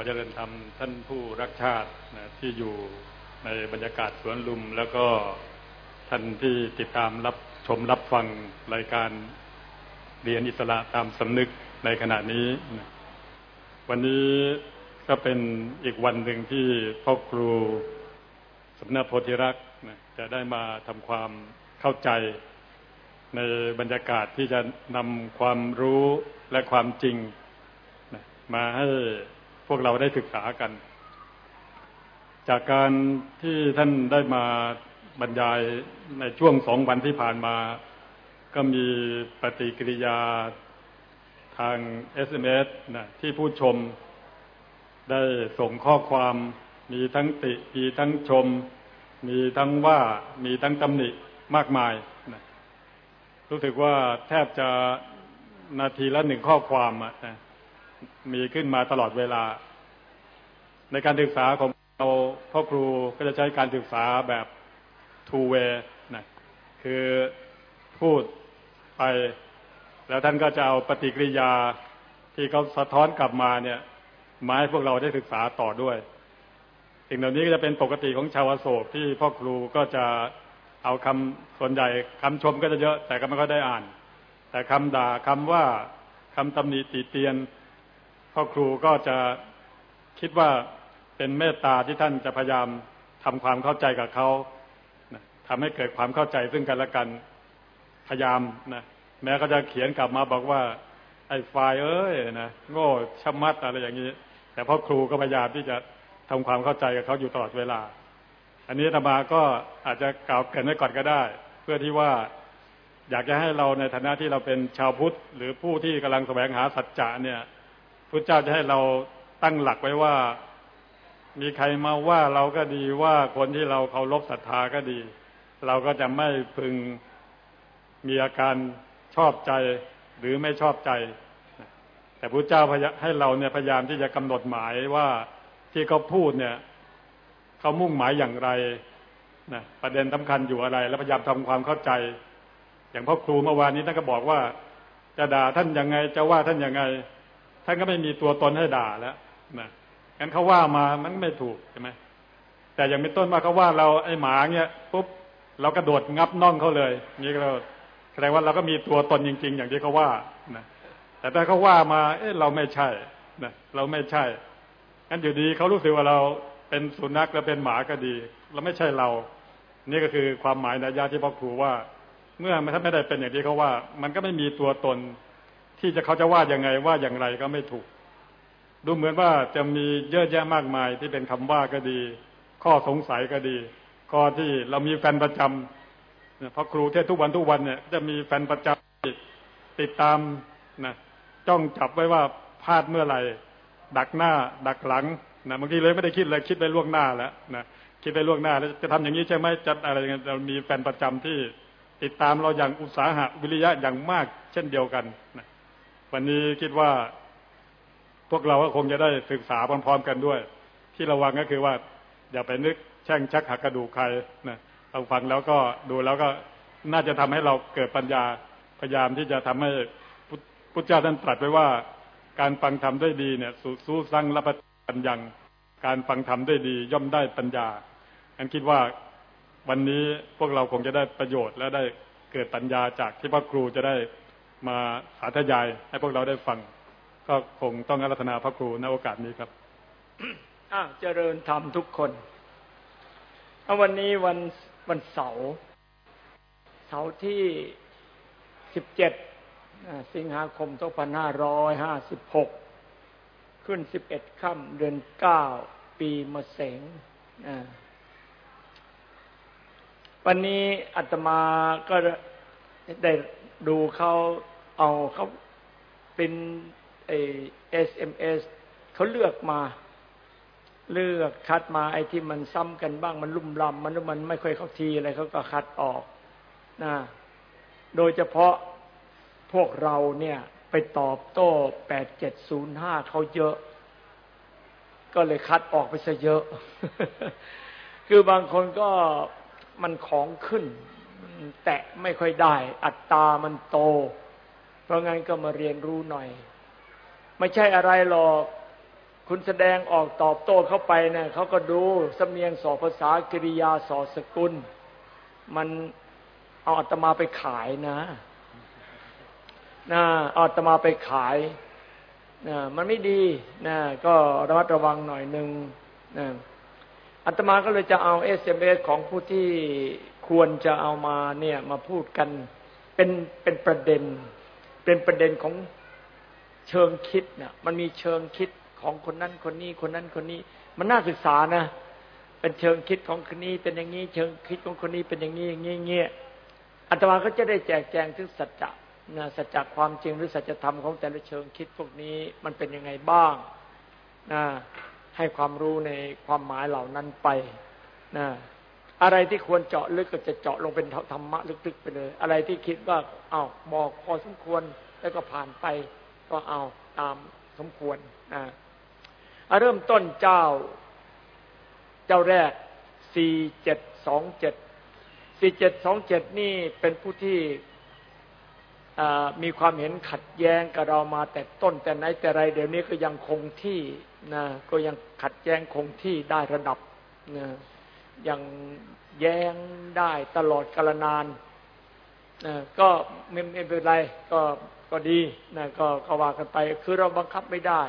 ขอเจริญธรรมท่านผู้รักชาตินะที่อยู่ในบรรยากาศสวนลุม แล้วก็ท่านที่ติดตามรับชมรับฟังรายการเรียนอิสระตามสำนึกในขณะนี้นะวันนี้ก็เป็นอีกวันหนึ่งที่พ่อครูสำนักโพธิรักษ์นะจะได้มาทำความเข้าใจในบรรยากาศที่จะนำความรู้และความจริงนะมาให้ พวกเราได้ศึกษากัน จากการที่ท่านได้มาบรรยายในช่วงสองวันที่ผ่านมา ก็มีปฏิกิริยาทาง SMS นะที่ผู้ชมได้ส่งข้อความ มีทั้งติ มีทั้งชม มีทั้งว่ามีทั้งตำหนิมากมายนะรู้สึกว่าแทบจะนาทีละหนึ่งข้อความนะ มีขึ้นมาตลอดเวลา ในการศึกษาของเราพ่อครูก็จะใช้การศึกษาแบบ two way นะคือพูดไป แล้วท่านก็จะเอาปฏิกิริยาที่เขาสะท้อนกลับมาเนี่ยมาให้พวกเราได้ศึกษาต่อด้วยสิ่งเหล่านี้ก็จะเป็นปกติของชาวโศกที่พ่อครูก็จะเอาคำส่วนใหญ่คำชมก็จะเยอะ แต่ก็ไม่ค่อยได้อ่าน แต่คำด่าคำว่าคำตำหนิติเตียน พ่อครูก็จะคิดว่าเป็นเมตตาที่ท่านจะพยายามทำความเข้าใจกับเขาทำให้เกิดความเข้าใจซึ่งกันและกันพยายามนะแม้ก็จะเขียนกลับมาบอกว่า ไอ้ฝ่ายเอ้ยนะโง่ชะมัดอะไรอย่างนี้ แต่พ่อครูก็พยายามที่จะทำความเข้าใจกับเขาอยู่ตลอดเวลา อันนี้ธรรมาก็อาจจะกล่าวเกินไว้ก่อนก็ได้ เพื่อที่ว่าอยากจะให้เราในฐานะที่เราเป็นชาวพุทธ หรือผู้ที่กำลังแสวงหาสัจจะเนี่ย พระเจ้าจะให้เราตั้งหลักไว้ว่า มีใครมาว่าเราก็ดีว่าคนที่เราเคารพศรัทธาก็ดี เราก็จะไม่พึงมีอาการชอบใจหรือไม่ชอบใจ แต่พระเจ้าให้เราเนี่ยพยายามที่จะกำหนดหมายว่าที่เขาพูดเนี่ยเขามุ่งหมายอย่างไรนะประเด็นสำคัญอยู่อะไร แล้วพยายามทำความเข้าใจ อย่างพ่อครูเมื่อวานนี้ท่านก็บอกว่า จะด่าท่านยังไงจะว่าท่านยังไง ท่านก็ไม่มีตัวตนให้ด่าแล้วนะงั้นเขาว่ามามันไม่ถูกใช่ไหมแต่อย่างเป็นต้นว่าเขาว่าเราไอ้หมาเงี้ยปุ๊บเรากระโดดงับน่องเขาเลยนี่ก็แสดงว่าเราก็มีตัวตนจริง ๆ อย่างที่เขาว่านะแต่ถ้าเขาว่ามาเอ๊ะเราไม่ใช่นะเราไม่ใช่งั้นอยู่ดีเขารู้สึกว่าเราเป็นสุนัขและเป็นหมาก็ดี เราไม่ใช่เรา นี่ก็คือความหมายในยาที่พ่อครูว่า เมื่อถ้าไม่ได้เป็นอย่างที่เขาว่า มันก็ไม่มีตัวตน ที่จะเขาจะว่ายังไงว่าอย่างไรก็ไม่ถูก ดูเหมือนว่าจะมีเยอะแยะมากมายที่เป็นคำว่าก็ดี ข้อสงสัยก็ดี ข้อที่เรามีแฟนประจำเพราะครูเทศทุกวันทุกวันเนี่ยจะมีแฟนประจำติดตามนะจ้องจับไว้ว่าพลาดเมื่อไหร่ ดักหน้า ดักหลังนะบางทีเลยไม่ได้คิดเลยคิดไปล่วงหน้าแล้วนะคิดไปล่วงหน้าแล้วจะทำอย่างนี้ใช่ไหมจะอะไรเงี้ยเรามีแฟนประจำที่ติดตามเราอย่างอุตสาหะวิริยะอย่างมากเช่นเดียวกันนะ วันนี้คิดว่าพวกเราก็คงจะได้ศึกษาพร้อมๆกันด้วย ที่ระวังก็คือว่า อย่าไปนึกแช่งชักหักกระดูกใครนะเราฟังแล้วก็ดูแล้วก็น่าจะทำให้เราเกิดปัญญาพยายามที่จะทำให้พุทธเจ้าท่านตรัสไว้ว่า การฟังธรรมได้ดีเนี่ยสู้สร้างรับปัญญาการฟังธรรมได้ดี ย่อมได้ปัญญาฉันคิดว่าวันนี้พวกเราคงจะได้ประโยชน์และได้เกิดปัญญาจากที่พระครูจะได้ มาสาธยาย ให้พวกเราได้ฟัง ก็คงต้องอารัธนาพระครูในโอกาสนี้ครับอ้าเจริญธรรมทุกคนวันนี้วันวันเสาร์เสาร์ที่สิบเจ็ดสิงหาคมสองพันห้าร้อยห้าสิบหกขึ้นสิบเอ็ดค่ำเดือนเก้าปีมะเสงวันนี้อาตมาก็ได้ ดูเขาเอาเขาเป็น SMS เขาเลือกมา เลือกคัดมาไอ้ที่มันซ้ำกันบ้างมันลุ่มล่ามมันมันไม่ค่อยเข้าทีอะไรเขาก็คัดออกนะโดยเฉพาะพวกเราเนี่ยไปตอบโต้แปดเจ็ดศูนย์ห้าเขาเยอะ ก็เลยคัดออกไปซะเยอะ คือบางคนก็มันของขึ้น แตะไม่ค่อยได้ อัตตามันโต เพราะงั้นก็มาเรียนรู้หน่อย ไม่ใช่อะไรหรอกคุณแสดงออกตอบโต้เข้าไปเนี่ยเขาก็ดูสำเนียงสอภาษากริยาสอสกุล มันเอาอัตมาไปขายนะนะเอาอัตมาไปขายนะมันไม่ดีนะก็ระมัดระวังหน่อยหนึ่งนะอาตมาก็เลยจะเอา SMS ของผู้ที่ ควรจะเอามาเนี่ยมาพูดกันเป็นเป็นประเด็น เป็นประเด็นของเชิงคิดเนี่ยมันมีเชิงคิดของคนนั้นคนนี้คนนั้นคนนี้ มันน่าศึกษานะ เป็นเชิงคิดของคนนี้เป็นอย่างนี้ เชิงคิดของคนนี้เป็นอย่างนี้อย่างนี้เงี้ยอาตมาก็จะได้แจกแจงถึงสัจจะนะสัจจะความจริงหรือสัจธรรมของแต่ละเชิงคิดพวกนี้มันเป็นยังไงบ้างนะให้ความรู้ในความหมายเหล่านั้นไปนะ อะไรที่ควรเจาะลึกก็จะเจาะลงเป็นธรรมะลึกๆไปเลย อะไรที่คิดว่าเอาบอกพอสมควรแล้วก็ผ่านไป ก็เอาตามสมควรนะเริ่มต้นเจ้า เจ้าแรกสี่เจ็ดสองเจ็ดสี่เจ็ดสองเจ็ดนี่เป็นผู้ที่มีความเห็นขัดแย้งกับเรามาแต่ต้นแต่ไหนแต่ไร เดี๋ยวนี้ก็ยังคงที่นะก็ยังขัดแย้งคงที่ได้ระดับนะ ยังแย้งได้ตลอดกาลนานนะก็ไม่ไม่เป็นไรก็ก็ดีนะก็ก็ว่ากันไป คือเราบังคับไม่ได้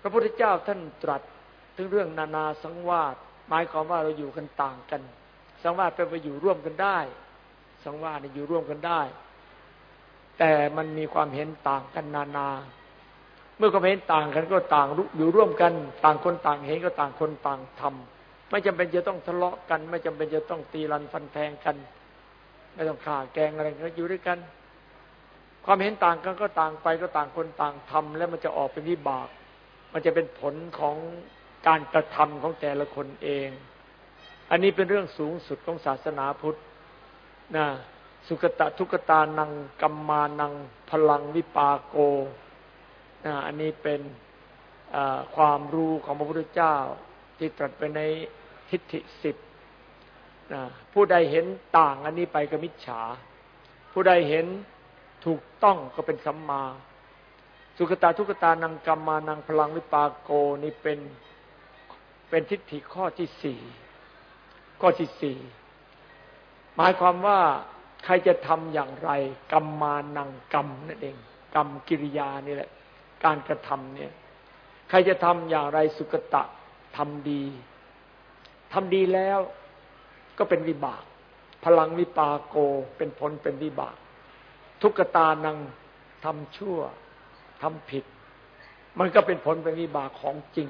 พระพุทธเจ้าท่านตรัสถึงเรื่องนานาสังวาสหมายความว่าเราอยู่กันต่างกัน สังวาสเป็นไปอยู่ร่วมกันได้ สังวาสอยู่ร่วมกันได้ แต่มันมีความเห็นต่างกันนานา เมื่อความเห็นต่างกันก็ต่างอยู่ร่วมกัน ต่างคนต่างเห็นก็ต่างคนต่างทำ ไม่จำเป็นจะต้องทะเลาะกัน ไม่จำเป็นจะต้องตีรันฟันแทงกัน ไม่ต้องฆ่าแกงอะไรก็อยู่ด้วยกัน ความเห็นต่างกันก็ต่างไปก็ต่างคนต่างทำแล้วมันจะออกเป็นวิบาก มันจะเป็นผลของการกระทำของแต่ละคนเอง อันนี้เป็นเรื่องสูงสุดของศาสนาพุทธนะสุกตะทุกตานังกัมมานัง พลังวิปาโกนะอันนี้เป็นความรู้ของพระพุทธเจ้าที่ตรัสไปใน ทิฏฐิสิบผู้ใดเห็นต่างอันนี้ไปก็มิจฉา ผู้ใดเห็นถูกต้องก็เป็นสัมมา สุกตาทุกตานังกัมมานังพลังวิปาโกนี่เป็นเป็นทิฏฐิข้อที่สี่ข้อที่สี่หมายความว่าใครจะทำอย่างไรกรรมมานังกรรมนั่นเองกรรมกิริยานี่แหละ การกระทำเนี่ย ใครจะทำอย่างไรสุกตะทำดี ทำดีแล้วก็เป็นวิบาก พลังวิปาโกเป็นผลเป็นวิบาก ทุกตานังทำชั่วทำผิด มันก็เป็นผลเป็นวิบากของจริง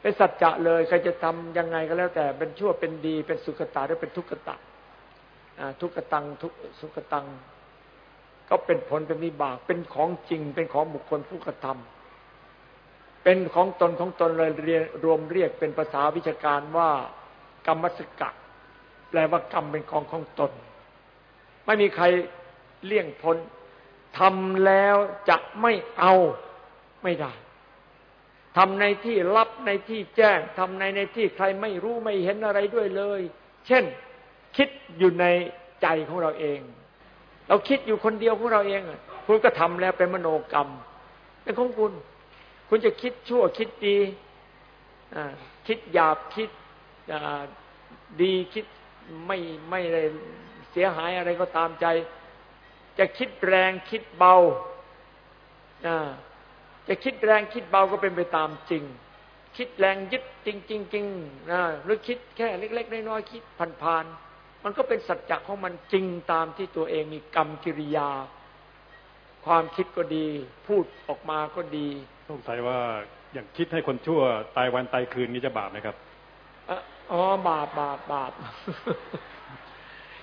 เป็นสัจจะเลยใครจะทำยังไงก็แล้วแต่เป็นชั่วเป็นดี เป็นสุขตาหรือเป็นทุกขตาทุกขตังทุกสุกตัง ก็เป็นผลเป็นวิบาก เป็นของจริง เป็นของบุคคลผู้กระทำ เป็นของตนของตนเลยเรียนรวมเรียกเป็นภาษาวิชาการว่ากรรมสกะ แปลว่ากรรมเป็นของของตน ไม่มีใครเลี่ยงพ้นทำแล้วจะไม่เอาไม่ได้ทำในที่ลับในที่แจ้งทำในในที่ใครไม่รู้ไม่เห็นอะไรด้วยเลย เช่น คิดอยู่ในใจของเราเอง เราคิดอยู่คนเดียวของเราเองคุณก็ทำแล้วเป็นมโนกรรมเป็นของคุณ คุณจะคิดชั่วคิดดีคิดหยาบคิดดีคิดไม่ไม่ได้เสียหายอะไรก็ตามใจ จะคิดแรงคิดเบาจะคิดแรงคิดเบาก็เป็นไปตามจริง คิดแรงยึดจริงจริงจริงนะหรือคิดแค่เล็ก ๆ น้อยๆคิดผ่านๆมันก็เป็นสัจจะของมันจริงตามที่ตัวเองมีกรรมกิริยา ความคิดก็ดี พูดออกมาก็ดี สงสัยว่าอย่างคิดให้คนชั่วตายวันตายคืนนี้จะบาปไหมครับอ๋อบาปบาปบาป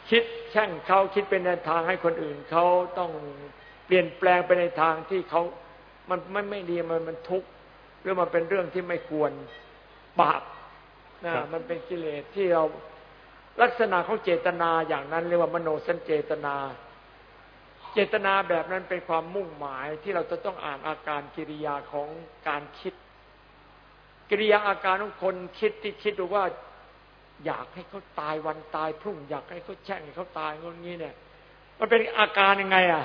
คิดแช่งเขาคิดเป็นในทางให้คนอื่นเขาต้องเปลี่ยนแปลงไปในทางที่เขามันไม่ไม่ดีมันมันทุกข์หรือมันเป็นเรื่องที่ไม่ควรบาปนะมันเป็นกิเลสที่เราลักษณะของเจตนาอย่างนั้นเรียกว่ามโนสัญเจตนา เจตนาแบบนั้นเป็นความมุ่งหมายที่เราจะต้องอ่านอาการกิริยาของการคิด กิริยาอาการของคนคิดที่คิดว่าอยากให้เขาตายวันตายพรุ่งอยากให้เขาแช่งให้เขาตายงนงี้เนี่ย มันเป็นอาการยังไง อะ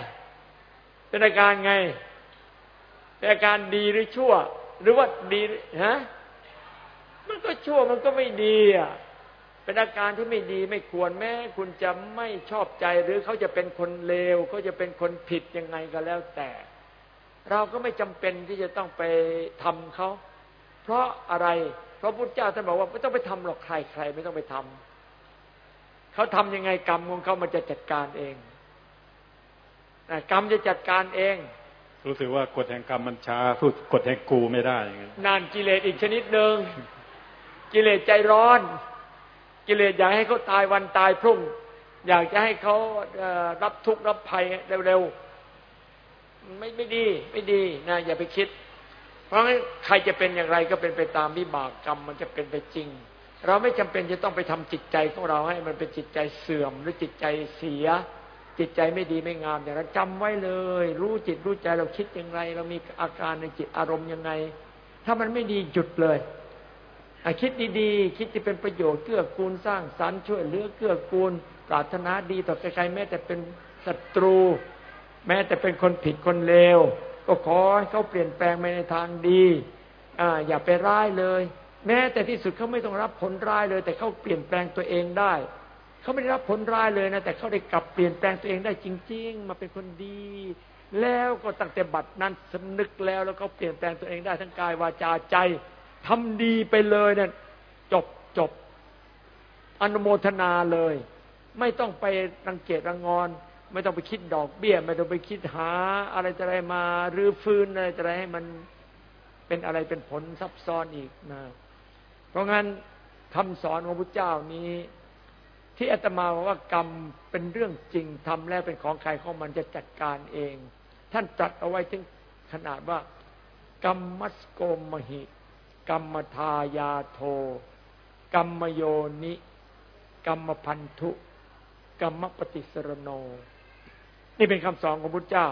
เป็นอาการไงเป็นอาการดีหรือชั่ว หรือว่าดีฮะมันก็ชั่วมันก็ไม่ดีอะ เป็นอาการที่ไม่ดีไม่ควรแม้ คุณจะไม่ชอบใจหรือเขาจะเป็นคนเลวเขาจะเป็นคนผิดยังไงก็แล้วแต่ เราก็ไม่จำเป็นที่จะต้องไปทำเขาเพราะอะไร เพราะพุทธเจ้าท่านบอกว่าไม่ต้องไปทำหรอกใครใครไม่ต้องไปทำเขาทำยังไงกรรมของเขามันจะจัดการเองกรรมจะจัดการเอง รู้สึกว่ากฎแห่งกรรมมันช้าสู้กฎแห่งกูไม่ได้อย่างนี้นานกิเลสอีกชนิดหนึ่งกิเลสใจร้อน กิเลสอยากให้เขาตายวันตายพรุ่ง อยากจะให้เขารับทุกข์รับภัยเร็วๆไม่ไม่ดีไม่ดีนะอย่าไปคิด เพราะงั้นใครจะเป็นอย่างไรก็เป็นไปตามวิบากกรรมมันจะเป็นไปจริง เราไม่จำเป็นจะต้องไปทำจิตใจของเราให้มันเป็นจิตใจเสื่อมหรือจิตใจเสียจิตใจไม่ดีไม่งามอย่างนั้นจำไว้เลย รู้จิตรู้ใจเราคิดอย่างไร เรามีอาการในจิตอารมณ์ยังไง ถ้ามันไม่ดีหยุดเลย คิดดีๆ คิดที่เป็นประโยชน์เกื้อกูลสร้างสรรค์ช่วยเหลือเกื้อกูล ปรารถนาดีต่อใครๆแม้แต่เป็นศัตรู แม้แต่เป็นคนผิดคนเลวก็ขอให้เขาเปลี่ยนแปลงไปในทางดีออย่าไปร้ายเลย แม้แต่ที่สุดเขาไม่ต้องรับผลร้ายเลย แต่เขาเปลี่ยนแปลงตัวเองได้เขาไม่ได้รับผลร้ายเลยนะแต่เขาได้กลับเปลี่ยนแปลงตัวเองได้จริง ๆ มาเป็นคนดี แล้วก็ตั้งแต่บัดนั้นสำนึกแล้วแล้วก็เปลี่ยนแปลงตัวเองได้ทั้งกายวาจาใจ ทำดีไปเลยเนี่ยจบจบอนุโมทนาเลย ไม่ต้องไปรังเกียจรังงอน ไม่ต้องไปคิดดอกเบี้ย ไม่ต้องไปคิดหาอะไรจะอะไรมาหรือฟื้นอะไรจะอะไรให้มันเป็นอะไรเป็นผลซับซ้อนอีกนะ เพราะงั้นคำสอนของพระเจ้านี้ ที่อาตมาบอกว่ากรรมเป็นเรื่องจริงทำแล้วเป็นของใครของมันจะจัดการเอง ท่านตรัสเอาไว้ถึงขนาดว่ากรรมมัสโกมหิ กรรมทายาโท กรรมโยนิ กรรมพันธุ กรรมปฏิสรโน นี่เป็นคำสอนของพุทธเจ้า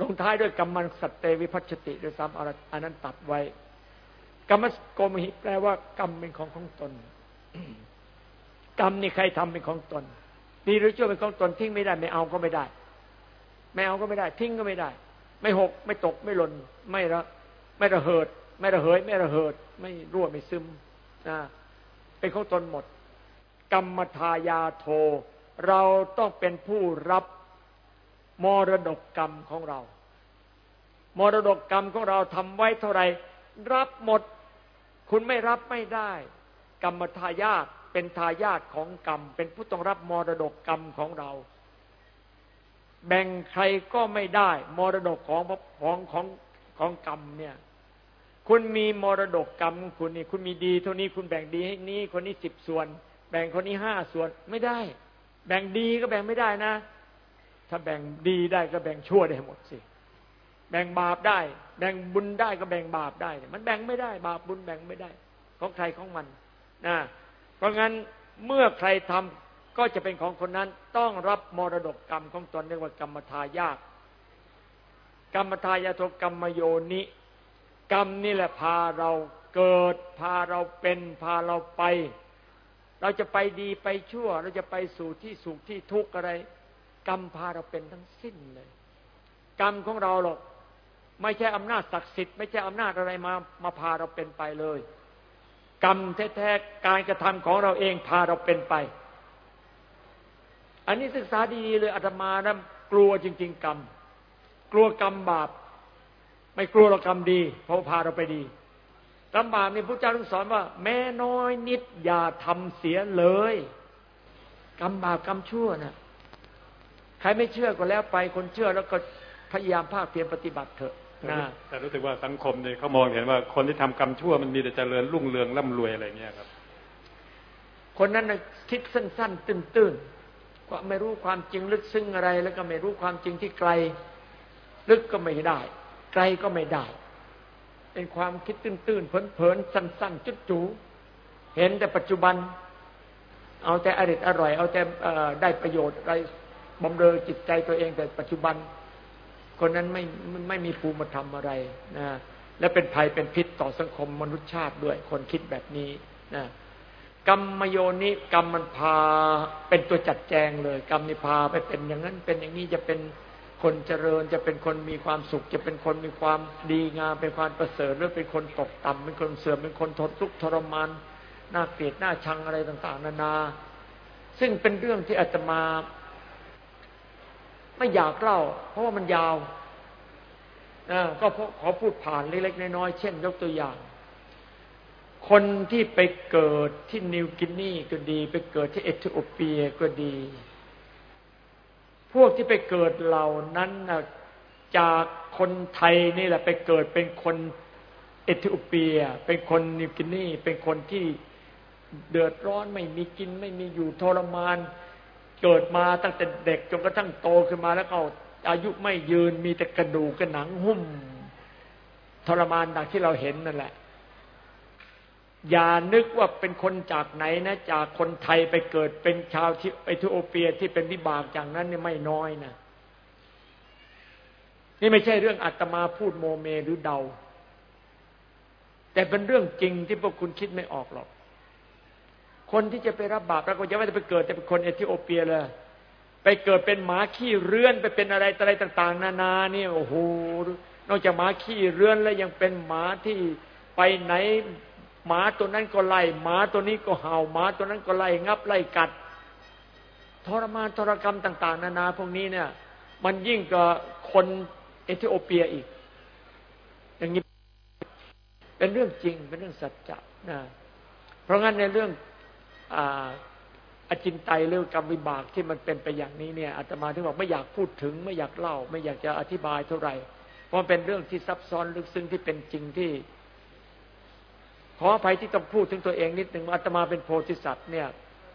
ลงท้ายด้วยกรรมันสัตเตวิพัชติด้วยซ้ำอันนั้นตัดไว้ กรรมโกมหิแปลว่ากรรมเป็นของของตน กรรมนี่ใครทำเป็นของตนดีหรือชั่วเป็นของตนทิ้งไม่ได้ ไม่เอาก็ไม่ได้ไม่เอาก็ไม่ได้ ทิ้งก็ไม่ได้ ไม่หก ไม่ตกไม่หล่นไม่ระไม่ระเหิด ไม่ระเหย ไม่ระเหิด ไม่รั่วไม่ซึมนะเป็นของตนหมด กรรมทายาโท เราต้องเป็นผู้รับมรดกกรรมของเรา มรดกกรรมของเราทำไว้เท่าไหร่รับหมด คุณไม่รับไม่ได้ กรรมทายาทเป็นทายาทของกรรม เป็นผู้ต้องรับมรดกกรรมของเรา แบ่งใครก็ไม่ได้ มรดกของของของของกรรมเนี่ย คุณมีมรดกกรรมคุณนี่คุณมีดีเท่านี้คุณแบ่งดีให้นี้คนนี้สิบส่วน แบ่งคนนี้ห้าส่วนไม่ได้ แบ่งดีก็แบ่งไม่ได้นะ ถ้าแบ่งดีได้ก็แบ่งชั่วได้หมดสิ แบ่งบาปได้ แบ่งบุญได้ก็แบ่งบาปได้ มันแบ่งไม่ได้ บาปบุญแบ่งไม่ได้ ของใครของมันนะเพราะงั้นเมื่อใครทำก็จะเป็นของคนนั้นต้องรับมรดกกรรมของตนเรียกว่ากรรมทายาทกรรมทายาทกรรมโยนิ กรรมนี่แหละพาเราเกิด พาเราเป็นพาเราไป เราจะไปดีไปชั่ว เราจะไปสู่ที่สุขที่ทุกข์อะไร กรรมพาเราเป็นทั้งสิ้นเลย กรรมของเราหรอกไม่ใช่อำนาจศักดิ์สิทธิ์ไม่ใช่อำนาจอะไรมามาพาเราเป็นไปเลย กรรมแท้ๆการกระทำของเราเองพาเราเป็นไป อันนี้ศึกษาดีๆเลยอาตมานะกลัวจริง ๆ กรรม กลัวกรรมบาป ไม่กลัวเรากรรมดีเพราะพาเราไปดีกรรมบาปนี่พระเจ้าทรงสอนว่า แม้น้อยนิดอย่าทำเสียเลยกรรมบาปกรรมชั่วนะ่ะใครไม่เชื่อก็แล้วไปคนเชื่อแล้วก็พยายามภาคเพียรปฏิบัติเถอะนะแต่รู้สึกว่าสังคมเนี่ยเขามองเห็นว่าคนที่ทำกรรมชั่วมันมีแต่เจริญรุ่งเรืองร่ำรวยอะไรเงี้ยครับ คนนั้นนะคิดสั้นๆ ตื้นๆก็ไม่รู้ความจริงลึกซึ้งอะไร แล้วก็ไม่รู้ความจริงที่ไกล ลึกก็ไม่ได้ ไกลก็ไม่ได้ เป็นความคิดตื้นๆเพลินๆสั้นๆจุดจูเห็นแต่ปัจจุบัน เอาแต่อริดอร่อย เอาแต่ได้ประโยชน์อะไรบำเรอจิตใจตัวเองแต่ปัจจุบัน คนนั้นไม่ไม่มีภูมิธรรมอะไรนะและเป็นภัยเป็นพิษต่อสังคมมนุษยชาติด้วย คนคิดแบบนี้นะกรรมโยนิกรรมมันพาเป็นตัวจัดแจงเลย กรรมนิพาไปเป็นอย่างนั้นเป็นอย่างนี้จะเป็น คนเจริญจะเป็นคนมีความสุข จะเป็นคนมีความดีงามเป็นความประเสริฐหรือเป็นคนตกต่ำเป็นคนเสื่อมเป็นคนทนทุกข์ทรมานน่าเกลียดน่าชังอะไรต่าง ๆ นานา ซึ่งเป็นเรื่องที่อาตมา ไม่อยากเล่า เพราะว่ามันยาวก็ขอพูดผ่านเล็ก ๆ น้อยๆเช่น ยกตัวอย่าง คนที่ไปเกิดที่นิวกินีก็ดี ไปเกิดที่เอธิโอเปียก็ดี พวกที่ไปเกิดเหล่านั้นนะจากคนไทยนี่แหละไปเกิดเป็นคนเอธิโอเปีย เป็นคนนิวกินีเป็นคนที่เดือดร้อนไม่มีกินไม่มีอยู่ทรมาน เกิดมาตั้งแต่เด็กจนกระทั่งโตขึ้นมาแล้วก็อายุไม่ยืนมีแต่กระดูกกระหนังหุ้ม ทรมานดังที่เราเห็นนั่นแหละ อย่านึกว่าเป็นคนจากไหนนะ จากคนไทยไปเกิดเป็นชาวที่เอธิโอเปียที่เป็นวิบากอย่างนั้นนี่ไม่น้อยนะ นี่ไม่ใช่เรื่องอาตมาพูดโมเมหรือเดา แต่เป็นเรื่องจริงที่พวกคุณคิดไม่ออกหรอก คนที่จะไปรับบาปแล้วก็จะไม่ได้ไปเกิดแต่เป็นคนเอธิโอเปียเลย ไปเกิดเป็นหมาขี้เรือนไปเป็นอะไรอะไรต่าง ๆ นานาเนี่ยโอ้โหนอกจากหมาขี้เรือนแล้วยังเป็นหมาที่ไปไหน หมาตัวนั้นก็ไล่หมาตัวนี้ก็เห่าหมาตัวนั้นก็ไล่งับไล่กัด ทรมานทรกรรมต่าง ๆ นานาพวกนี้เนี่ย มันยิ่งกว่าคนเอธิโอเปียอีก อย่างนี้เป็นเรื่องจริงเป็นเรื่องสัจจะนะเพราะงั้นในเรื่องอาจินไตเรื่องกรรมวิบากที่มันเป็นไปอย่างนี้เนี่ยอาตมาถึงบอกไม่อยากพูดถึง ไม่อยากเล่า ไม่อยากจะอธิบายเท่าไหร่เพราะเป็นเรื่องที่ซับซ้อนลึกซึ้งที่เป็นจริงที่ ขออภัยที่ต้องพูดถึงตัวเองนิดหนึ่งอาตมาเป็นโพธิสัตว์เนี่ย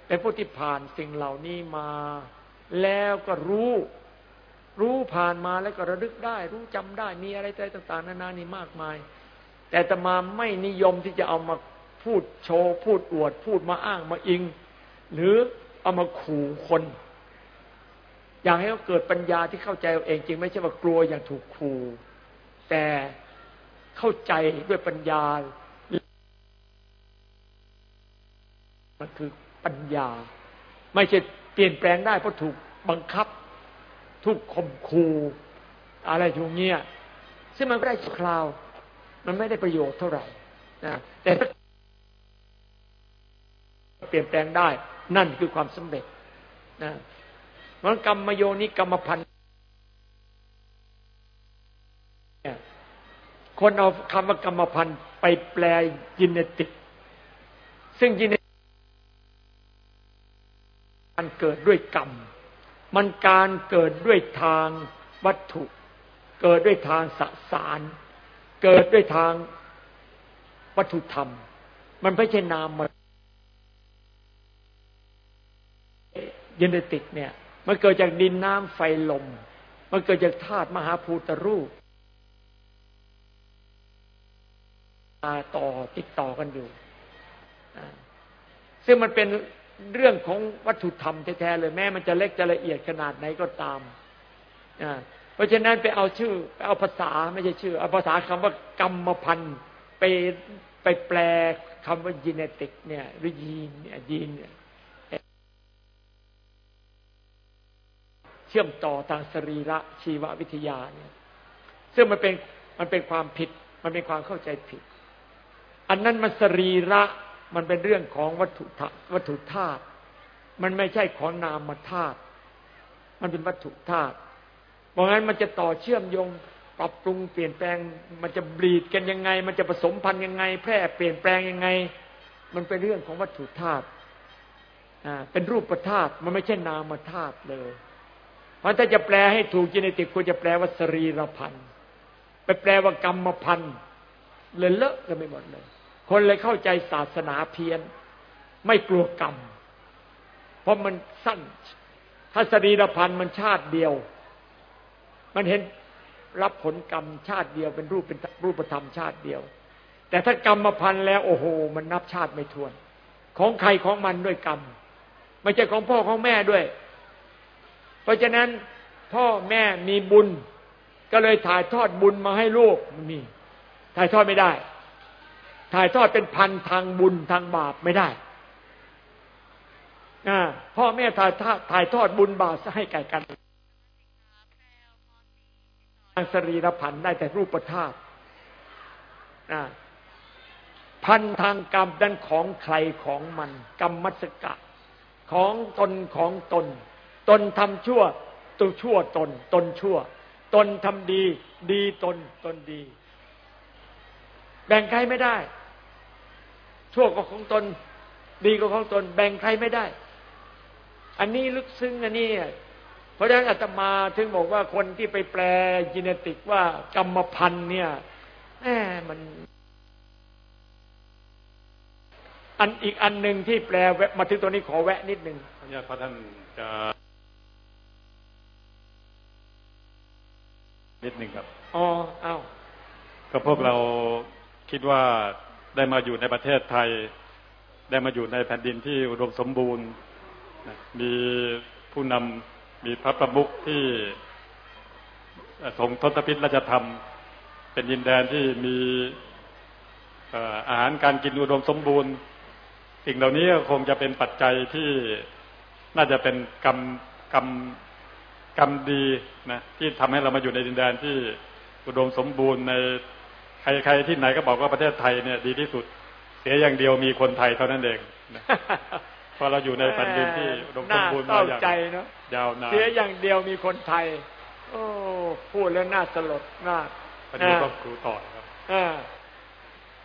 เป็นผู้ที่ผ่านสิ่งเหล่านี้มา แล้วก็รู้ รู้ผ่านมาแล้วก็ระลึกได้ รู้จำได้มีอะไรต่างๆนานานี่มากมาย แต่อาตมาไม่นิยมที่จะเอามาพูดโชว์ พูดอวด พูดมาอ้างมาอิง หรือเอามาขู่คน อยากให้เขาเกิดปัญญาที่เข้าใจเองจริง ไม่ใช่ว่ากลัวอย่างถูกขู่แต่เข้าใจด้วยปัญญา มันคือปัญญา ไม่ใช่เปลี่ยนแปลงได้เพราะถูกบังคับ ถูกข่มขู่อะไรอย่างเงี้ยซึ่งมันไม่ได้คราว มันไม่ได้ประโยชน์เท่าไหร่นะแต่เปลี่ยนแปลงได้ นั่นคือความสำเร็จนะมันกรรมโยนิกรรมพันธ์คนเอาคำว่ากรรมพันธ์ไปแปลยินเนติก ซึ่งยิน การเกิดด้วยกรรม มันการเกิดด้วยทางวัตถุ เกิดด้วยทางสสาร เกิดด้วยทางวัตถุธรรม มันไม่ใช่นามมาเยนติกเนี่ย มันเกิดจากดินน้ำไฟลม มันเกิดจากธาตุมหาภูตรูปต่อติดต่อกันอยู่ ซึ่งมันเป็น เรื่องของวัตถุธรรมแท้ๆเลยแม้มันจะเล็กจะละเอียดขนาดไหนก็ตามเพราะฉะนั้นไปเอาชื่อไปเอาภาษาไม่ใช่ชื่อเอาภาษาคำว่ากรรมพันธ์ไปไปแปลคำว่ายีเนติกเนี่ยหรือยีนเนี่ยยีนเนี่ยเชื่อมต่อทางสรีระชีววิทยาเนี่ย ซึ่งมันเป็นมันเป็นความผิด มันเป็นความเข้าใจผิด อันนั้นมันสรีระ มันเป็นเรื่องของวัตถุวัตถุธาตุมันไม่ใช่ของนามธาตุมันเป็นวัตถุธาตุเพราะงั้นมันจะต่อเชื่อมโยงปรับปรุงเปลี่ยนแปลง มันจะบีดกันยังไง มันจะผสมพันธุ์ยังไง แพร่เปลี่ยนแปลงยังไง มันเป็นเรื่องของวัตถุธาตุเป็นรูปธาตุมันไม่ใช่นามธาตุเลยเพราะถ้าจะแปลให้ถูกจีเนติกควรจะแปลว่าสรีรพันธ์ไปแปลว่ากรรมพันธ์เลยเลอะกันไปหมดเลย คนเลยเข้าใจศาสนาเพี้ยน ไม่กลัวกรรม เพราะมันสั้นถ้าสรีรพันธ์มันชาติเดียว มันเห็นรับผลกรรมชาติเดียวเป็นรูปเป็นรูปธรรมชาติเดียว แต่ถ้ากรรมพันธ์แล้วโอ้โห มันนับชาติไม่ทวน ของใครของมันด้วยกรรม ไม่ใช่ของพ่อของแม่ด้วย เพราะฉะนั้นพ่อแม่มีบุญ ก็เลยถ่ายทอดบุญมาให้ลูกมีถ่ายทอดไม่ได้ ถ่ายทอดเป็นพันทางบุญทางบาปไม่ได้พ่อแม่ถ่ายถ่ายทอดบุญบาปให้แก่กันสรีระพันได้แต่รูปธาตุพันทางกรรมดันของใครของมัน กรรมมัสกะ ของตนของตน ตนทำชั่วตัวชั่วตน ตนชั่ว ตนทำดี ดีตนตนดี แบ่งใครไม่ได้ ชั่วก็ของตน ดีก็ของตน แบ่งใครไม่ได้ อันนี้ลึกซึ้งอันนี้ เพราะฉะนั้นอาตมาถึงบอกว่าคนที่ไปแปลจีเนติกว่ากรรมพันธ์เนี่ยแหมมันอันอีกอันหนึ่งที่แปลแวะมาถึงตัวนี้ขอแวะนิดหนึ่งขออนุญาตพระท่านจะนิดหนึ่งครับ อ๋ออ้าวก็พวกเราคิดว่า ได้มาอยู่ในประเทศไทย ได้มาอยู่ในแผ่นดินที่อุดมสมบูรณ์ มีผู้นำมีพระประมุขที่ทรงทศพิธราชธรรม เป็นยินแดนที่มีอาหารการกินอุดมสมบูรณ์ สิ่งเหล่านี้คงจะเป็นปัจจัยที่น่าจะเป็นกรรมกรรมกรรมดีนะที่ทำให้เรามาอยู่ในดินแดนที่อุดมสมบูรณ์ใน ใครๆที่ไหนก็บอกว่าประเทศไทยเนี่ยดีที่สุด เสียอย่างเดียวมีคนไทยเท่านั้นเองนะพอเราอยู่ในแผ่นดินที่อุดมสมบูรณ์มาอย่างยาวนานเสียอย่างเดียวมีคนไทย โอ้พูดแล้วน่าสลดมากปฏิบัติครูต่อครับ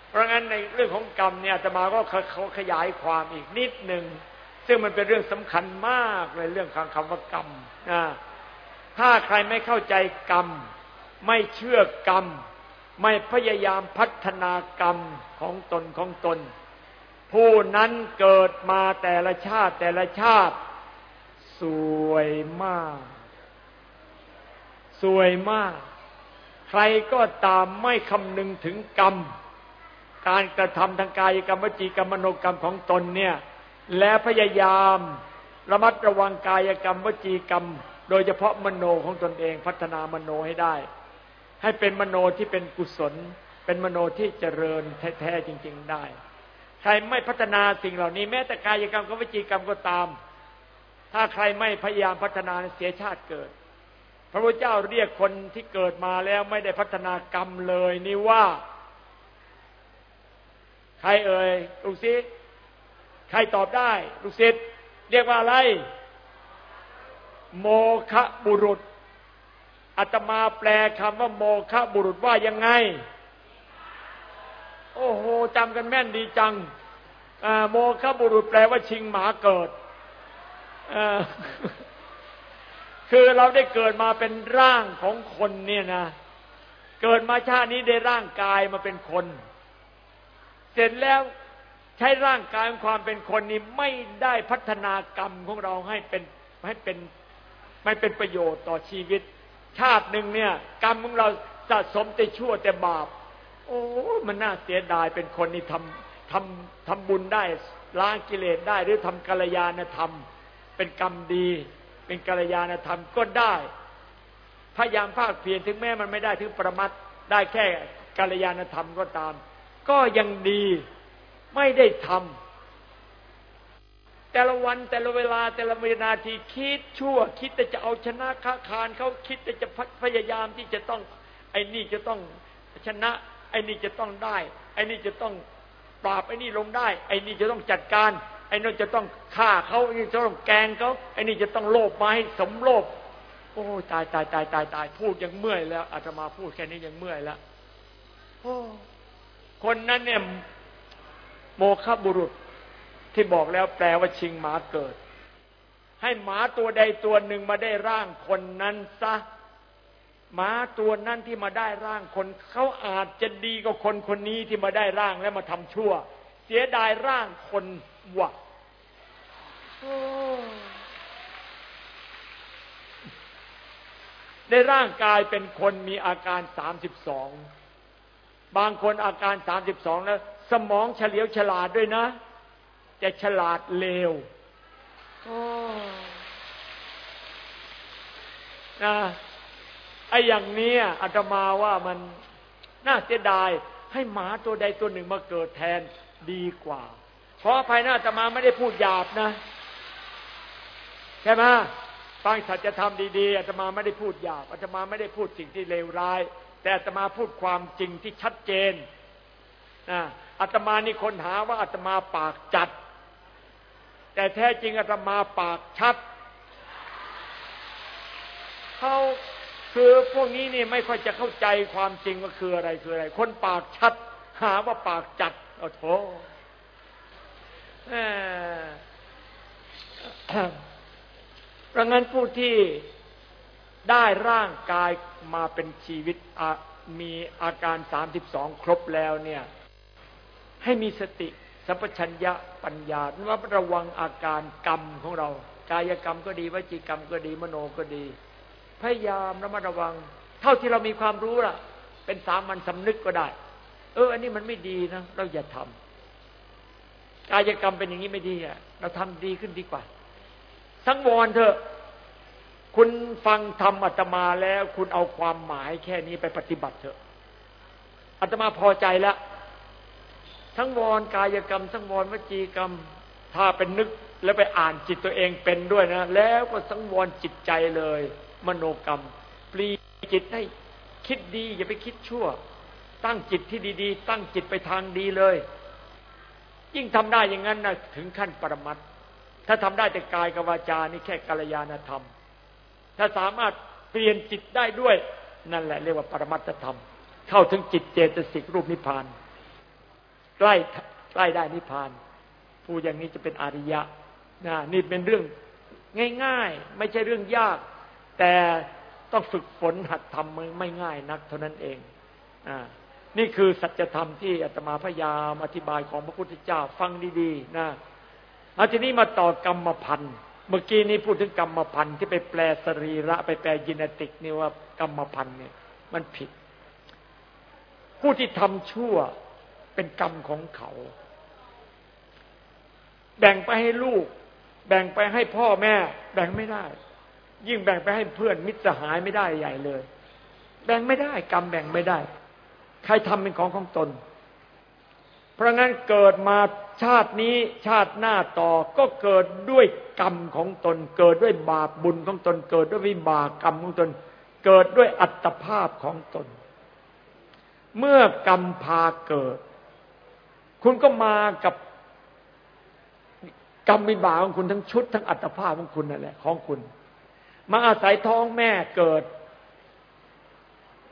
เพราะงั้นในเรื่องของกรรมเนี่ยจะมาก็เขาขยายความอีกนิดหนึ่งซึ่งมันเป็นเรื่องสำคัญมากในเรื่องของคำว่ากรรมนะถ้าใครไม่เข้าใจกรรม ไม่เชื่อกรรม ไม่พยายามพัฒนากรรมของตนของตน ผู้นั้นเกิดมาแต่ละชาติแต่ละชาติ สวยมาก สวยมาก ใครก็ตามไม่คำนึงถึงกรรม การกระทำทางกายกรรมวจีกรรมมโนกรรมของตนเนี่ย และพยายามระมัดระวังกายกรรมวจีกรรม โดยเฉพาะมโนของตนเองพัฒนามโนให้ได้ ให้เป็นมโนที่เป็นกุศล เป็นมโนที่เจริญแท้ๆจริง ๆได้ ใครไม่พัฒนาสิ่งเหล่านี้ แม้แต่กายกรรมกับวิจีกรรมก็ตาม ถ้าใครไม่พยายามพัฒนาเสียชาติเกิด พระพุทธเจ้าเรียกคนที่เกิดมาแล้วไม่ได้พัฒนากรรมเลยนี่ว่า ใครเอ่ยลูกศิษย์ใครตอบได้ลูกศิษย์เรียกว่าอะไร โมคะบุรุษ อาตมาแปลคำว่าโมคะบุรุษว่ายังไง โอ้โหจำกันแม่นดีจังโมคะบุรุษแปลว่าชิงหมาเกิดคือเราได้เกิดมาเป็นร่างของคนเนี่ยนะ เกิดมาชาตินี้ได้ร่างกายมาเป็นคน เสร็จแล้วใช้ร่างกายความเป็นคนนี้ไม่ได้พัฒนากรรมของเราให้เป็นให้เป็นไม่เป็นประโยชน์ต่อชีวิต ชาติหนึ่งเนี่ย กรรมของเราสะสมแต่ชั่วแต่บาป โอ้มันน่าเสียดายเป็นคนนี่ทำทำทำบุญได้ล้างกิเลสได้หรือทำกัลยาณธรรม เป็นกรรมดี เป็นกัลยาณธรรมก็ได้พยายามภาคเพียรถึงแม้มันไม่ได้ถึงประมัดได้แค่กัลยาณธรรมก็ตาม ก็ยังดีไม่ได้ทำ แต่ละวันแต่ละเวลาแต่ละวินาทีคิดชั่ว คิดแต่จะเอาชนะค้าคารเขาคิดแต่จะพยายามที่จะต้อง ไอ้นี่จะต้องชนะ ไอ้นี่จะต้องได้ ไอ้นี่จะต้องปราบไอ้นี่ลงได้ ไอ้นี่จะต้องจัดการ ไอ้นั่นจะต้องฆ่าเขาไอ้นี่จะต้องแกงเขาไอ้นี่จะต้องโลภมาให้สมโลภโอ้ตายตายตายตายตายพูดยังเมื่อยแล้วอาตมาพูดแค่นี้ยังเมื่อยแล้วโอ้คนนั้นเนี่ยโมฆะบุรุษ ที่บอกแล้วแปลว่าชิงหมาเกิด ให้หมาตัวใดตัวหนึ่งมาได้ร่างคนนั้นซะหมาตัวนั้นที่มาได้ร่างคนเขาอาจจะดีกว่าคนคนนี้ที่มาได้ร่างแล้วมาทำชั่ว เสียดายร่างคนวะในร่างกายเป็นคนมีอาการสามสิบสองบางคนอาการสามสิบสองแล้ว สมองเฉลียวฉลาดด้วยนะ จะฉลาดเลวนะไอ้อย่างนี้อาตมาว่ามันน่าเสียดายให้หมาตัวใดตัวหนึ่งมาเกิดแทนดีกว่า เพราะภายหน้าอาตมาไม่ได้พูดหยาบนะ ใช่ไหมฟังสัจธรรมดีๆอาตมาไม่ได้พูดหยาบอาตมาไม่ได้พูดสิ่งที่เลวร้าย แต่อาตมาพูดความจริงที่ชัดเจนนะอาตมานี่คนหาว่าอาตมาปากจัด แต่แท้จริงอาตมาปากชัดเขาคือพวกนี้นี่ไม่ค่อยจะเข้าใจความจริงว่าคืออะไรคืออะไร คนปากชัด หาว่าปากจัดโอ้โถเพราะงั้นผู้ที่ได้ร่างกายมาเป็นชีวิตมีอาการสามสิบสองครบแล้วเนี่ย ให้มีสติ สัพพัญญะปัญญาว่าระวังอาการกรรมของเรา กายกรรมก็ดีวจีกรรมก็ดีมโนก็ดี พยายามระมัดระวัง เท่าที่เรามีความรู้ล่ะ เป็นสามัญสำนึกก็ได้ เออ อันนี้มันไม่ดีนะเราอย่าทำกายกรรมเป็นอย่างนี้ไม่ดีอะ เราทำดีขึ้นดีกว่า สังวรเถอะ คุณฟังธรรมอาตมาแล้ว คุณเอาความหมายแค่นี้ไปปฏิบัติเถอะอาตมาพอใจแล้ว ทั้งวรกายกรรมทั้งวรวจีกรรม ถ้าเป็นนึกแล้วไปอ่านจิตตัวเองเป็นด้วยนะ แล้วก็สังวรจิตใจเลย มโนกรรม ปลีจิตให้คิดดีอย่าไปคิดชั่ว ตั้งจิตที่ดี ๆ ตั้งจิตไปทางดีเลย ยิ่งทำได้อย่างนั้นนะถึงขั้นปรมัตถ้าทำได้แต่กายกับวาจานี่แค่กัลยาณธรรม ถ้าสามารถเปลี่ยนจิตได้ด้วย นั่นแหละเรียกว่าปรมัตธรรม เข้าถึงจิตเจตสิกรูปนิพพาน ใกล้ใกล้ได้นิพพาน ผู้อย่างนี้จะเป็นอริยะนะนี่เป็นเรื่องง่ายๆ ไม่ใช่เรื่องยาก แต่ต้องฝึกฝนหัดทำไม่ง่ายนัก เท่านั้นเองอ่านี่คือสัจธรรมที่อาตมาพยายามอธิบายของพระพุทธเจ้าฟังดีๆนะเอาทีนี้มาต่อกรรมพันธ์เมื่อกี้นี้พูดถึงกรรมพันธ์ที่ไปแปลสรีระ ไปแปลยินติกนี่ว่ากรรมพันธ์เนี่ย มันผิด ผู้ที่ทำชั่ว เป็นกรรมของเขา แบ่งไปให้ลูก แบ่งไปให้พ่อแม่ แบ่งไม่ได้ ยิ่งแบ่งไปให้เพื่อนมิตรสหายไม่ได้ใหญ่เลย แบ่งไม่ได้ กรรมแบ่งไม่ได้ ใครทำเป็นของของตน เพราะงั้นเกิดมาชาตินี้ชาติหน้าต่อก็เกิดด้วยกรรมของตน เกิดด้วยบาปบุญของตน เกิดด้วยวิบากกรรมของตน เกิดด้วยอัตภาพของตน เมื่อกรรมพาเกิด คุณก็มากับกรรมวิบากของคุณทั้งชุดทั้งอัตภาพของคุณนั่นแหละ ของคุณ มาอาศัยท้องแม่เกิด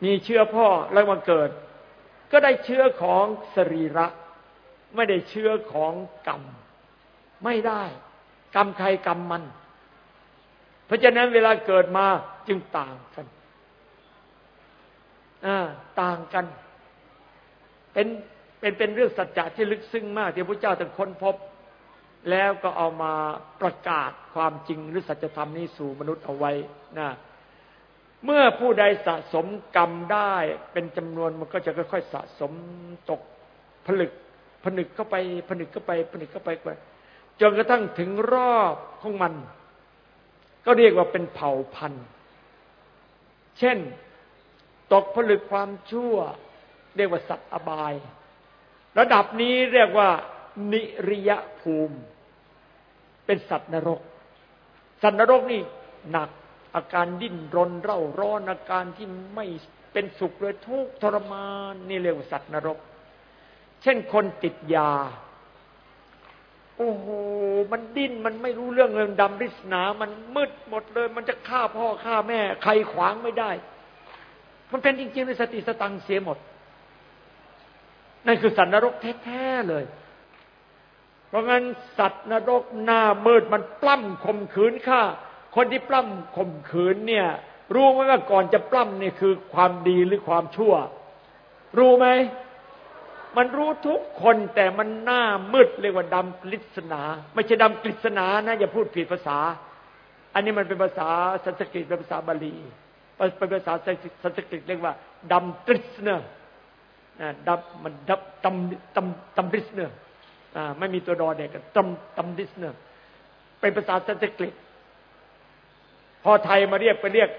มีเชื้อพ่อแล้วมาเกิด ก็ได้เชื้อของสรีระ ไม่ได้เชื้อของกรรม ไม่ได้ กรรมใครกรรมมัน เพราะฉะนั้นเวลาเกิดมาจึงต่างกันต่างกัน เป็น เป็นเป็นเรื่องสัจจะที่ลึกซึ้งมาก ที่พระเจ้าถึงค้นพบ แล้วก็เอามาประกาศความจริงหรือสัจธรรมนี้สู่มนุษย์เอาไว้นะเมื่อผู้ใดสะสมกรรมได้เป็นจำนวนมันก็จะค่อยๆสะสมตกผลึก ผนึกเข้าไป ผนึกเข้าไป ผนึกเข้าไปไปจนกระทั่งถึงรอบของมัน ก็เรียกว่าเป็นเผ่าพันธุ์ เช่น ตกผลึกความชั่ว เรียกว่าสัตว์อบาย ระดับนี้เรียกว่า นิริยภูมิ เป็นสัตว์นรก สัตว์นรกนี่หนักอาการดิ้นรนเร่าร้อนอาการที่ไม่เป็นสุขเลยทุกทรมานนี่เรียกว่าสัตว์นรก เช่นคนติดยา โอ้โหมันดิ้นมันไม่รู้เรื่องเรื่องดำริศนา มันมืดหมดเลย มันจะฆ่าพ่อฆ่าแม่ ใครขวางไม่ได้ มันเป็นจริงๆในสติสตังเสียหมด นั่นคือสัตว์นรกแท้ๆเลย เพราะงั้นสัตว์นรกหน้ามืดมันปล้ำข่มขืนฆ่า คนที่ปล้ำข่มขืนเนี่ย รู้ไหมว่าก่อนจะปล้ำเนี่ยคือความดีหรือความชั่ว รู้ไหมมันรู้ทุกคนแต่มันหน้ามืดเรียกว่าดำกฤษณา ไม่ใช่ดำกฤษณานะอย่าพูดผิดภาษา อันนี้มันเป็นภาษาสันสกฤตเป็นภาษาบาลีเป็นภาษาสันสกฤตเรียกว่าดำกฤษณา ดำมันดับตำตำตำริสเนอร์ไม่มีตัวดอเด็กตำตำริสเนอเป็นภาษาสันสกฤตพอไทยมาเรียกไปเรียก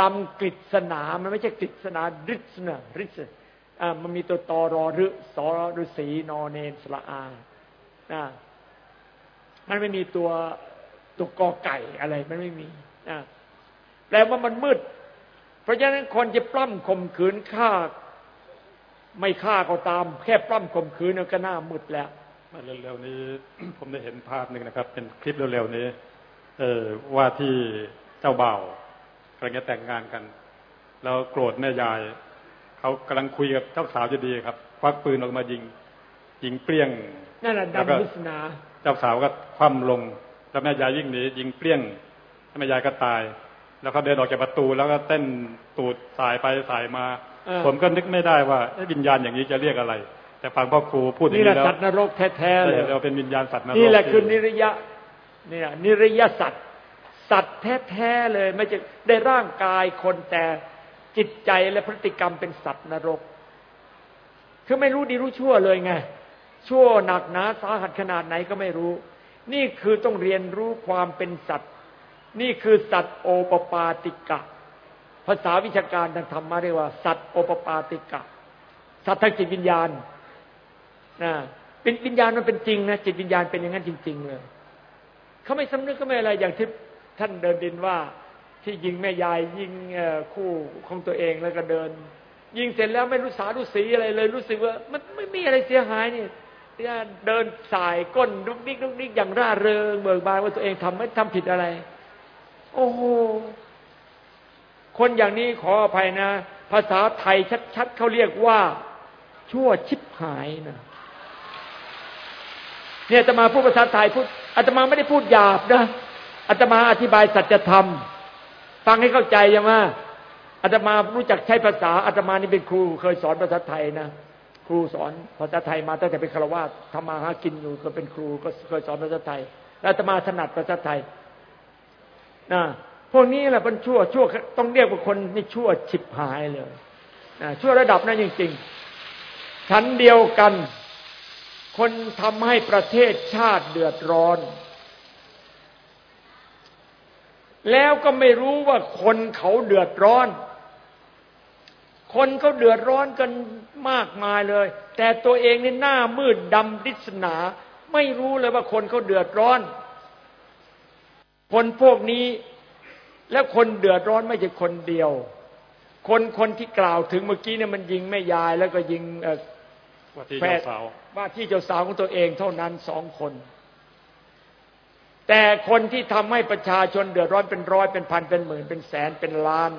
ดำกฤษณา มันไม่ใช่กฤษณาริสเนอริสมันมีตัวตอรอรึสอฤษีนอเนนสละอามันไม่มีตัวตัวกอไก่อะไรมันไม่มีแปลว่ามันมืด เพราะฉะนั้นคนจะปล้ำข่มขืนฆ่า ไม่ฆ่าก็ตาม แค่ปล้ำข่มขืนก็หน้ามืดแล้วมาเร็วๆนี้ผมได้เห็นภาพหนึ่งนะครับ เป็นคลิปเร็วๆนี้ เออว่าที่เจ้าบ่าวกำลังจะแต่งงานกัน แล้วโกรธแม่ยายเขากำลังคุยกับเจ้าสาวจะดีครับควักปืนออกมายิงยิงเปรี้ยงนั่นแหละดำวิสนาเจ้าสาวก็คว่ำลงแล้วแม่ยายยิ่งหนียิงเปรี้ยงแม่ยายก็ตาย แล้วเขาเดินออกจากประตูแล้วก็เต้นตูดสายไปสายมา ผมก็นึกไม่ได้ว่าวิญญาณอย่างนี้จะเรียกอะไร แต่ฟังพ่อครูพูดอย่างนี้แล้วนี่แหละสัตว์นรกแท้ๆเลยเราเป็นวิญญาณสัตว์นรกนี่แหละคือนิรยะเนี่ยนิรยสัตว์สัตว์แท้ๆเลยไม่จะได้ร่างกายคนแต่จิตใจและพฤติกรรมเป็นสัตว์นรก คือไม่รู้ดีรู้ชั่วเลยไง ชั่วหนักหนาสาหัสขนาดไหนก็ไม่รู้ นี่คือต้องเรียนรู้ความเป็นสัตว์ นี่คือสัตว์โอปปาติกะ ภาษาวิชาการทางธรรมาเรียกว่า สัตว์โอปปาติกะ สัตว์ทางจิตวิญญาณนะเป็นวิญญาณมันเป็นจริงนะจิตวิญญาณเป็นอย่างนั้นจริง ๆ เลยเขาไม่สำนึกก็ไม่อะไรอย่างที่ท่านเดินดินว่า ที่ยิงแม่ยายยิงคู่ของตัวเองแล้วก็เดิน ยิงเสร็จแล้วไม่รู้สารู้สีอะไรเลย รู้สึกว่า มันไม่มีอะไรเสียหายนี่เดินสายก้นลุกนิกลุกนิกอย่างร่าเริงเบิกบานว่าตัวเองทำไม่ทำผิดอะไร โอ้โห คนอย่างนี้ขออภัยนะ ภาษาไทยชัดๆเขาเรียกว่า ชั่วชิบหายนะเนี่ยจะมาพูดภาษาไทยพูดอาตมาไม่ได้พูดหยาบนะอาตมาอธิบายสัจธรรม ฟังให้เข้าใจยังว่าอาตมารู้จักใช้ภาษาอาตมานี่เป็นครู เคยสอนภาษาไทยนะครูสอนภาษาไทยมาตั้งแต่เป็นฆราวาสทำมาหากินอยู่ก็เป็นครูก็เคยสอนภาษาไทย แล้วอาตมาถนัดภาษาไทยนะ พวกนี้แหละเป็นชั่วชั่วต้องเรียกว่าคนนี่ชั่วฉิบหายเลยชั่วระดับนั้นจริง ๆ ชั้นเดียวกัน คนทำให้ประเทศชาติเดือดร้อน แล้วก็ไม่รู้ว่าคนเขาเดือดร้อน คนเขาเดือดร้อนกันมากมายเลย แต่ตัวเองนี่หน้ามืดดำดิศนา ไม่รู้เลยว่าคนเขาเดือดร้อน คนพวกนี้ แล้วคนเดือดร้อนไม่ใช่คนเดียว คนคนที่กล่าวถึงเมื่อกี้เนี่ยมันยิงแม่ยาย แล้วก็ยิงแฟนว่าที่เจ้าสาวของตัวเองเท่านั้นสองคน แต่คนที่ทำให้ประชาชนเดือดร้อนเป็นร้อยเป็นพันเป็นหมื่นเป็นแสนเป็นล้าน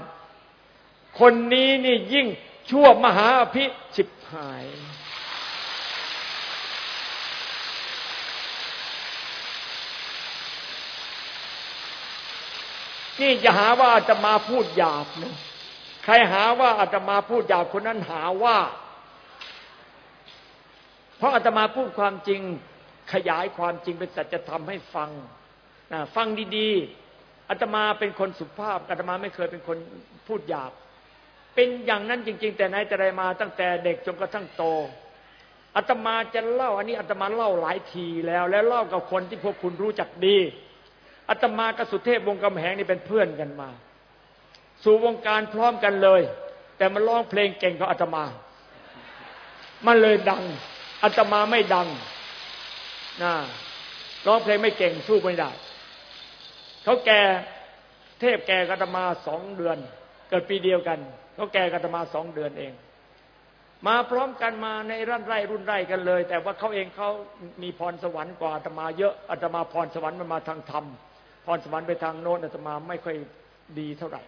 คนนี้นี่ยิ่งชั่วมหาอภิชิบหาย นี่จะหาว่าอาตมาพูดหยาบนะใครหาว่าอาตมาพูดหยาบคนนั้นหาว่า เพราะอาตมาพูดความจริง ขยายความจริงเป็นสัจธรรมให้ฟังนะฟังดีๆอาตมาเป็นคนสุภาพอาตมาไม่เคยเป็นคนพูดหยาบ เป็นอย่างนั้นจริง ๆ แต่ไหนแต่ไรมาตั้งแต่เด็กจนกระทั่งโตอาตมาจะเล่า อันนี้อาตมาเล่าหลายทีแล้ว แล้วเล่ากับคนที่พวกคุณรู้จักดี อาตมากับสุเทพวงกำแหงนี่เป็นเพื่อนกันมา สู่วงการพร้อมกันเลย แต่มันร้องเพลงเก่งกว่าอาตมา มันเลยดังอาตมาไม่ดังนะร้องเพลงไม่เก่งสู้ไม่ได้เขาแก่เทพแก่กัตมาสองเดือน เกิดปีเดียวกันเขาแก่กัตมาสองเดือนเอง มาพร้อมกันมาในรุ่นไร่รุ่นไร่กันเลย แต่ว่าเขาเองเขามีพรสวรรค์กว่าอาตมาเยอะอาตมาพรสวรรค์มันมาทางธรรม พรสวรรค์ไปทางโน้นอาตมาไม่ค่อยดีเท่าไหร่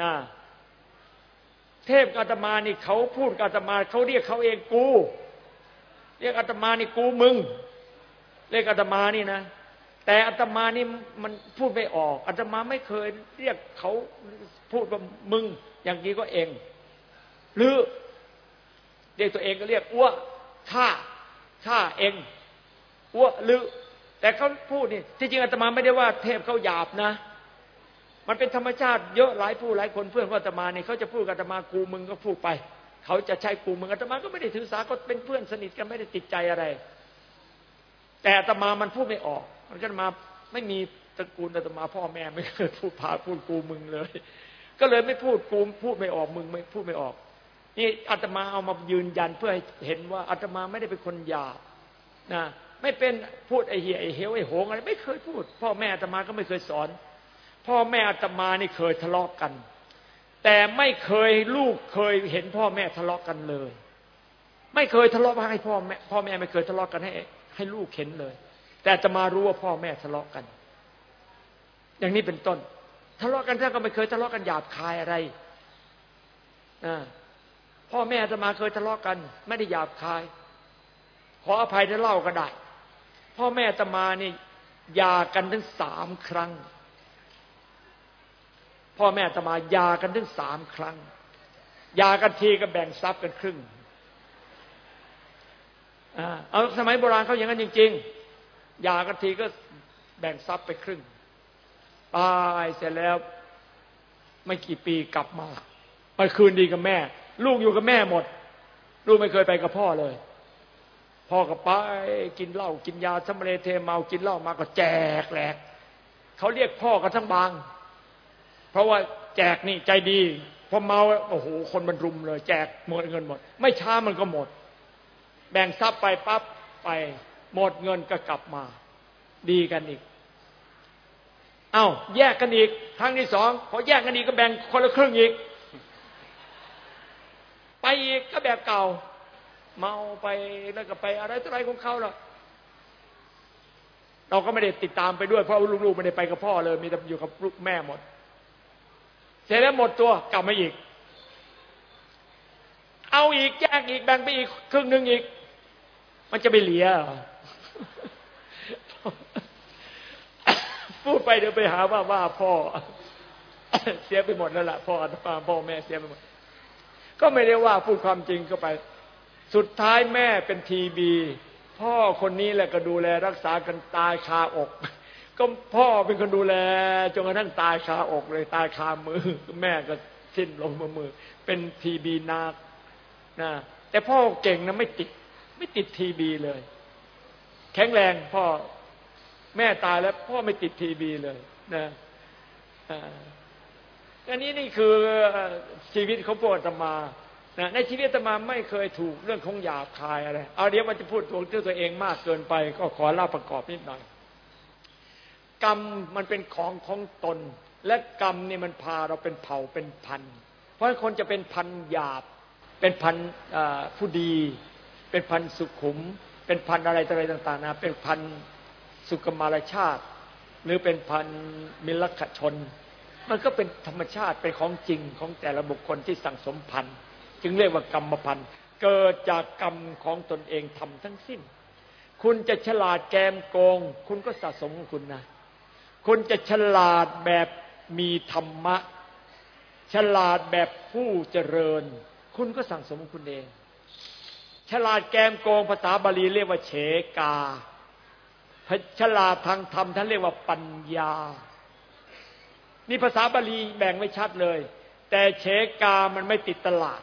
นะเทพอาตมานี่เขาพูดอาตมาเขาเรียกเขาเองกู เรียกอาตมานี่กูมึง เรียกอาตมานี่นะแต่อาตมานี่มันพูดไม่ออกอาตมาไม่เคยเรียกเขาพูดว่ามึง อย่างนี้ก็เอง หรือเรียกตัวเองก็เรียกอ้วข้าข้าเองอ้วหรือ แต่เขาพูดนี่ที่จริงอาตมาไม่ได้ว่าเทพเขาหยาบนะ มันเป็นธรรมชาติเยอะหลายผู้หลายคนเพื่อนอาตมาเนี่ยเขาจะพูดกับอาตมากูมึงก็พูดไป เขาจะใช้กูมึงอาตมาก็ไม่ได้ถือสาก็เป็นเพื่อนสนิทกันไม่ได้ติดใจอะไร แต่อาตมามันพูดไม่ออก มันก็มาไม่มีตระกูลอาตมาพ่อแม่ไม่เคยพูดพาพูดกูมึงเลย ก็เลยไม่พูดกูพูดไม่ออกมึงไม่พูดไม่ออกนี่อาตมาเอามายืนยันเพื่อให้เห็นว่าอาตมาไม่ได้เป็นคนหยาบนะ ไม่เป็นพูดไอเหี้ยไอเหวไอโหงอะไรไม่เคยพูด พ่อแม่อาตมาก็ไม่เคยสอน พ่อแม่อาตมานี่เคยทะเลาะกกัน แต่ไม่เคยลูกเคยเห็นพ่อแม่ทะเลาะกกันเลย ไม่เคยทะเลาะให้พ่อแม่พ่อแม่ไม่เคยทะเลาะกันให้ให้ลูกเห็นเลย แต่จะมารู้ว่าพ่อแม่ทะเลาะกัน อย่างนี้เป็นต้น ทะเลาะกันท่านก็ไม่เคยทะเลาะกันหยาบคายอะไรพ่อแม่จะมาเคยทะเลาะกัน ไม่ได้หยาบคาย ขออภัยถ้าเล่าก็ได้ พ่อแม่ตมาเนี่ยากันถึงสามครั้ง พ่อแม่ตมายากันถึงสามครั้ง ยากันทีก็แบ่งทรัพย์กันครึ่งเอาสมัยโบราณเขาอย่างนั้นจริง ๆ ยากันทีก็แบ่งทรัพย์ไปครึ่งตายเสร็จแล้ว ไม่กี่ปีกลับมาไปคืนดีกับแม่ ลูกอยู่กับแม่หมด ลูกไม่เคยไปกับพ่อเลย พ่อก็ไปกินเหล้ากินยาสมเลเทเมากินเหล้ามาก็แจกแหลกเขาเรียกพ่อกันทั้งบาง เพราะว่าแจกนี่ใจดีพอเมาโอ้โหคนมันรุมเลย แจกหมดเงินหมด ไม่ช้ามันก็หมด แบ่งทรัพย์ไปปั๊บไปหมดเงินก็กลับมา ดีกันอีกเอา้าแยกกันอีกครั้งที่สองพอแยกกันอีกก็แบ่งคนละครึ่งอีก ไปอีกก็แบบเก่า เมาไปแล้วก็ไปอะไรต่ออะไรของเขาหรอกเราก็ไม่ได้ติดตามไปด้วยเพราะลูกๆไม่ได้ไปกับพ่อเลย มีแต่อยู่กับลูกแม่หมด เสร็จแล้วหมดตัวกลับมาอีก เอาอีกแยกอีกแบ่งไปอีกครึ่งหนึ่งอีก มันจะไปเหลียพูดไปเดี๋ยวไปหาว่าว่าพ่อ เสียไปหมดแล้วล่ะพ่อพ่อแม่เสียไปหมด ก็ไม่ได้ว่าพูดความจริงเข้าไป สุดท้ายแม่เป็นทีบีพ่อคนนี้แหละก็ดูแลรักษากันตายคาอก ก็พ่อเป็นคนดูแลจนกระทั่งตายคาอกเลยตายคามือ แม่ก็สิ้นลงมือมือ เป็นทีบีนาคนะแต่พ่อเก่งนะไม่ติด ไม่ติดทีบีเลย แข็งแรงพ่อแม่ตายแล้วพ่อไม่ติดทีบีเลยนะอันนี้นี่คือชีวิตเของพวกธรรมา นะในชีวิตธรรมาไม่เคยถูกเรื่องของหยาบคายอะไร เอาเดี๋ยวมันจะพูดตัวตัวเองมากเกินไป ก็ขอเล่าประกอบนิดหน่อย กรรมมันเป็นของของตน และกรรมนี่มันพาเราเป็นเผ่าเป็นพัน เพราะคนจะเป็นพันหยาบ เป็นพันผู้ดี เป็นพันสุขุม เป็นพันอะไรต่างๆนะ เป็นพันสุกมารชาติ หรือเป็นพันมิลขชน มันก็เป็นธรรมชาติเป็นของจริงของแต่ละบุคคลที่สั่งสมพันธ์ จึงเรียกว่ากรรมพันธ์เกิดจากกรรมของตนเองทำทั้งสิ้น คุณจะฉลาดแกมโกง คุณก็สะสมของคุณนะ คุณจะฉลาดแบบมีธรรมะ ฉลาดแบบผู้เจริญ คุณก็สั่งสมของคุณเอง ฉลาดแกมโกงภาษาบาลีเรียกว่าเฉกาฉลาดทางธรรมท่านเรียกว่าปัญญา นี่ภาษาบาลีแบ่งไม่ชัดเลย แต่เชกามันไม่ติดตลาด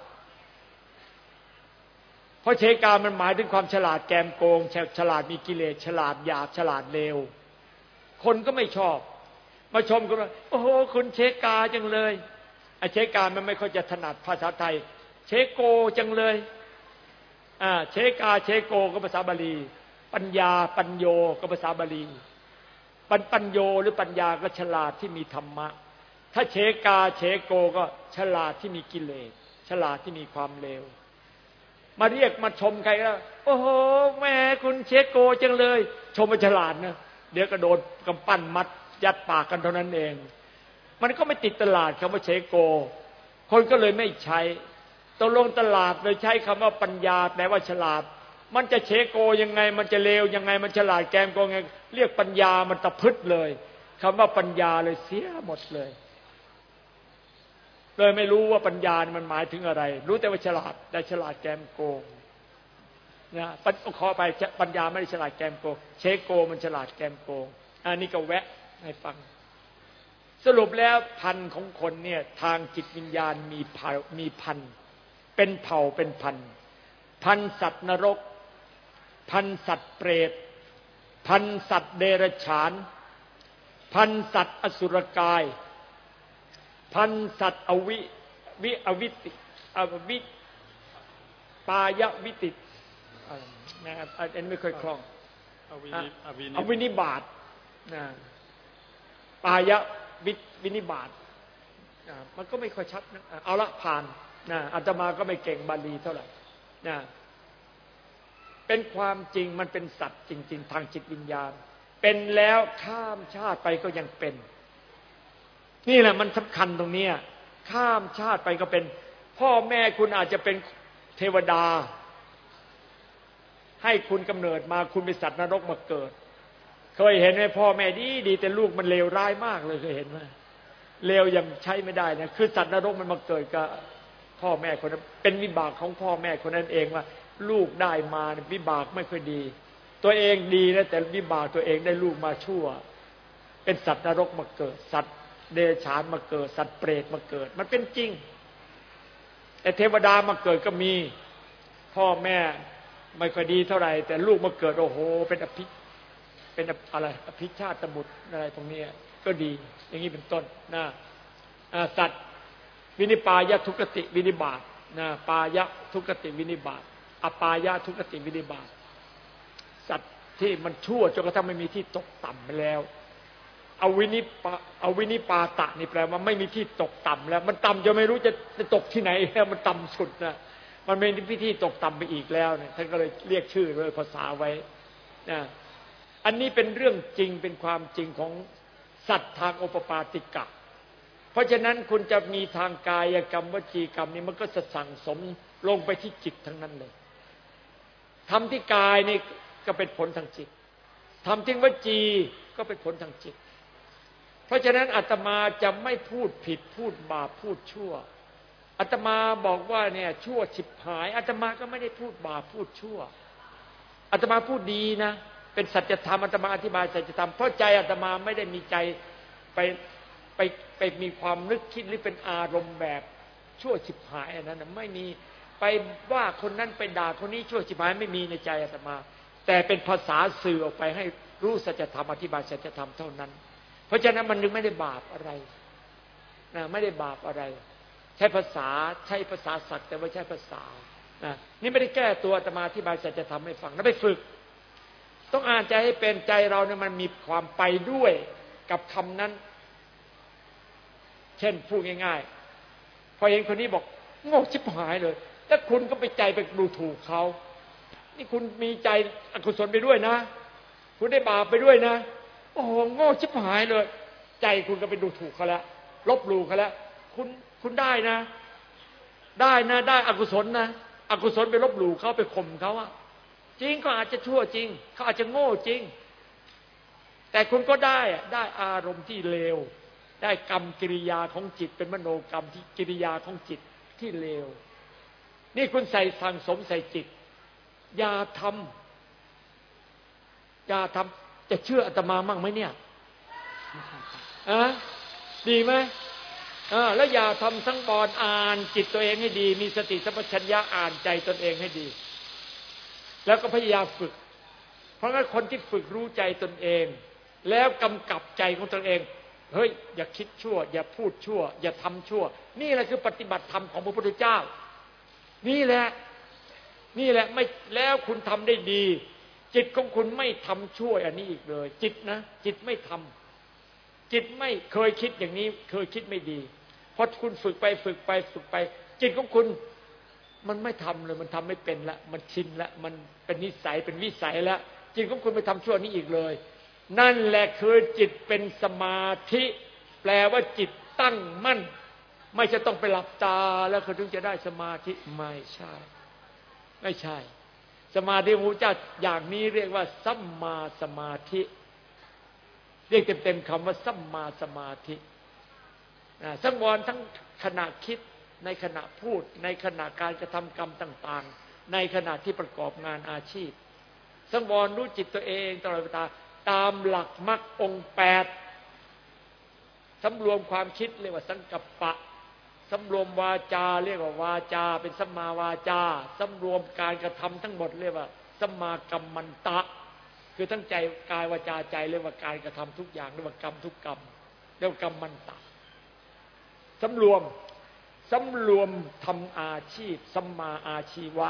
ราะเชกามันหมายถึงความฉลาดแกมโกง ฉลาดมีกิเลส ฉลาดหยาบฉลาดเลว คนก็ไม่ชอบ มาชมกันว่าโอ้โหคุณเชกาจังเลยอเชกามันไม่ค่อยจะถนัดภาษาไทย เชโกจังเลยอ่าเชกาเชโกก็ภาษาบาลี ปัญญาปัญโยก็ภาษาบาลี ปัญปัญโยหรือปัญญาก็ฉลาดที่มีธรรมะ ถ้าเชกาเชโกก็ฉลาดที่มีกิเลส ฉลาดที่มีความเลว มาเรียกมาชมใครก็โอ้โหแม่คุณเชโกจังเลย ชมมาฉลาดนะเดี๋ยวกระโดดกำปั้นมัดยัดปากกันเท่านั้นเอง มันก็ไม่ติดตลาดคำว่าเชโก คนก็เลยไม่ใช้ตกลงตลาดเลยใช้คำว่าปัญญาแปลว่าฉลาด มันจะเชโกยังไง มันจะเลวยังไงมันฉลาดแกมโกงไงเรียกปัญญามันตะพึดเลยคำว่าปัญญาเลยเสียหมดเลย เลยไม่รู้ว่าปัญญามันหมายถึงอะไร รู้แต่ว่าฉลาดแต่ฉลาดแกมโกงนะขอไปปัญญาไม่ได้ฉลาดแกมโกงเชโกมันฉลาดแกมโกง อันนี้ก็แวะให้ฟัง สรุปแล้วพันของคนเนี่ยทางจิตวิญญาณมีมีพันเป็นเผ่าเป็นพันพันสัตว์นรก พันสัตว์เปรตพันสัตว์เดรัจฉาน พันสัตว์อสุรกาย พันสัตว์อวิวิอวิติอวิปายวิตินะครับอันนี้ไม่เคยคล่องอวินิบาตนะปายะวินิบาตมันก็ไม่ค่อยชัดนะเอาละผ่านนะอาตมาก็ไม่เก่งบาลีเท่าไหร่นะเป็นความจริงมันเป็นสัตว์จริง ๆ ทางจิตวิญญาณ เป็นแล้วข้ามชาติไปก็ยังเป็น นี่แหละมันสำคัญตรงนี้ข้ามชาติไปก็เป็น พ่อแม่คุณอาจจะเป็นเทวดา ให้คุณกำเนิดมาคุณเป็นสัตว์นรกมาเกิด เคยเห็นไหมพ่อแม่ดีดีแต่ลูกมันเลวร้ายมากเลยเคยเห็นไหมเลวยังใช้ไม่ได้นะคือสัตว์นรกมันมาเกิดกับพ่อแม่คนนั้นเป็นวิบากของพ่อแม่คนนั้นเองว่า ลูกได้มาวิบากไม่ค่อยดี ตัวเองดีนะแต่วิบากตัวเองได้ลูกมาชั่ว เป็นสัตว์นรกมาเกิด สัตว์ เดชานมาเกิด สัตว์เปรตมาเกิด มันเป็นจริงแต่เทวดามาเกิดก็มี พ่อแม่ไม่ค่อยดีเท่าไหร่ แต่ลูกมาเกิดโอ้โห เป็นอภิเป็นอะไรอภิชาติบุตรอะไรตรงนี้ก็ดี อย่างนี้เป็นต้นนะสัตว์วินิปายทุกติวินิบาตนะปายะทุกติวินิบาตอปายะทุกติวินิบาตสัตว์ที่มันชั่วจนกระทั่งไม่มีที่ตกต่ำไปแล้ว อาวินิปเอาวินิปาตะนี่แปลว่าไม่มีที่ตกต่ำแล้ว มันต่ำจะไม่รู้จะจะตกที่ไหนแล้วมันต่ำสุดนะมันไม่มีที่ตกต่ำไปอีกแล้วเนี่ยท่านก็เลยเรียกชื่อด้วยภาษาไว้นะอันนี้เป็นเรื่องจริงเป็นความจริงของสัตว์ทางโอปปาติกะ เพราะฉะนั้นคุณจะมีทางกายกรรมวจีกรรมนี้มันก็จะสั่งสมลงไปที่จิตทั้งนั้นเลยทำที่กายนี่ก็เป็นผลทางจิตทำที่วจีก็เป็นผลทางจิต เพราะฉะนั้นอาตมาจะไม่พูดผิดพูดบาปพูดชั่วอาตมาบอกว่าเนี่ยชั่วฉิบหายอาตมาก็ไม่ได้พูดบาปพูดชั่วอาตมาพูดดีนะ เป็นสัจธรรมอาตมาอธิบายสัจธรรมเพราะใจอาตมาไม่ได้มีใจไปไปไปมีความนึกคิดหรือเป็นอารมณ์แบบชั่วฉิบหายอันนั้นไม่มีไปว่าคนนั้นไปด่าคนนี้ชั่วฉิบหายไม่มีในใจอาตมา แต่เป็นภาษาสื่อออกไปให้รู้สัจธรรมอธิบายสัจธรรมเท่านั้น เพราะฉะนั้นมันนึงไม่ได้บาปอะไรนะไม่ได้บาปอะไร ใช้ภาษาใช้ภาษาสักแต่ไม่ใช่ภาษานะนี่ไม่ได้แก้ตัวอาตมาอธิบายสัจธรรมให้ฟังแล้วไปฝึก ต้องอ่านใจให้เป็นใจเราเนี่ยมันมีความไปด้วยกับคำนั้น เช่นพูดง่าย ๆ พอเห็นคนนี้บอกโง่ชิบหายเลยแล้วคุณก็ไปใจไปดูถูกเขา นี่คุณมีใจอกุศลไปด้วยนะ คุณได้บาปไปด้วยนะ โอ้โหโง่ชิบหายเลย ใจคุณก็ไปดูถูกเขาแล้วลบหลู่เขาแล้วคุณคุณได้นะ ได้นะ ได้อกุศลนะอกุศลไปลบหลู่เขาไปข่มเขาอะจริงก็อาจจะชั่วจริง เขาอาจจะโง่จริง แต่คุณก็ได้ได้อารมณ์ที่เลว ได้กรรมกิริยาของจิตเป็นมโนกรรมที่กิริยาของจิตที่เลว นี่คุณใส่สั่งสมใส่จิต อย่าทำอย่าทำ จะเชื่ออาตมามั่งไหมเนี่ยอะดีไหมอ่าแล้วอย่าทำทั้งบอนอ่านจิตตัวเองให้ดี มีสติสัพพัญญะอ่านใจตนเองให้ดี แล้วก็พยายามฝึก เพราะงั้นคนที่ฝึกรู้ใจตนเอง แล้วกำกับใจของตนเองเฮ้ยอย่าคิดชั่ว อย่าพูดชั่ว อย่าทำชั่ว นี่แหละคือปฏิบัติธรรมของพระพุทธเจ้า นี่แหละ นี่แหละไม่แล้วคุณทำได้ดี จิตของคุณไม่ทำชั่วอันนี้อีกเลย จิตนะจิตไม่ทำจิตไม่เคยคิดอย่างนี้ เคยคิดไม่ดีพอคุณฝึกไปฝึกไปฝึกไป จิตของคุณ มันไม่ทำเลย มันทำไม่เป็นละ มันชินละมันเป็นนิสัยเป็นวิสัยล้วจิตของคุณไปทำชั่วนี้อีกเลย นั่นแหละคือจิตเป็นสมาธิ แปลว่าจิตตั้งมั่น ไม่จะต้องไปหลับตาแล้วเขาถึงจะได้สมาธิไม่ใช่ ไม่ใช่ สมาธิของพระเจ้าอย่างนี้เรียกว่าสัมมาสมาธิ เรียกเต็มๆคำว่าสัมมาสมาธิสังวรทั้งขณะคิดในขณะพูด ในขณะการกระทำกรรมต่าง ๆ ในขณะที่ประกอบงานอาชีพ สังวรรู้จิตตัวเองตลอดเวลาตามหลักมรรคองแปดสำรวมความคิดเรียกว่าสังกัปปะ สำรวมวาจาเรียกว่าวาจา เป็นสัมมาวาจาสำรวมการกระทำทั้งหมดเรียกว่าสัมมากรรมมันตะ คือทั้งใจกายวาจาใจเรียกว่าการกระทำทุกอย่างเรียกว่ากรรมทุกกรรมเรียกว่ากรรมมันตะสำรวมสำรวมทำอาชีพสัมมาอาชีวะ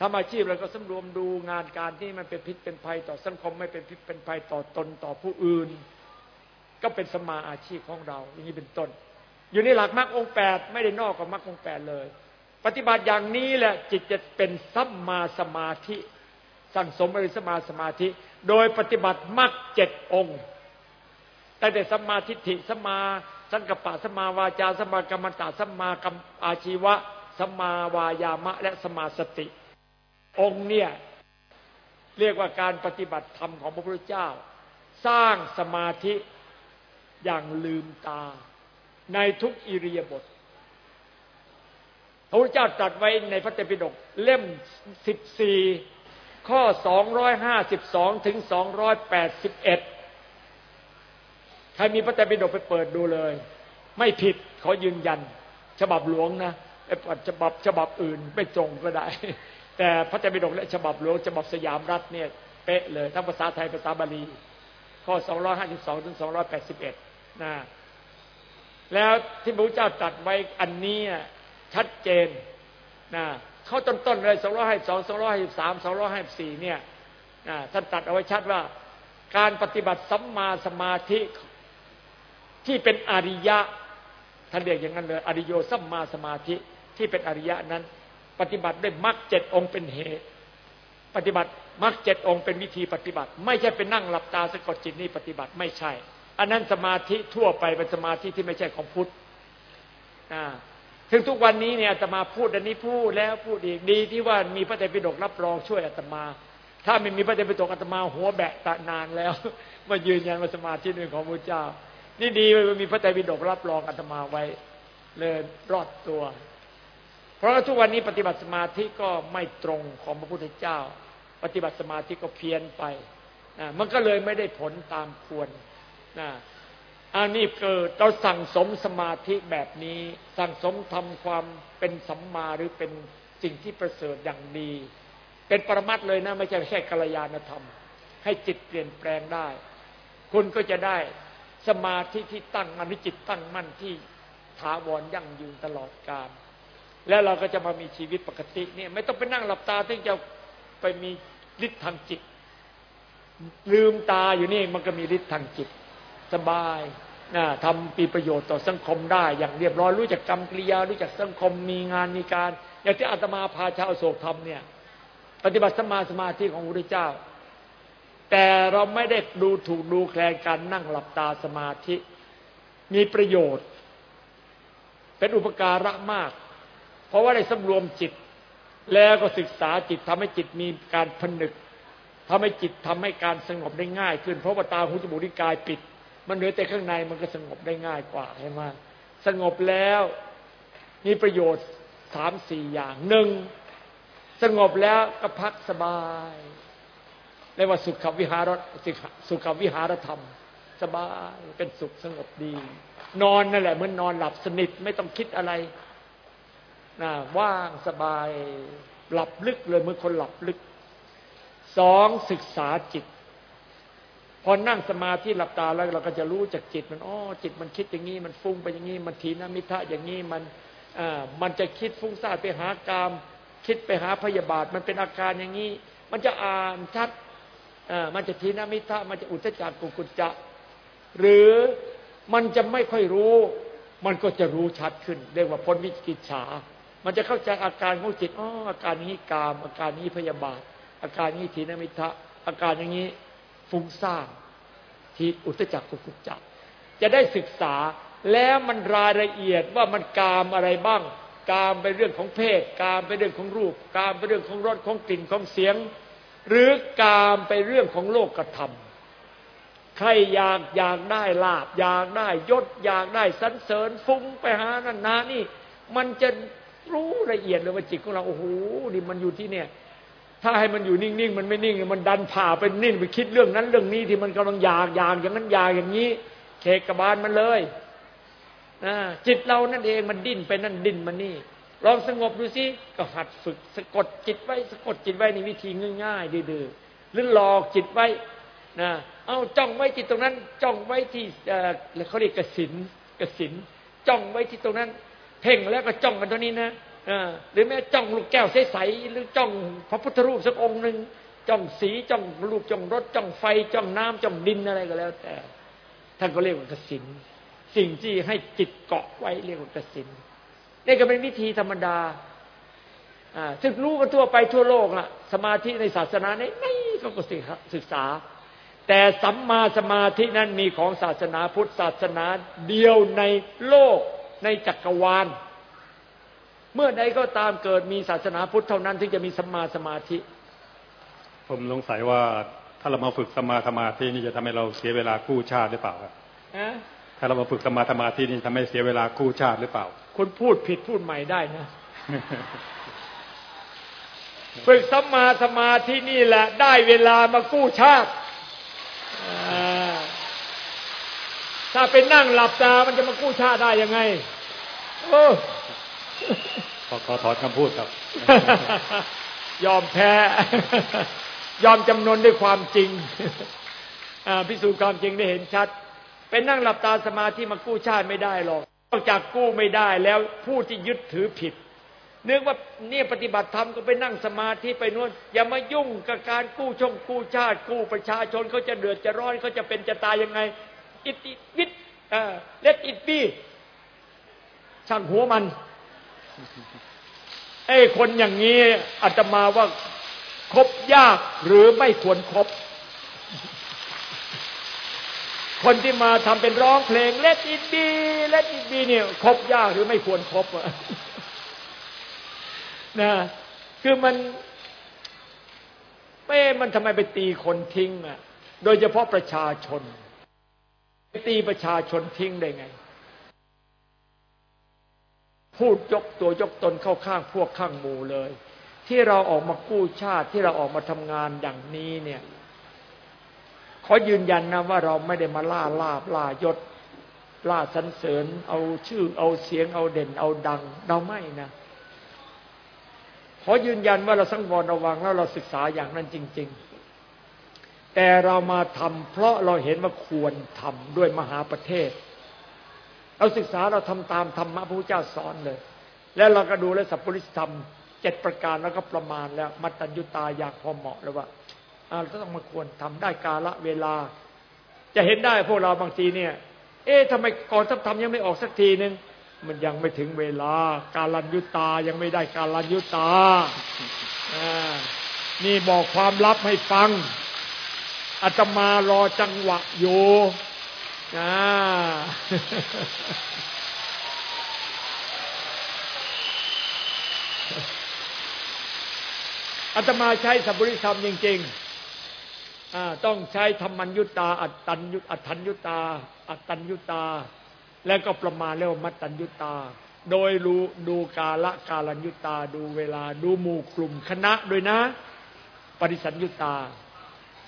ทำอาชีพแล้วก็สำรวมดูงานการที่มันเป็นพิษเป็นภัยต่อสังคมไม่เป็นพิษเป็นภัยต่อตนต่อผู้อื่น ก็เป็นสมาอาชีพของเรา อย่างนี้เป็นต้น อยู่ในหลักมรรคองแปดไม่ได้นอกกับมรรคองแปดเลย ปฏิบัติอย่างนี้แหละจิตจะเป็นสัมมาสมาธิ สั่งสมอริสมมาสมาธิ โดยปฏิบัติมรรคเจ็ดองค์ตั้งแต่สัมมาทิฏฐิสัมมาสังกัปปะสัมมาวาจาสัมมากรรมตะสัมมากรรมอาชีวะสัมมาวายามะ และสมาสติ องค์เนี่ยเรียกว่าการปฏิบัติธรรมของพระพุทธเจ้า สร้างสมาธิอย่างลืมตา ในทุกอิริยาบถพระพุทธเจ้าตรัสไว้ในพระเตปิฎกเล่มสิบสี่ข้อสองร้อยห้าสิบสองถึงสองร้อยแปดสิบเอ็ดใครมีพระไตปิฎกไปเปิดดูเลย ไม่ผิดขอยืนยัน ฉบับหลวงนะไอ้ฉบับฉบับอื่นไม่ตรงก็ได้ แต่พระไตปิฎกและฉบับหลวงฉบับสยามรัฐเนี่ยเป๊ะเลย ทั้งภาษาไทยภาษาบาลี ข้อ 252 ถึง 281 นะ แล้วที่พระพุทธเจ้าตรัสไว้อันนี้ชัดเจนนะเขาต้นๆเลย252 253 254เนี่ยนะท่านตัดเอาไว้ชัดว่า การปฏิบัติสัมมาสมาธิที่เป็นอริยะท่านเรียกอย่างนั้นเลยอริโยสัมมาสมาธิที่เป็นอริยะนั้น ปฏิบัติด้วยมรรคเจ็ดองค์เป็นเหตุ ปฏิบัติมรรคเจ็ดองค์เป็นวิธีปฏิบัติ ไม่ใช่เป็นนั่งหลับตาสะกดจิตนี่ปฏิบัติไม่ใช่ อันนั้นสมาธิทั่วไปเป็นสมาธิที่ไม่ใช่ของพุทธถึงทุกวันนี้เนี่ยอาตมาพูดอันนี้พูดแล้วพูดอีกดีที่ว่ามีพระเตปิฎกรับรองช่วยอาตมา ถ้าไม่มีพระเตปิฎกอาตมาหัวแบะตะนานแล้วมายืนยันว่าสมาธิเป็นของพระเจ้า นี่ดีมันมีพระไตรปิฎกรับรองอาตมาไว้เลยรอดตัว เพราะทุกวันนี้ปฏิบัติสมาธิก็ไม่ตรงของพระพุทธเจ้า ปฏิบัติสมาธิก็เพี้ยนไปมันก็เลยไม่ได้ผลตามควร นะอันนี้เกิดเราสั่งสมสมาธิแบบนี้ สั่งสมทำความเป็นสัมมาหรือเป็นสิ่งที่ประเสริฐอย่างดี เป็นปรมัตเลยนะ ไม่ใช่แค่กัลยาณธรรม ให้จิตเปลี่ยนแปลงได้ คุณก็จะได้สมาธิที่ตั้งมันจิตตั้งมั่นที่ถาวรยั่งยืนตลอดกาลแล้วเราก็จะมามีชีวิตปกติเนี่ยไม่ต้องไปนั่งหลับตาถึงจะไปมีฤทธิ์ทางจิต ลืมตาอยู่นี่มันก็มีฤทธิ์ทางจิต สบายนะทำปีประโยชน์ต่อสังคมได้ อย่างเรียบร้อยรู้จักกรรมกริยา รู้จักสังคมมีงานมีการ อย่างที่อาตมาพาชาวโศกทำเนี่ย ปฏิบัติสมาสมาธิของพระพุทธเจ้า แต่เราไม่ได้ดูถูกดูแคลนการนั่งหลับตาสมาธิ มีประโยชน์ เป็นอุปการะมาก เพราะว่าได้สำรวมจิต แล้วก็ศึกษาจิตทำให้จิตมีการผนึกทำให้จิตทำให้การสงบได้ง่ายขึ้น เพราะว่าตาหูจมูกลิ้นกายปิด มันเหลือแต่ข้างในมันก็สงบได้ง่ายกว่าใช่ไหมสงบแล้วมีประโยชน์สามสี่อย่างหนึ่งสงบแล้วก็พักสบายเรียกว่าสุขวิหารสุขวิหารธรรม สบายเป็นสุขสงบดี นอนนั่นแหละเหมือนนอนหลับสนิทไม่ต้องคิดอะไรนะว่างสบายหลับลึกเลยเหมือนคนหลับลึกสองศึกษาจิต พอนั่งสมาธิหลับตาแล้วเราก็จะรู้จากจิตมันอ๋อจิตมันคิดอย่างนี้มันฟุ้งไปอย่างนี้มันทีนมิทะอย่างนี้มันอ่ามันจะคิดฟุ้งซ่านไปหากาม คิดไปหาพยาบาทมันเป็นอาการอย่างนี้ มันจะอ่านชัดมันจะทีนมิทะมันจะอุทจักกุกุจจะ หรือมันจะไม่ค่อยรู้ มันก็จะรู้ชัดขึ้น เรียกว่าพ้นวิจิกิจฉา มันจะเข้าใจอาการของจิตอ๋ออาการนี้กาม อาการนี้พยาบาท อาการนี้ทีนมิทะ อาการอย่างนี้ ฟุ้งซ่านทีอุทจักกุกุจจะจะได้ศึกษาแล้วมันรายละเอียดว่ามันกามอะไรบ้าง กามไปเรื่องของเพศ กามไปเรื่องของรูป กามไปเรื่องของรสของกลิ่นของเสียง หรือกามไปเรื่องของโลกธรรมใครอยากอยากได้ลาบอยากได้ยศอยากได้สันเสริญฟุ้งไปหานั่นนานี่ มันจะรู้ละเอียดเลยว่าจิตของเราโอ้โหนี่มันอยู่ที่เนี่ย ถ้าให้มันอยู่นิ่งๆมันไม่นิ่ง มันดันผ่าไปนิ่งไปคิดเรื่องนั้นเรื่องนี้ที่มันกำลังอยากอยากอย่างนั้นอยากอย่างนี้เคกบาลมันเลยจิตเรานั่นเองมันดิ้นไปนั่นดิ้นมานี่ ลองสงบดูสิก็หัดฝึกสะกดจิตไว้สะกดจิตไว้ในวิธีง่ายๆดื้อๆหรือหลอกจิตไว้นะเอาจ้องไว้จิตตรงนั้น จ้องไว้ที่เขาเรียกกสินกสินจ้องไว้ที่ตรงนั้น เพ่งแล้วก็จ้องกันตรงนี้นะ หรือแม้จ้องลูกแก้วใสๆหรือจ้องพระพุทธรูปสักองค์หนึ่งจ้องสีจ้องรูปจ้องรถจ้องไฟจ้องน้ำจ้องดินอะไรก็แล้ว แต่ ท่านก็เรียกว่ากสินสิ่งที่ให้จิตเกาะไว้เรียกว่ากสินนี่ก็เป็นวิธีธรรมดาซึ่งรู้กันทั่วไปทั่วโลกอะสมาธิในศาสนาในไม่ก็ศึกษา แต่สัมมาสมาธินั้นมีของศาสนาพุทธศาสนาเดียวในโลกในจักรวาล เมื่อใดก็ตามเกิดมีศาสนาพุทธเท่านั้นถึงจะมีสัมมาสมาธิ ผมสงสัยว่าถ้าเรามาฝึกสมาสมาธินี่จะทำให้เราเสียเวลากู้ชาติหรือเปล่าครับถ้าเรามาฝึกสมาสมาธินี่ทำให้เสียเวลากู้ชาติหรือเปล่า คุณพูดผิดพูดใหม่ได้นะฝึกสัมมาสมาธินี่แหละ ได้เวลามากู้ชาติถ้าเป็นนั่งหลับตา มันจะมากู้ชาติได้ยังไง โอ้ ขอขอถอนคำพูดครับ ยอมแพ้ ยอมจำนนด้วยความจริงพิสูจน์ความจริงได้เห็นชัด เป็นนั่งหลับตาสมาธิมากู้ชาติไม่ได้หรอกนอกจากกู้ไม่ได้แล้วผู้ที่ยึดถือผิดเนื่องว่าเนี่ยปฏิบัติธรรมก็ไปนั่งสมาธิไปนวดอย่ามายุ่งกับการกู้ชงกู้ชาติ กู้ประชาชนเขาจะเดือดจะร้อนเขาจะเป็นจะตายยังไงอิติวิทเล็ดอิดบี้ช่างหัวมัน ไอ้คนอย่างนี้อาตมาว่าคบยากหรือไม่ควรครบ คนที่มาทำเป็นร้องเพลงเล็ดอิดบีเล็ดอิดบีเนี่ยคบยากหรือไม่ควรครบอะนะคือมันไม่มันทำไมไปตีคนทิ้งอะ โดยเฉพาะประชาชนไปตีประชาชนทิ้งได้ไง พูดยกตัวยกตนเข้าข้างพวกข้างหมู่เลย ที่เราออกมากู้ชาติที่เราออกมาทำงานอย่างนี้เนี่ยขอยืนยันนะว่าเราไม่ได้มาล่าลาบล่ายศล่าสันเสริญ เอาชื่อเอาเสียงเอาเด่นเอาดัง เราไม่นะขอยืนยันว่าเราสังวรระวังแล้วเราศึกษาอย่างนั้นจริง ๆ แต่เรามาทำเพราะเราเห็นว่าควรทำด้วยมหาประเทศ เราศึกษาเราทำตามธรรมะพระพุทธเจ้าสอนเลย แล้วเราก็ดูแลสัพพุริสธรรมเจ็ดประการแล้วก็ประมาณแล้วมัตตัญญุตาอยากพอเหมาะแล้วว่าเราต้องมาควรทำได้กาละเวลา จะเห็นได้พวกเราบางทีเนี่ย เอ๊ะทำไมก่อนทำทำยังไม่ออกสักทีหนึ่งมันยังไม่ถึงเวลา การันยุตายังไม่ได้การันยุตานี่บอกความลับให้ฟังอาตมารอจังหวะอยู่ อาตมาใช้สัพพุริธรรมจริงๆ ต้องใช้ธรรมัญยุตา อัตตัญยุอัตถัญยุตา อัตตัญยุตา แล้วก็ประมาณเรียกว่ามัตตัญยุตา โดยรู้ดูกาละกาลัญยุตา ดูเวลา ดูหมู่กลุ่มคณะด้วยนะ ปริสัญยุตา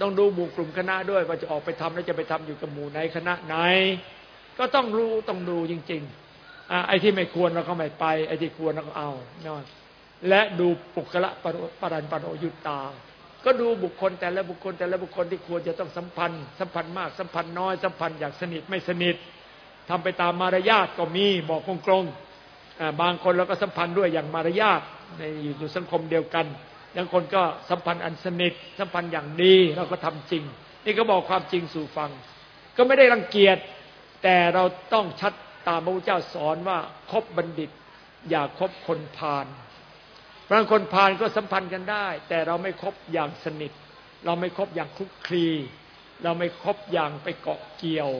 ต้องดูหมู่กลุ่มคณะด้วยว่าจะออกไปทำแล้วจะไปทำอยู่กับหมู่ไหนคณะไหน ก็ต้องรู้ต้องดูจริงๆอไอ้ที่ไม่ควรเราก็ไม่ไป ไอ้ที่ควรเราก็เอานอนและดูปุกละปรันปโรยุตา ก็ดูบุคคลแต่ละบุคคลแต่ละบุคคลที่ควรจะต้องสัมพันธ์สัมพันธ์มากสัมพันธ์น้อยสัมพันธ์อย่างสนิทไม่สนิททำไปตามมารยาทก็มีบอกกงๆบางคนเราก็สัมพันธ์ด้วยอย่างมารยาทในอยู่สังคมเดียวกัน บางคนก็สัมพันธ์อันสนิทสัมพันธ์อย่างดีเราก็ทำจริง นี่ก็บอกความจริงสู่ฟัง ก็ไม่ได้รังเกียจแต่เราต้องชัดตามพระพุทธเจ้าสอนว่าคบบัณฑิต อย่าคบคนพาลบางคนพาลก็สัมพันธ์กันได้ แต่เราไม่คบอย่างสนิท เราไม่คบอย่างคลุกคลี เราไม่คบอย่างไปเกาะเกี่ยว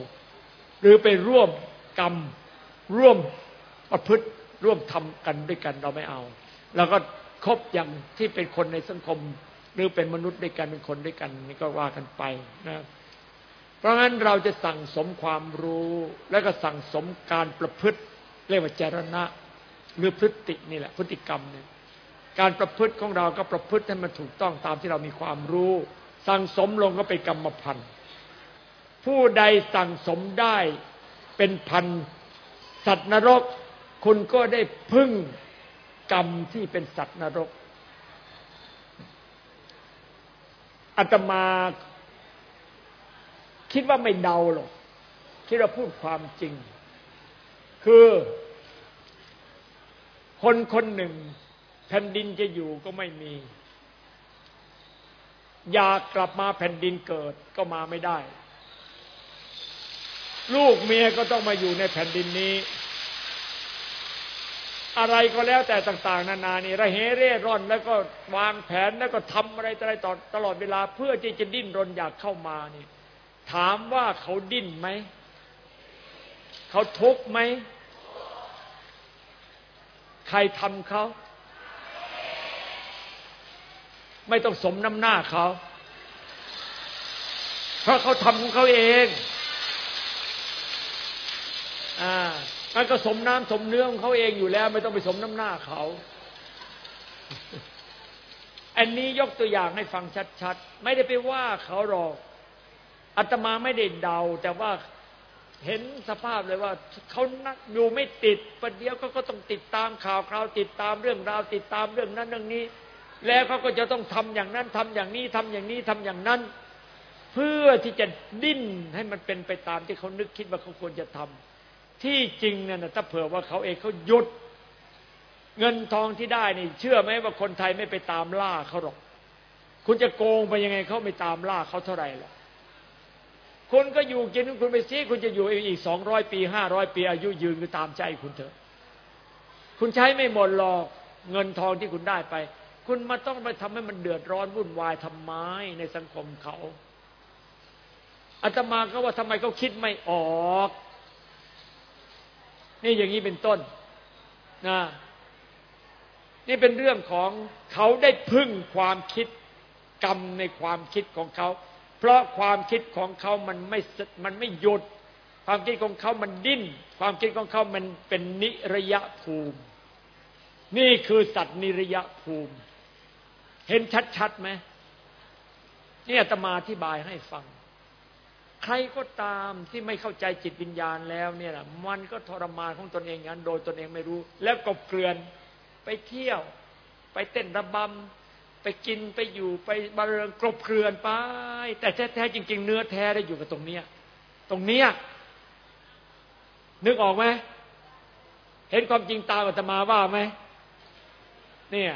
หรือไปร่วมกรรมร่วมประพฤติร่วมทำกันด้วยกันเราไม่เอาเราก็ คบอย่างที่เป็นคนในสังคม หรือเป็นมนุษย์ด้วยกันเป็นคนด้วยกันนี่ก็ว่ากันไปนะเพราะงั้นเราจะสั่งสมความรู้ แล้วก็สั่งสมการประพฤติ เรียกว่าจรณะ หรือพฤตินี่แหละพฤติกรรมเนี่ยการประพฤติของเราก็ประพฤติให้มันถูกต้องตามที่เรามีความรู้ สั่งสมลงก็เป็นกรรมพันธ์ผู้ใดสั่งสมได้เป็นพันสัตว์นรก คุณก็ได้พึ่ง กรรมที่เป็นสัตว์นรกอาตมาคิดว่าไม่เดาหรอกคิดว่าพูดความจริง คือ คนคนหนึ่ง แผ่นดินจะอยู่ก็ไม่มี อยากกลับมาแผ่นดินเกิดก็มาไม่ได้ ลูกเมียก็ต้องมาอยู่ในแผ่นดินนี้ อะไรก็แล้วแต่ต่างๆ นานานี่ระเหเร่ร่อน แล้วก็วางแผนแล้วก็ทำอะไรอะไรตตลอดเวลา เพื่อที่จะดิ้นรนอยากเข้ามานี่ ถามว่าเขาดิ้นไหมเขาทุกข์ไหมใครทำเขาไม่ต้องสมน้ำหน้าเขาเพราะเขาทำของเขาเอง อ่า มันก็สมน้ำสมเนื้อของเขาเองอยู่แล้ว ไม่ต้องไปสมน้ำหน้าเขา อันนี้ยกตัวอย่างให้ฟังชัดๆ ไม่ได้ไปว่าเขาหรอกอาตมาไม่ได้เดา แต่ว่าเห็นสภาพเลยว่าเขานักอยู่ไม่ติดประเดี๋ยวเขาก็ต้องติดตามข่าวคราวติดตามเรื่องราว ติดตามเรื่องนั้นเรื่องนี้ แล้วเขาก็จะต้องทำอย่างนั้นทำอย่างนี้ทำอย่างนี้ทำอย่างนั้น เพื่อที่จะดิ้นให้มันเป็นไปตามที่เขานึกคิดว่าเขาควรจะทำ ที่จริงเนี่ยถ้าเผื่อว่าเขาเองเขาหยุด เงินทองที่ได้นี่ เชื่อไหมว่าคนไทยไม่ไปตามล่าเขาหรอก คุณจะโกงไปยังไงเขาไม่ตามล่าเขาเท่าไหร่ล่ะคุณก็อยู่กินคุณไปซิคุณจะอยู่อีกสองร้อยปีห้าร้อยปี อายุยืนก็ตามใจคุณเถอะ คุณใช้ไม่หมดหรอกเงินทองที่คุณได้ไป คุณมาต้องไปทำให้มันเดือดร้อนวุ่นวายทำไมในสังคมเขาอาตมาก็ว่าทำไมเขาคิดไม่ออก นี่อย่างนี้เป็นต้นนะนี่เป็นเรื่องของเขาได้พึ่งความคิดกรรมในความคิดของเขา เพราะความคิดของเขามันไม่มันไม่หยุด ความคิดของเขามันดิ้น ความคิดของเขามันเป็นนิระยะภูมิ นี่คือสัตว์นิระยะภูมิ เห็นชัดๆไหมนี่อาตมาอธิบายให้ฟัง ใครก็ตามที่ไม่เข้าใจจิตวิญญาณแล้วเนี่ยมันก็ทรมานของตนเองงั้น โดยตนเองไม่รู้ แล้วกบเกลื่อนไปเที่ยว ไปเต้นระบำไปกินไปอยู่ไปบาเริงกรบเกลื่อนไป แต่แท้ๆจริง ๆ เนื้อแท้ได้อยู่กับตรงเนี้ย ตรงเนี้ยนึกออกไหมเห็นความจริงตามอาตมาว่าไหมเนี่ย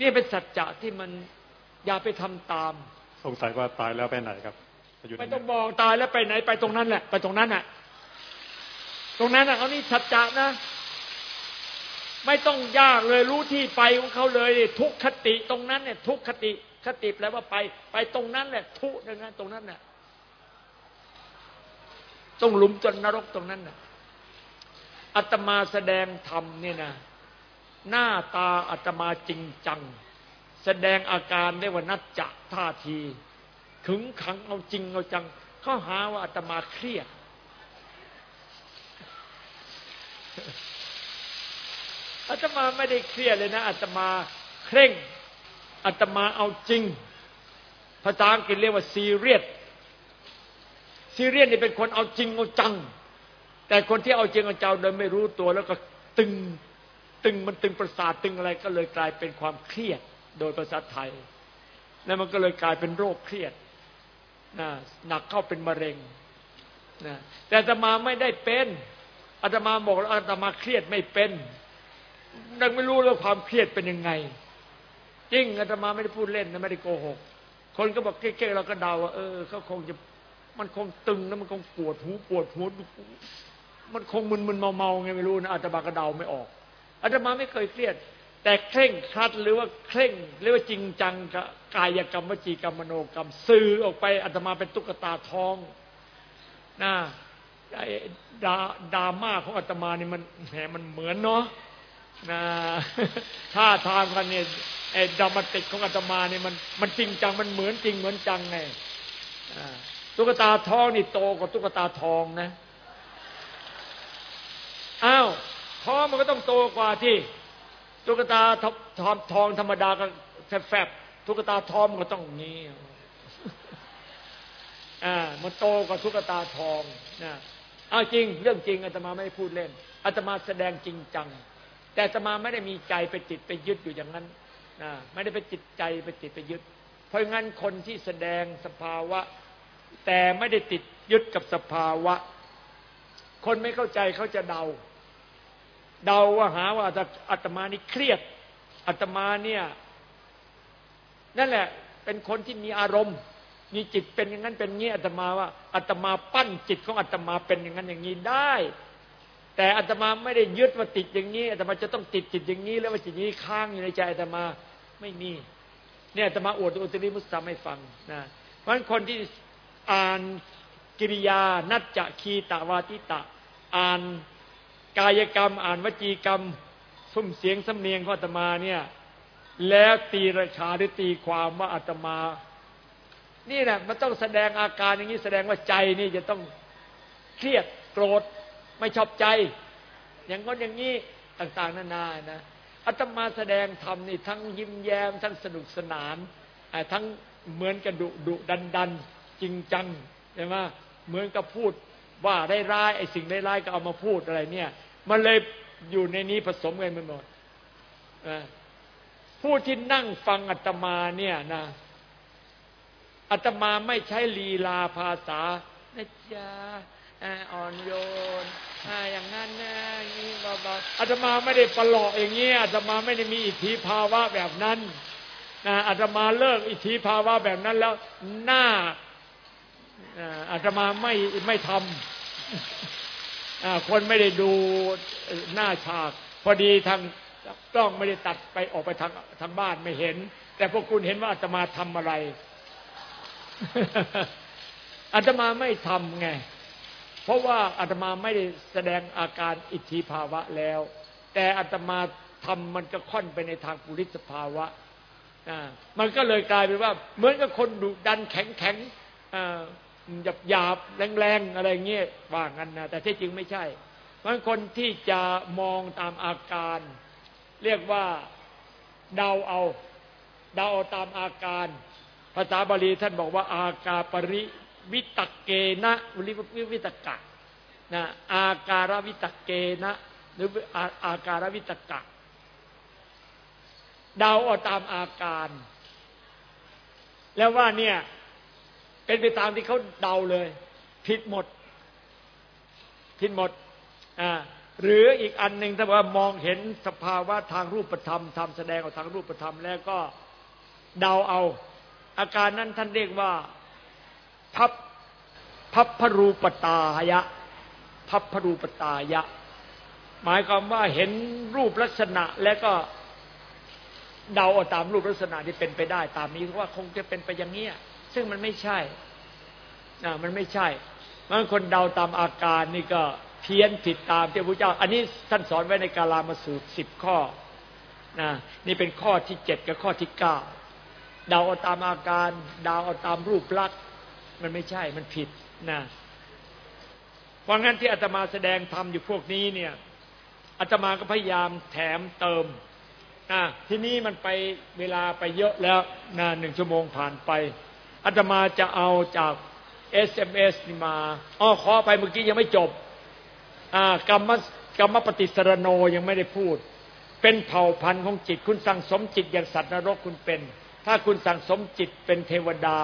นี่เป็นสัจจะที่มันอย่าไปทำตาม สงสัยว่าตายแล้วไปไหนครับ ไม่ต้องบอกตายแล้วไปไหนไปตรงนั้นแหละ ไปตรงนั้นน่ะ ตรงนั้นน่ะเขานี่สัจจะนะ ไม่ต้องยากเลยรู้ที่ไปของเขาเลย ทุกคติตรงนั้นเนี่ย ทุกคติคติแปลว่าไป ไปตรงนั้นแหละทุกนั้น ตรงนั้นน่ะต้องหลุมจนนรกตรงนั้นน่ะอาตมาแสดงธรรมเนี่ยนะหน้าตาอาตมาจริงจัง แสดงอาการได้ว่านัจจะท่าที ขึงขังเอาจริงเอาจังเขาหาว่าอาตมาเครียด อาตมาไม่ได้เครียดเลยนะอาตมาเคร่งอาตมาเอาจริง ภาษาอังกฤษเรียกว่าซีเรียสซีเรียสนี่เป็นคนเอาจริงเอาจัง แต่คนที่เอาจริงเอาจังโดยไม่รู้ตัวแล้วก็ตึงตึงมันตึงประสาทตึงอะไรก็เลยกลายเป็นความเครียดโดยภาษาไทย แล้วมันก็เลยกลายเป็นโรคเครียด หนักเข้าเป็นมะเร็งนะแต่อาตมาไม่ได้เป็นอาตมาบอกอาตมาเครียดไม่เป็นยังไม่รู้แล้วความเครียดเป็นยังไง จริงอาตมาไม่ได้พูดเล่นนะไม่ได้โกหก คนก็บอกเก๊ๆเราก็เดาว่าเออเขาคงจะมันคงตึงแล้วมันคงปวดหูปวดหัวมันคงมึนๆเมาๆไงไม่รู้นะอาตมาก็เดาไม่ออกอาตมาไม่เคยเครียด แต่เคร่งครัดหรือว่าเคร่งหรือว่าจริงจังกับกายกรรมวจีกรรมมโนกรรม สื่อออกไปอาตมาเป็นตุ๊กตาทองนะดาดาม่าของอาตมานี่มันแหมมันเหมือนเนาะนะท่าทางกันเนี่ยไอ้ดามาติกของอาตมาเนี่ยมันมันจริงจังมันเหมือนจริงเหมือนจังไงตุ๊กตาทองนี่โตกว่าตุ๊กตาทองนะอ้าวทองมันก็ต้องโตกว่าที่ ตุ๊กตาทองทองธรรมดาก็แฟบตุ๊กตาทองก็ต้องงี้อ่ามันโตกว่าตุ๊กตาทองนะเอาจริง เรื่องจริงอาตมาไม่พูดเล่นอาตมาแสดงจริงจัง แต่สมาไม่ได้มีใจไปติดไปยึดอยู่อย่างนั้นนะไม่ได้ไปจิตใจไปติดไปยึด เพราะงั้นคนที่แสดงสภาวะ แต่ไม่ได้ติดยึดกับสภาวะ คนไม่เข้าใจเขาจะเดา เดาว่าหาว่าอาตมานี่เครียดอาตมาเนี่ยนั่นแหละ เป็นคนที่มีอารมณ์ มีจิตเป็นอย่างนั้นเป็นงี้อาตมาว่าอาตมาปั้นจิตของอาตมาเป็นอย่างนั้นอย่างนี้ได้ แต่อาตมาไม่ได้ยึดว่าติดอย่างนี้อาตมาจะต้องติดจิตอย่างนี้ แล้วว่าจิตนี้ค้างอยู่ในใจอาตมาไม่มีเนี่ยอาตมาอวดอุตริมุสตาให้ฟังนะเพราะฉะนั้นคนที่อ่านกิริยานัจจะคีตวาติตะ อ่าน กายกรรม อ่านวจีกรรมสุ่มเสียงสำเนียงของอาตมาเนี่ย แล้วตีราคาหรือตีความว่าอาตมา นี่แหละมันต้องแสดงอาการอย่างนี้แสดงว่าใจนี่จะต้องเครียดโกรธไม่ชอบใจ อย่างนั้นอย่างนี้ต่าง ๆ นานานะอาตมาแสดงธรรมนี่ทั้งยิ้มแย้ม ทั้งสนุกสนานทั้งเหมือนกับดุดุดันดันจริงจังใช่ไหมเหมือนกับพูด ว่าได้ร้ายไอ้สิ่งได้ร้ายก็เอามาพูดอะไรเนี่ย มันเลยอยู่ในนี้ผสมกันไปหมดผู้ที่นั่งฟังอาตมาเนี่ยนะอาตมาไม่ใช้ลีลาภาษานะจ๊ะอ่อนโยนอย่างนั้นนะนี่เบาๆอาตมาไม่ได้ประหลอกอย่างเงี้ยอาตมาไม่ได้มีอิทธิภาวะแบบนั้นนะอาตมาเลิกอิทธิภาวะแบบนั้นแล้วหน้า อาตมาไม่ไม่ทำคนไม่ได้ดูหน้าฉาก พอดีทางกล้องไม่ได้ตัดไปออกไปทางทางบ้านไม่เห็น แต่พวกคุณเห็นว่าอาตมาทำอะไรอาตมาไม่ทำไง เพราะว่าอาตมาไม่ได้แสดงอาการอิทธิภาวะแล้ว แต่อาตมาทำมันก็ค่อนไปในทางปุริสภาวะมันก็เลยกลายเป็นว่า เหมือนกับคนดุดันแข็งแข็ง หยาบหยาบแรงๆอะไรเงี้ยว่างันนะแต่ที่จริงไม่ใช่บางคนที่จะมองตามอาการ เรียกว่าเดาเอาเดาเอาตามอาการ ภาษาบาลีท่านบอกว่า อากาปริวิตเกนะวิวิตกะนะอาการวิตเกนะหรืออาการวิตกะเดาเอาตามอาการ แล้วว่าเนี่ย เป็นไปตามที่เขาเดาเลย ผิดหมด ผิดหมดอ่าหรืออีกอันหนึ่งถ้าว่ามองเห็นสภาวะทางรูปธรรมทำแสดงออกทางรูปธรรม แล้วก็เดาเอา อาการนั้นท่านเรียกว่าพับพับพรูปตายะ พับพรูปตายะ หมายความว่าเห็นรูปลักษณะแล้วก็เดาเอาตามรูปลักษณะที่เป็นไปได้ ตามนี้ว่าคงจะเป็นไปอย่างนี้ ซึ่งมันไม่ใช่นะมันไม่ใช่บางคนเดาตามอาการนี่ก็เพี้ยนผิดตามที่พระเจ้า อันนี้ท่านสอนไว้ในกาลามาสูตรสิบข้อนะนี่เป็นข้อที่เจ็ดกับข้อที่เก้าเดาเอาตามอาการเดาเอาตามรูปลักษณ์มันไม่ใช่มันผิดนะเพราะงั้นที่อาตมาแสดงธรรมอยู่พวกนี้เนี่ยอาตมาก็พยายามแถมเติมนะที่นี้มันไปเวลาไปเยอะแล้วนะหนึ่งชั่วโมงผ่านไป อาตมาจะเอาจาก SMS นี่มาอ๋อขอไปเมื่อกี้ยังไม่จบกรรมกรรมปฏิสรโนยังไม่ได้พูด เป็นเผ่าพันธุ์ของจิต คุณสั่งสมจิตอย่างสัตว์นรกคุณเป็น ถ้าคุณสั่งสมจิตเป็นเทวดา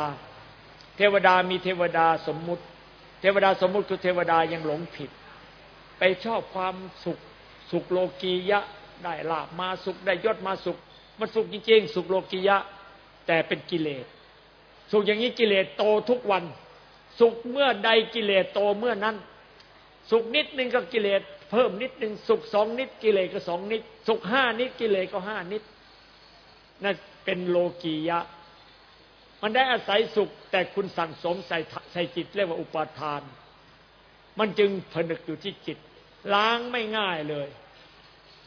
เทวดามีเทวดาสมมุติ เทวดาสมมุติคือเทวดายังหลงผิด ไปชอบความสุขสุขโลกียะได้ลาบมาสุขได้ยศมาสุขมันสุขจริงๆ สุขโลกียะ แต่เป็นกิเลส สุขอย่างนี้กิเลสโตทุกวัน สุขเมื่อใดกิเลสโตเมื่อนั้น สุขนิดนึงก็กิเลสเพิ่มนิดนึงสุขสองนิดกิเลสก็สองนิด สุขห้านิดกิเลสก็ห้านิดนั่นเป็นโลกียะ มันได้อาศัยสุข แต่คุณสั่งสมใส่ใส่จิตเรียกว่าอุปาทาน มันจึงผนึกอยู่ที่จิต ล้างไม่ง่ายเลย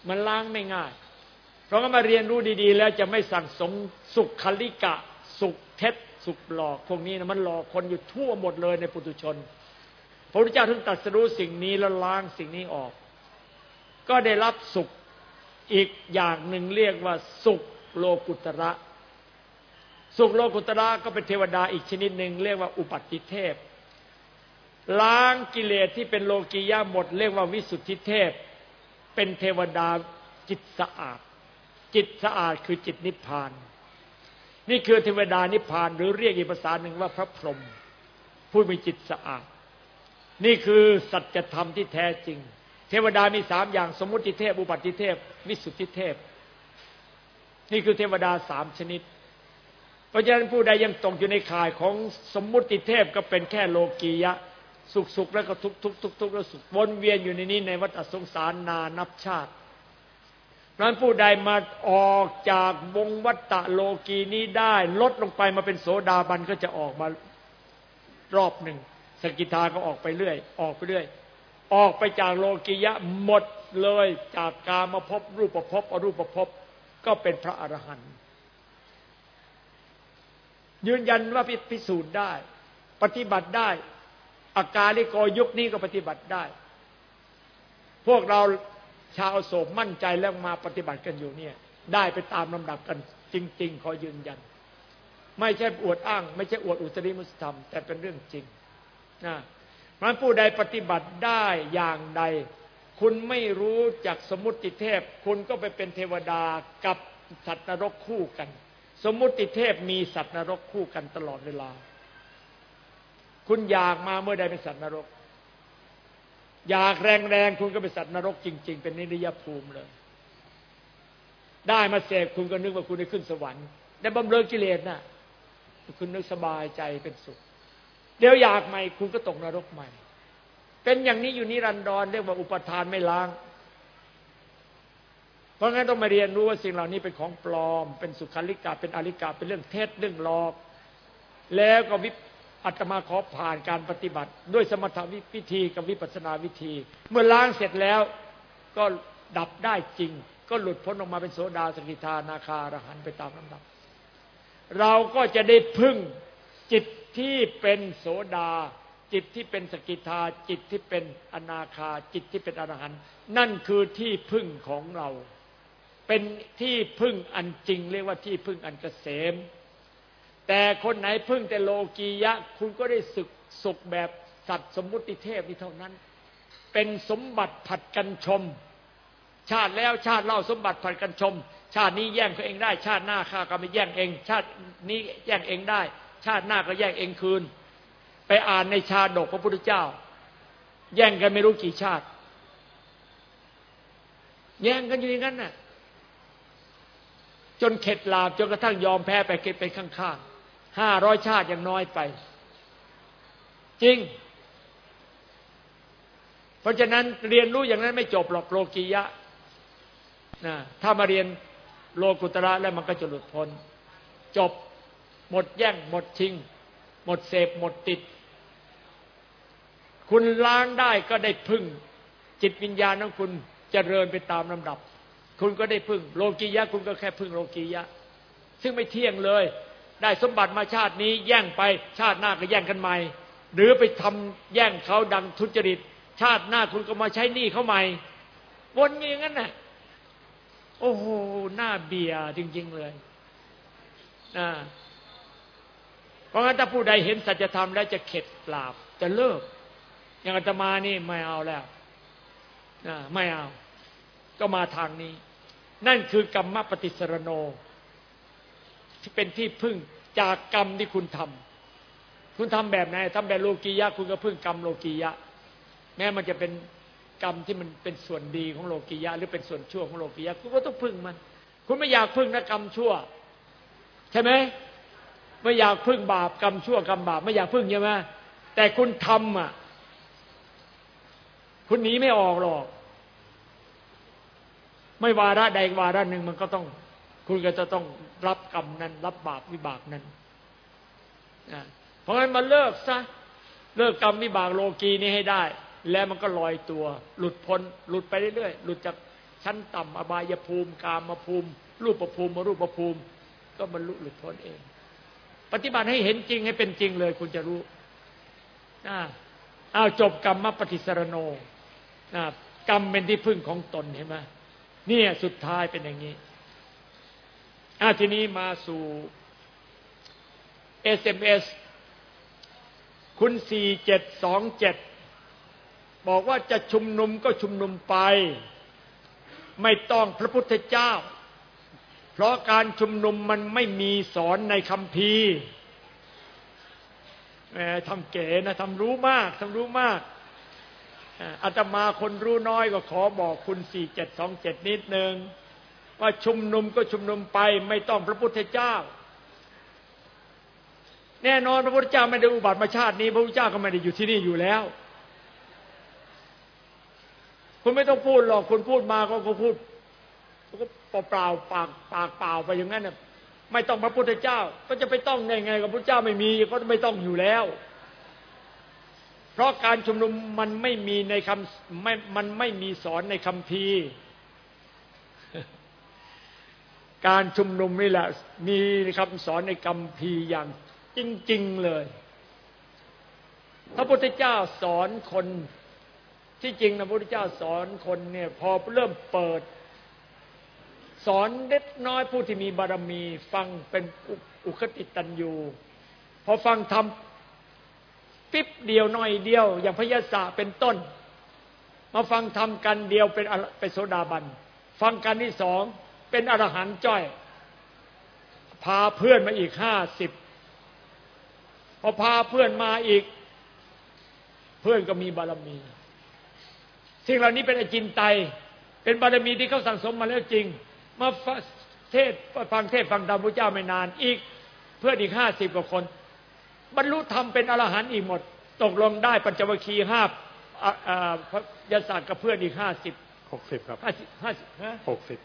มันล้างไม่ง่าย เพราะงั้นมาเรียนรู้ดี ๆ แล้วจะไม่สั่งสมสุขคลิกะ สุขเท็จ สุขหลอกพวกนี้นะมันหลอกคนอยู่ทั่วหมดเลยในปุถุชน พระพุทธเจ้าถึงตรัสรู้สิ่งนี้แล้วล้างสิ่งนี้ออก ก็ได้รับสุขอีกอย่างหนึ่งเรียกว่าสุขโลกุตระ สุขโลกุตระก็เป็นเทวดาอีกชนิดหนึ่งเรียกว่าอุปัติเทพ ล้างกิเลสที่เป็นโลกียะหมด เรียกว่าวิสุทธิเทพ เป็นเทวดาจิตสะอาด จิตสะอาดคือจิตนิพพาน นี่คือเทวดานิพพาน หรือเรียกอีกภาษาหนึ่งว่าพระพรหมผู้มีจิตสะอาด นี่คือสัจธรรมที่แท้จริง เทวดามีสามอย่างสมมุติเทพอุปัติเทพ วิสุทธิเทพ นี่คือเทวดาสามชนิด เพราะฉะนั้นผู้ใดยังตกอยู่ในข่ายของสมมุติเทพก็เป็นแค่โลกียะ สุขสุขแล้วก็ทุกทุกทุกทุกแล้วสุขวนเวียนอยู่ในนี้ในวัฏสงสารนานับชาติ นั้นผู้ใดมาออกจากวงวัฏโลกีนี้ได้ ลดลงไปมาเป็นโสดาบันก็จะออกมารอบหนึ่งสกิทาก็ออกไปเรื่อย ออกไปเรื่อย ออกไปจากโลกียะหมดเลยจากกามาพบรูปประพบอรูปประพบก็เป็นพระอรหันต์ยืนยันว่าพิสูจน์ได้ ปฏิบัติได้ อาการลิโกยุคนี้ก็ปฏิบัติได้ พวกเรา ชาวโศกมั่นใจแล้วมาปฏิบัติกันอยู่เนี่ย ได้ไปตามลำดับกันจริง ๆ ขอยืนยัน ไม่ใช่อวดอ้าง ไม่ใช่อวดอุตริมุสธรรม แต่เป็นเรื่องจริงนะมันผู้ใดปฏิบัติได้อย่างใด คุณไม่รู้จากสมุติเทพ คุณก็ไปเป็นเทวดากับสัตว์นรกคู่กัน สมุติเทพมีสัตว์นรกคู่กันตลอดเวลา คุณอยากมาเมื่อใดเป็นสัตว์นรก อยากแรงๆคุณก็เป็นสัตว์นรกจริง ๆ เป็นนิยภูมิเลย ได้มาเสพคุณก็นึกว่าคุณได้ขึ้นสวรรค์ได้บำเรอกิเลสน่ะ คุณนึกสบายใจเป็นสุข เดี๋ยวอยากใหม่คุณก็ตกนรกใหม่ เป็นอย่างนี้อยู่นิรันดรเรียกว่าอุปทานไม่ล้าง เพราะงั้นต้องมาเรียนรู้ว่าสิ่งเหล่านี้เป็นของปลอม เป็นสุขาริกาเป็นอริกาเป็นเรื่องเท็จเรื่องหลอก แล้วก็วิ อาตมาขอผ่านการปฏิบัติ ด้วยสมถวิธีกับวิปัสนาวิธี เมื่อล้างเสร็จแล้วก็ดับได้จริง ก็หลุดพ้นออกมาเป็นโสดาสกิทานาคารหันไปตามลำดับ เราก็จะได้พึ่งจิตที่เป็นโสดา จิตที่เป็นสกิทา จิตที่เป็นอนาคา จิตที่เป็นอรหันนั่นคือที่พึ่งของเรา เป็นที่พึ่งอันจริง เรียกว่าที่พึ่งอันเกษม แต่คนไหนพึ่งแต่โลกียะ คุณก็ได้สึกสุขแบบสัตว์สมมุติเทพนี่เท่านั้น เป็นสมบัติผัดกันชม ชาติแล้วชาติเล่าสมบัติผัดกันชม ชาตินี้แย่งเขาเองได้ ชาติหน้าข้าก็ไม่แย่งเอง ชาตินี้แย่งเองได้ ชาติหน้าก็แย่งเองคืน ไปอ่านในชาดกพระพุทธเจ้า แย่งกันไม่รู้กี่ชาติ แย่งกันอยู่อย่างนั้นน่ะจนเข็ดลาบจนกระทั่งยอมแพ้ไปเก็บไปข้างๆ ห้าร้อยชาติยังน้อยไป จริง เพราะฉะนั้นเรียนรู้อย่างนั้นไม่จบหรอกโลกียะนะถ้ามาเรียนโลกุตระแล้วมันก็จะหลุดพ้น จบหมดแย่ง หมดชิง หมดเสพ หมดติด คุณล้างได้ก็ได้พึ่ง จิตวิญญาณของคุณจเจริญไปตามลำดับ คุณก็ได้พึ่ง โลกียะ คุณก็แค่พึ่งโลกียะ ซึ่งไม่เที่ยงเลย ได้สมบัติมาชาตินี้แย่งไปชาติหน้าก็แย่งกันใหม่ หรือไปทำแย่งเขาดังทุจริต ชาติหน้าคุณก็มาใช้หนี้เขาใหม่วนอย่างนั้นน่ะโอ้โหหน้าเบียจริง ๆ เลยนะเพราะงั้นถ้าผู้ใดเห็นสัจธรรมแล้วจะเข็ดปราบจะเลิก อย่างอาตมานี่ไม่เอาแล้วนะไม่เอา ก็มาทางนี้ นั่นคือกรรมปฏิสรโน ที่เป็นที่พึ่งจากกรรมที่คุณทำคุณทำแบบไหนทำแบบโลกียะ คุณก็พึ่งกรรมโลกียะ แม้มันจะเป็นกรรมที่มันเป็นส่วนดีของโลกียะ หรือเป็นส่วนชั่วของโลกียะ คุณก็ต้องพึ่งมัน คุณไม่อยากพึ่งนะกรรมชั่ว ใช่ไหมไม่อยากพึ่งบาปกรรมชั่วกรรมบาปไม่อยากพึ่งใช่ไหมแต่คุณทำอะ คุณหนีไม่ออกหรอก ไม่วาระใดวาระหนึ่งมันก็ต้อง คุณก็จะต้อง รับกรรมนั้น รับบาปวิบากนั้นเพราะงั้นมาเลิกซะเลิกกรรมวิบากโลกีนี้ให้ได้ แล้วมันก็ลอยตัว หลุดพ้น หลุดไปเรื่อยๆหลุดจากชั้นต่ำอบายภูมิ กามภูมิ รูปภูมิมารูปภูมิ ก็บรรลุหลุดพ้นเอง ปฏิบัติให้เห็นจริงให้เป็นจริงเลย คุณจะรู้นะอ้าวจบกรรมมปฏิสรโนะกรรมเป็นที่พึ่งของตนเห็นไหมนี่สุดท้ายเป็นอย่างนี้ อาทีนี้มาสู่ SMS คุณสี่เจ็ดสองเจ็ดบอกว่าจะชุมนุมก็ชุมนุมไป ไม่ต้องพระพุทธเจ้า เพราะการชุมนุมมันไม่มีสอนในคำพีแหมทำเก๋นะทำรู้มากทำรู้มากอาตมาคนรู้น้อยก็ขอบอกคุณสี่เจ็ดสองเจ็ดนิดนึง ว่าชุมนุมก็ชุมนุมไป ไม่ต้องพระพุทธเจ้า แน่นอนพระพุทธเจ้าไม่ได้อุบัติมาชาตินี้ พระพุทธเจ้าก็ไม่ได้อยู่ที่นี่อยู่แล้ว คุณไม่ต้องพูดหรอกคุณพูดมาก็ก็พูดก็เปล่าปากปากเปล่าไปอย่างนั้นน่ะไม่ต้องพระพุทธเจ้า ก็จะไปต้องไงไงกับพระเจ้าไม่มีก็ไม่ต้องอยู่แล้ว เพราะการชุมนุมมันไม่มีในคำไม่มันไม่มีสอนในคำพี การชุมนุมนี่แหละ มีคำสอนในคำพีอย่างจริง ๆ เลย พระพุทธเจ้าสอนคนที่จริงนะพระพุทธเจ้าสอนคนเนี่ย พอเริ่มเปิด สอนเล็กน้อยผู้ที่มีบารมีฟังเป็นอุคติตันยูพอฟังทำปิ๊บเดียวน้อยเดียว อย่างพยาศาเป็นต้น มาฟังทำกันเดียวเป็นเป็นโสดาบัน ฟังกันที่สอง เป็นอรหันต์จ้อย พาเพื่อนมาอีกห้าสิบพอพาเพื่อนมาอีก เพื่อนก็มีบารมี สิ่งเหล่านี้เป็นอจินไต เป็นบารมีที่เขาสั่งสมมาแล้วจริง มาเทศฟังเทศฟังธรรมพระเจ้าไม่นานอีก เพื่อนอีกห้าสิบกว่าคน บรรลุธรรมเป็นอรหันต์อีกหมด ตกลงได้ปัญจวัคคีย์ห้าพระยาศาสตร์กับเพื่อนอีกห้าสิบหกสิบครับห้าสิบห้าสิบหกสิบ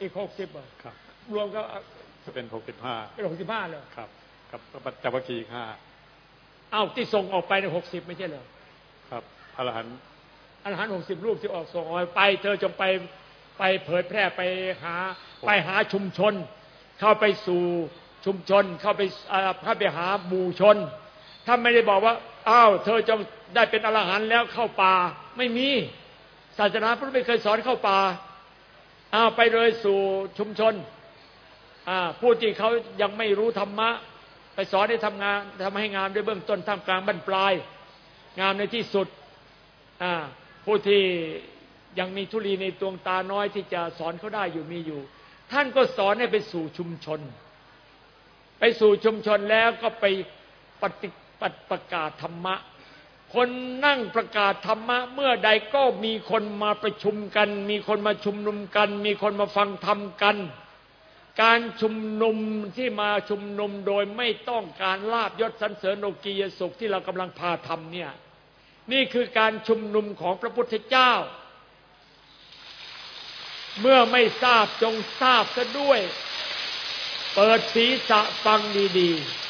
อีกหกสิบอะครับ รวมก็จะเป็นหกสิบห้าเป็นหกสิบห้าเลยครับกับปัญจวัคคีย์ห้าอ้าวที่ส่งออกไปในหกสิบไม่ใช่เหรอครับอรหันต์อรหันต์หกสิบรูปที่ออกส่งออกไป เธอจงไปไปเผยแพร่ไปหาไปหาชุมชน เข้าไปสู่ชุมชน เข้าไปเข้าไปหาหมู่ชน ถ้าไม่ได้บอกว่าอ้าวเธอจงได้เป็นอรหันต์แล้วเข้าป่าไม่มีศาสนาพุทธไม่เคยสอนเข้าป่า อ้าวไปเลยสู่ชุมชนผู้ที่เขายังไม่รู้ธรรมะ ไปสอนให้ทำงานทำให้งานด้วยเบื้องต้นท่ามกลางบรรปลาย งามในที่สุดผู้ที่ยังมีทุลีในดวงตาน้อยที่จะสอนเขาได้อยู่มีอยู่ ท่านก็สอนให้ไปสู่ชุมชน ไปสู่ชุมชนแล้วก็ไปปฏิปประกาศธรรมะ คนนั่งประกาศธรรมะ เมื่อใดก็มีคนมาประชุมกัน มีคนมาชุมนุมกัน มีคนมาฟังธรรมกัน การชุมนุมที่มาชุมนุมโดยไม่ต้องการลาบยศสันเสริญโลกียสุขที่เรากำลังพาทำเนี่ยนี่คือการชุมนุมของพระพุทธเจ้า เมื่อไม่ทราบจงทราบซะด้วย เปิดศีรษะฟังดี ๆ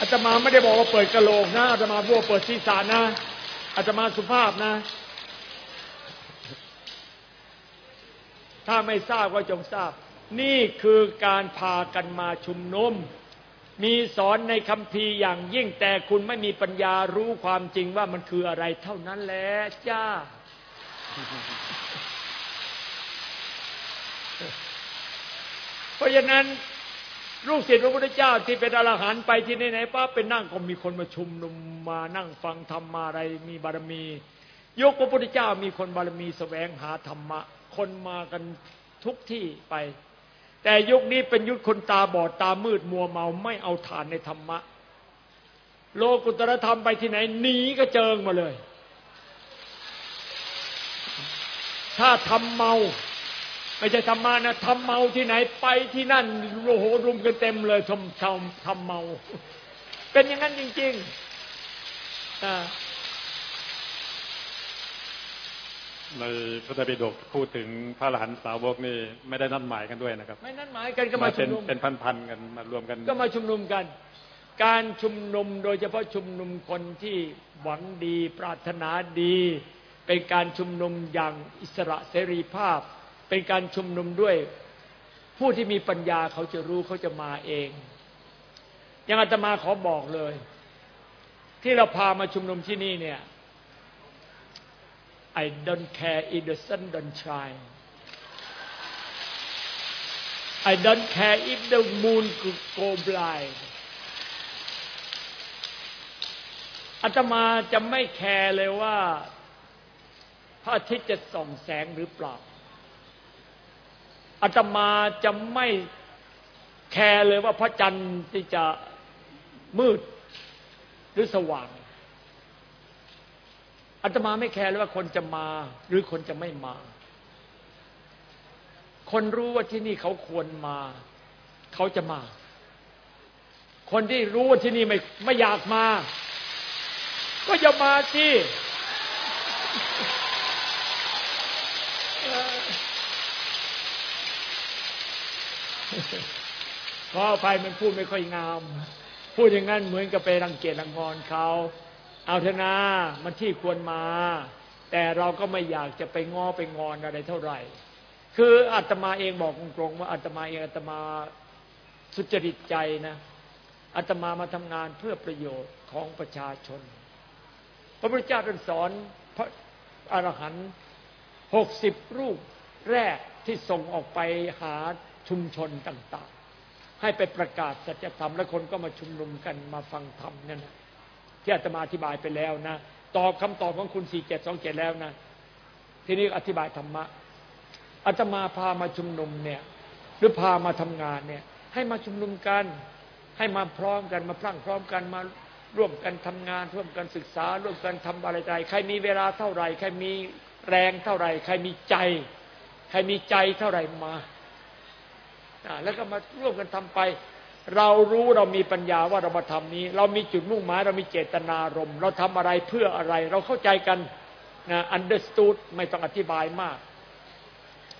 อาตมาไม่ได้บอกว่าเปิดกระโหลกนะอาตมาพูดเปิดศีรษะนะอาตมาสุภาพนะ ถ้าไม่ทราบก็จงทราบ นี่คือการพากันมาชุมนุม มีสอนในคำพีอย่างยิ่งแต่คุณไม่มีปัญญารู้ความจริงว่ามันคืออะไรเท่านั้นแหละจ้า เพราะฉะนั้น ลูกศิษย์พระพุทธเจ้าที่เป็นอรหันต์ไปที่ไหนๆป้าเป็นนั่งก็มีคนมาชุมนุมมานั่งฟังธรรมมาอะไรมีบารมี ยกพระพุทธเจ้ามีคนบารมีสแสวงหาธรรมะ คนมากันทุกที่ไป แต่ยุคนี้เป็นยุคคนตาบอดตามืดมัวเมาไม่เอาฐานในธรรมะ โลกุตรธรรมไปที่ไหนหนีก็เจิงมาเลย ถ้าทำเมา ไม่ใช่ธรรมานะทำเมาที่ไหนไปที่นั่นโอ้โหรุมกันเต็มเลยทำทำทำเมา เป็นอย่างนั้นจริงๆอ่าในพระไตรปิฎกพูดถึงพระอรหันตสาวกนี่ไม่ได้นัดหมายกันด้วยนะครับ ไม่นัดหมายกันก็มาชุมนุมเป็นพันๆกันมารวมกัน ก็มาชุมนุมกัน การชุมนุมโดยเฉพาะชุมนุมคนที่หวังดี ปรารถนาดี เป็นการชุมนุมอย่างอิสระเสรีภาพ เป็นการชุมนุมด้วย ผู้ที่มีปัญญาเขาจะรู้เขาจะมาเองอย่างอาตมาขอบอกเลย ที่เราพามาชุมนุมที่นี่เนี่ย I don't care if the sun don't shine. I don't care if the moon could go blind. อาตมาจะไม่แคร์เลยว่า พระอาทิตย์จะส่องแสงหรือเปล่า อาตมาจะไม่แคร์เลยว่าพระจันทร์ที่จะมืดหรือสว่างอาตมาไม่แคร์เลยว่าคนจะมาหรือคนจะไม่มา คนรู้ว่าที่นี่เขาควรมา เขาจะมา คนที่รู้ว่าที่นี่ไม่ไม่อยากมา ก็อย่ามาสิ ขออภัยมันพูดไม่ค่อยงาม พูดอย่างนั้นเหมือนกับไปรังเกียจรังงอนเขาเอาเถอะนะมันที่ควรมา แต่เราก็ไม่อยากจะไปง้อไปงอนอะไรเท่าไหร่ คืออาตมาเองบอกตรงๆว่าอาตมาเองอาตมาสุจริตใจนะอาตมามาทำงานเพื่อประโยชน์ของประชาชน พระพุทธเจ้าท่านสอนพระอรหันต์หกสิบรูปแรกที่ส่งออกไปหา ชุมชนต่าง ๆ ให้ไปประกาศสัจธรรมแล้วคนก็มาชุมนุมกันมาฟังธรรมนั่นนะที่อาตมาอธิบายไปแล้วนะ ตอบคำตอบของคุณสี่เจ็ดสองเจ็ดแล้วนะ ทีนี้อธิบายธรรมะอาตมาพามาชุมนุมเนี่ยหรือพามาทำงานเนี่ย ให้มาชุมนุมกัน ให้มาพร้อมกันมาพรั่งพร้อมกันมาร่วมกันทำงาน ร่วมกันศึกษา ร่วมกันทำอะไรใดใครมีเวลาเท่าไหร่ ใครมีแรงเท่าไหร่ ใครมีใจ ใครมีใจเท่าไหร่มา แล้วก็มาร่วมกันทำไป เรารู้เรามีปัญญาว่าเรามาทำนี้ เรามีจุดมุ่งหมายเรามีเจตนารมณ์ เราทำอะไรเพื่ออะไร เราเข้าใจกันนะ understood ไม่ต้องอธิบายมาก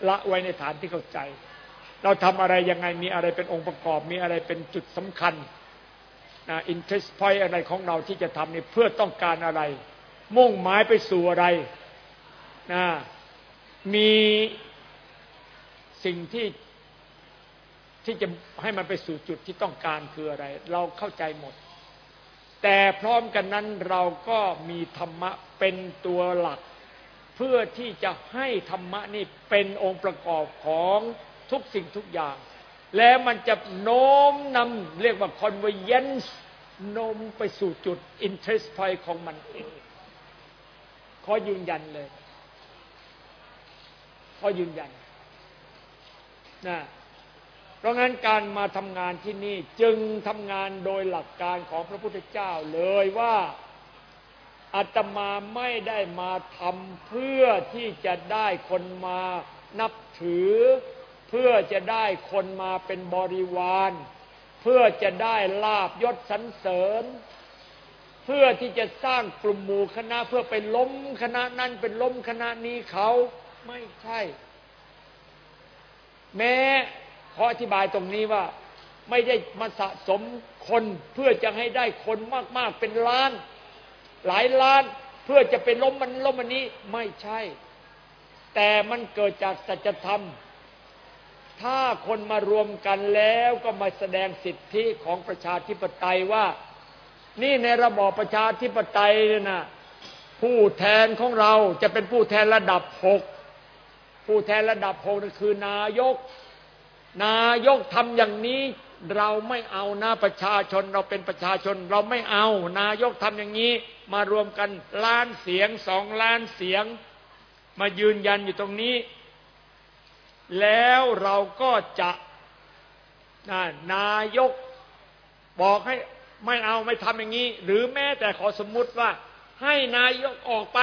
ละไว้ในฐานที่เข้าใจ เราทำอะไรยังไงมีอะไรเป็นองค์ประกอบ มีอะไรเป็นจุดสำคัญนะ interest point อะไรของเราที่จะทำนี่เพื่อต้องการอะไร มุ่งหมายไปสู่อะไรนะมีสิ่งที่ ที่จะให้มันไปสู่จุดที่ต้องการคืออะไร เราเข้าใจหมด แต่พร้อมกันนั้นเราก็มีธรรมะเป็นตัวหลัก เพื่อที่จะให้ธรรมะนี่เป็นองค์ประกอบของทุกสิ่งทุกอย่าง แล้วมันจะโน้มนำเรียกว่า convergence โน้มไปสู่จุด interest point ของมันเอง ขอยืนยันเลย ขอยืนยันนะ เพราะงั้นการมาทำงานที่นี่จึงทำงานโดยหลักการของพระพุทธเจ้าเลยว่าอาตมาไม่ได้มาทำเพื่อที่จะได้คนมานับถือ เพื่อจะได้คนมาเป็นบริวาร เพื่อจะได้ลาบยศสรรเสริญ เพื่อที่จะสร้างกลุ่มหมู่คณะเพื่อไปล้มคณะนั้นเป็นล้มคณะนี้เขาไม่ใช่ แม้ ขออธิบายตรงนี้ว่าไม่ได้มาสะสมคนเพื่อจะให้ได้คนมากๆเป็นล้าน หลายล้านเพื่อจะเป็นล้มมันล้มมันนี้ไม่ใช่ แต่มันเกิดจากสัจธรรม ถ้าคนมารวมกันแล้วก็มาแสดงสิทธิของประชาธิปไตยว่า นี่ในระบอบประชาธิปไตยเนี่ยนะผู้แทนของเราจะเป็นผู้แทนระดับหกผู้แทนระดับหกนั่นคือ นายก นายกทำอย่างนี้เราไม่เอานะประชาชนเราเป็นประชาชนเราไม่เอา นายกทำอย่างนี้ มารวมกันล้านเสียงสองล้านเสียง มายืนยันอยู่ตรงนี้ แล้วเราก็จะนายกบอกให้ไม่เอาไม่ทำอย่างนี้ หรือแม้แต่ขอสมมุติว่า ให้นายกออกไป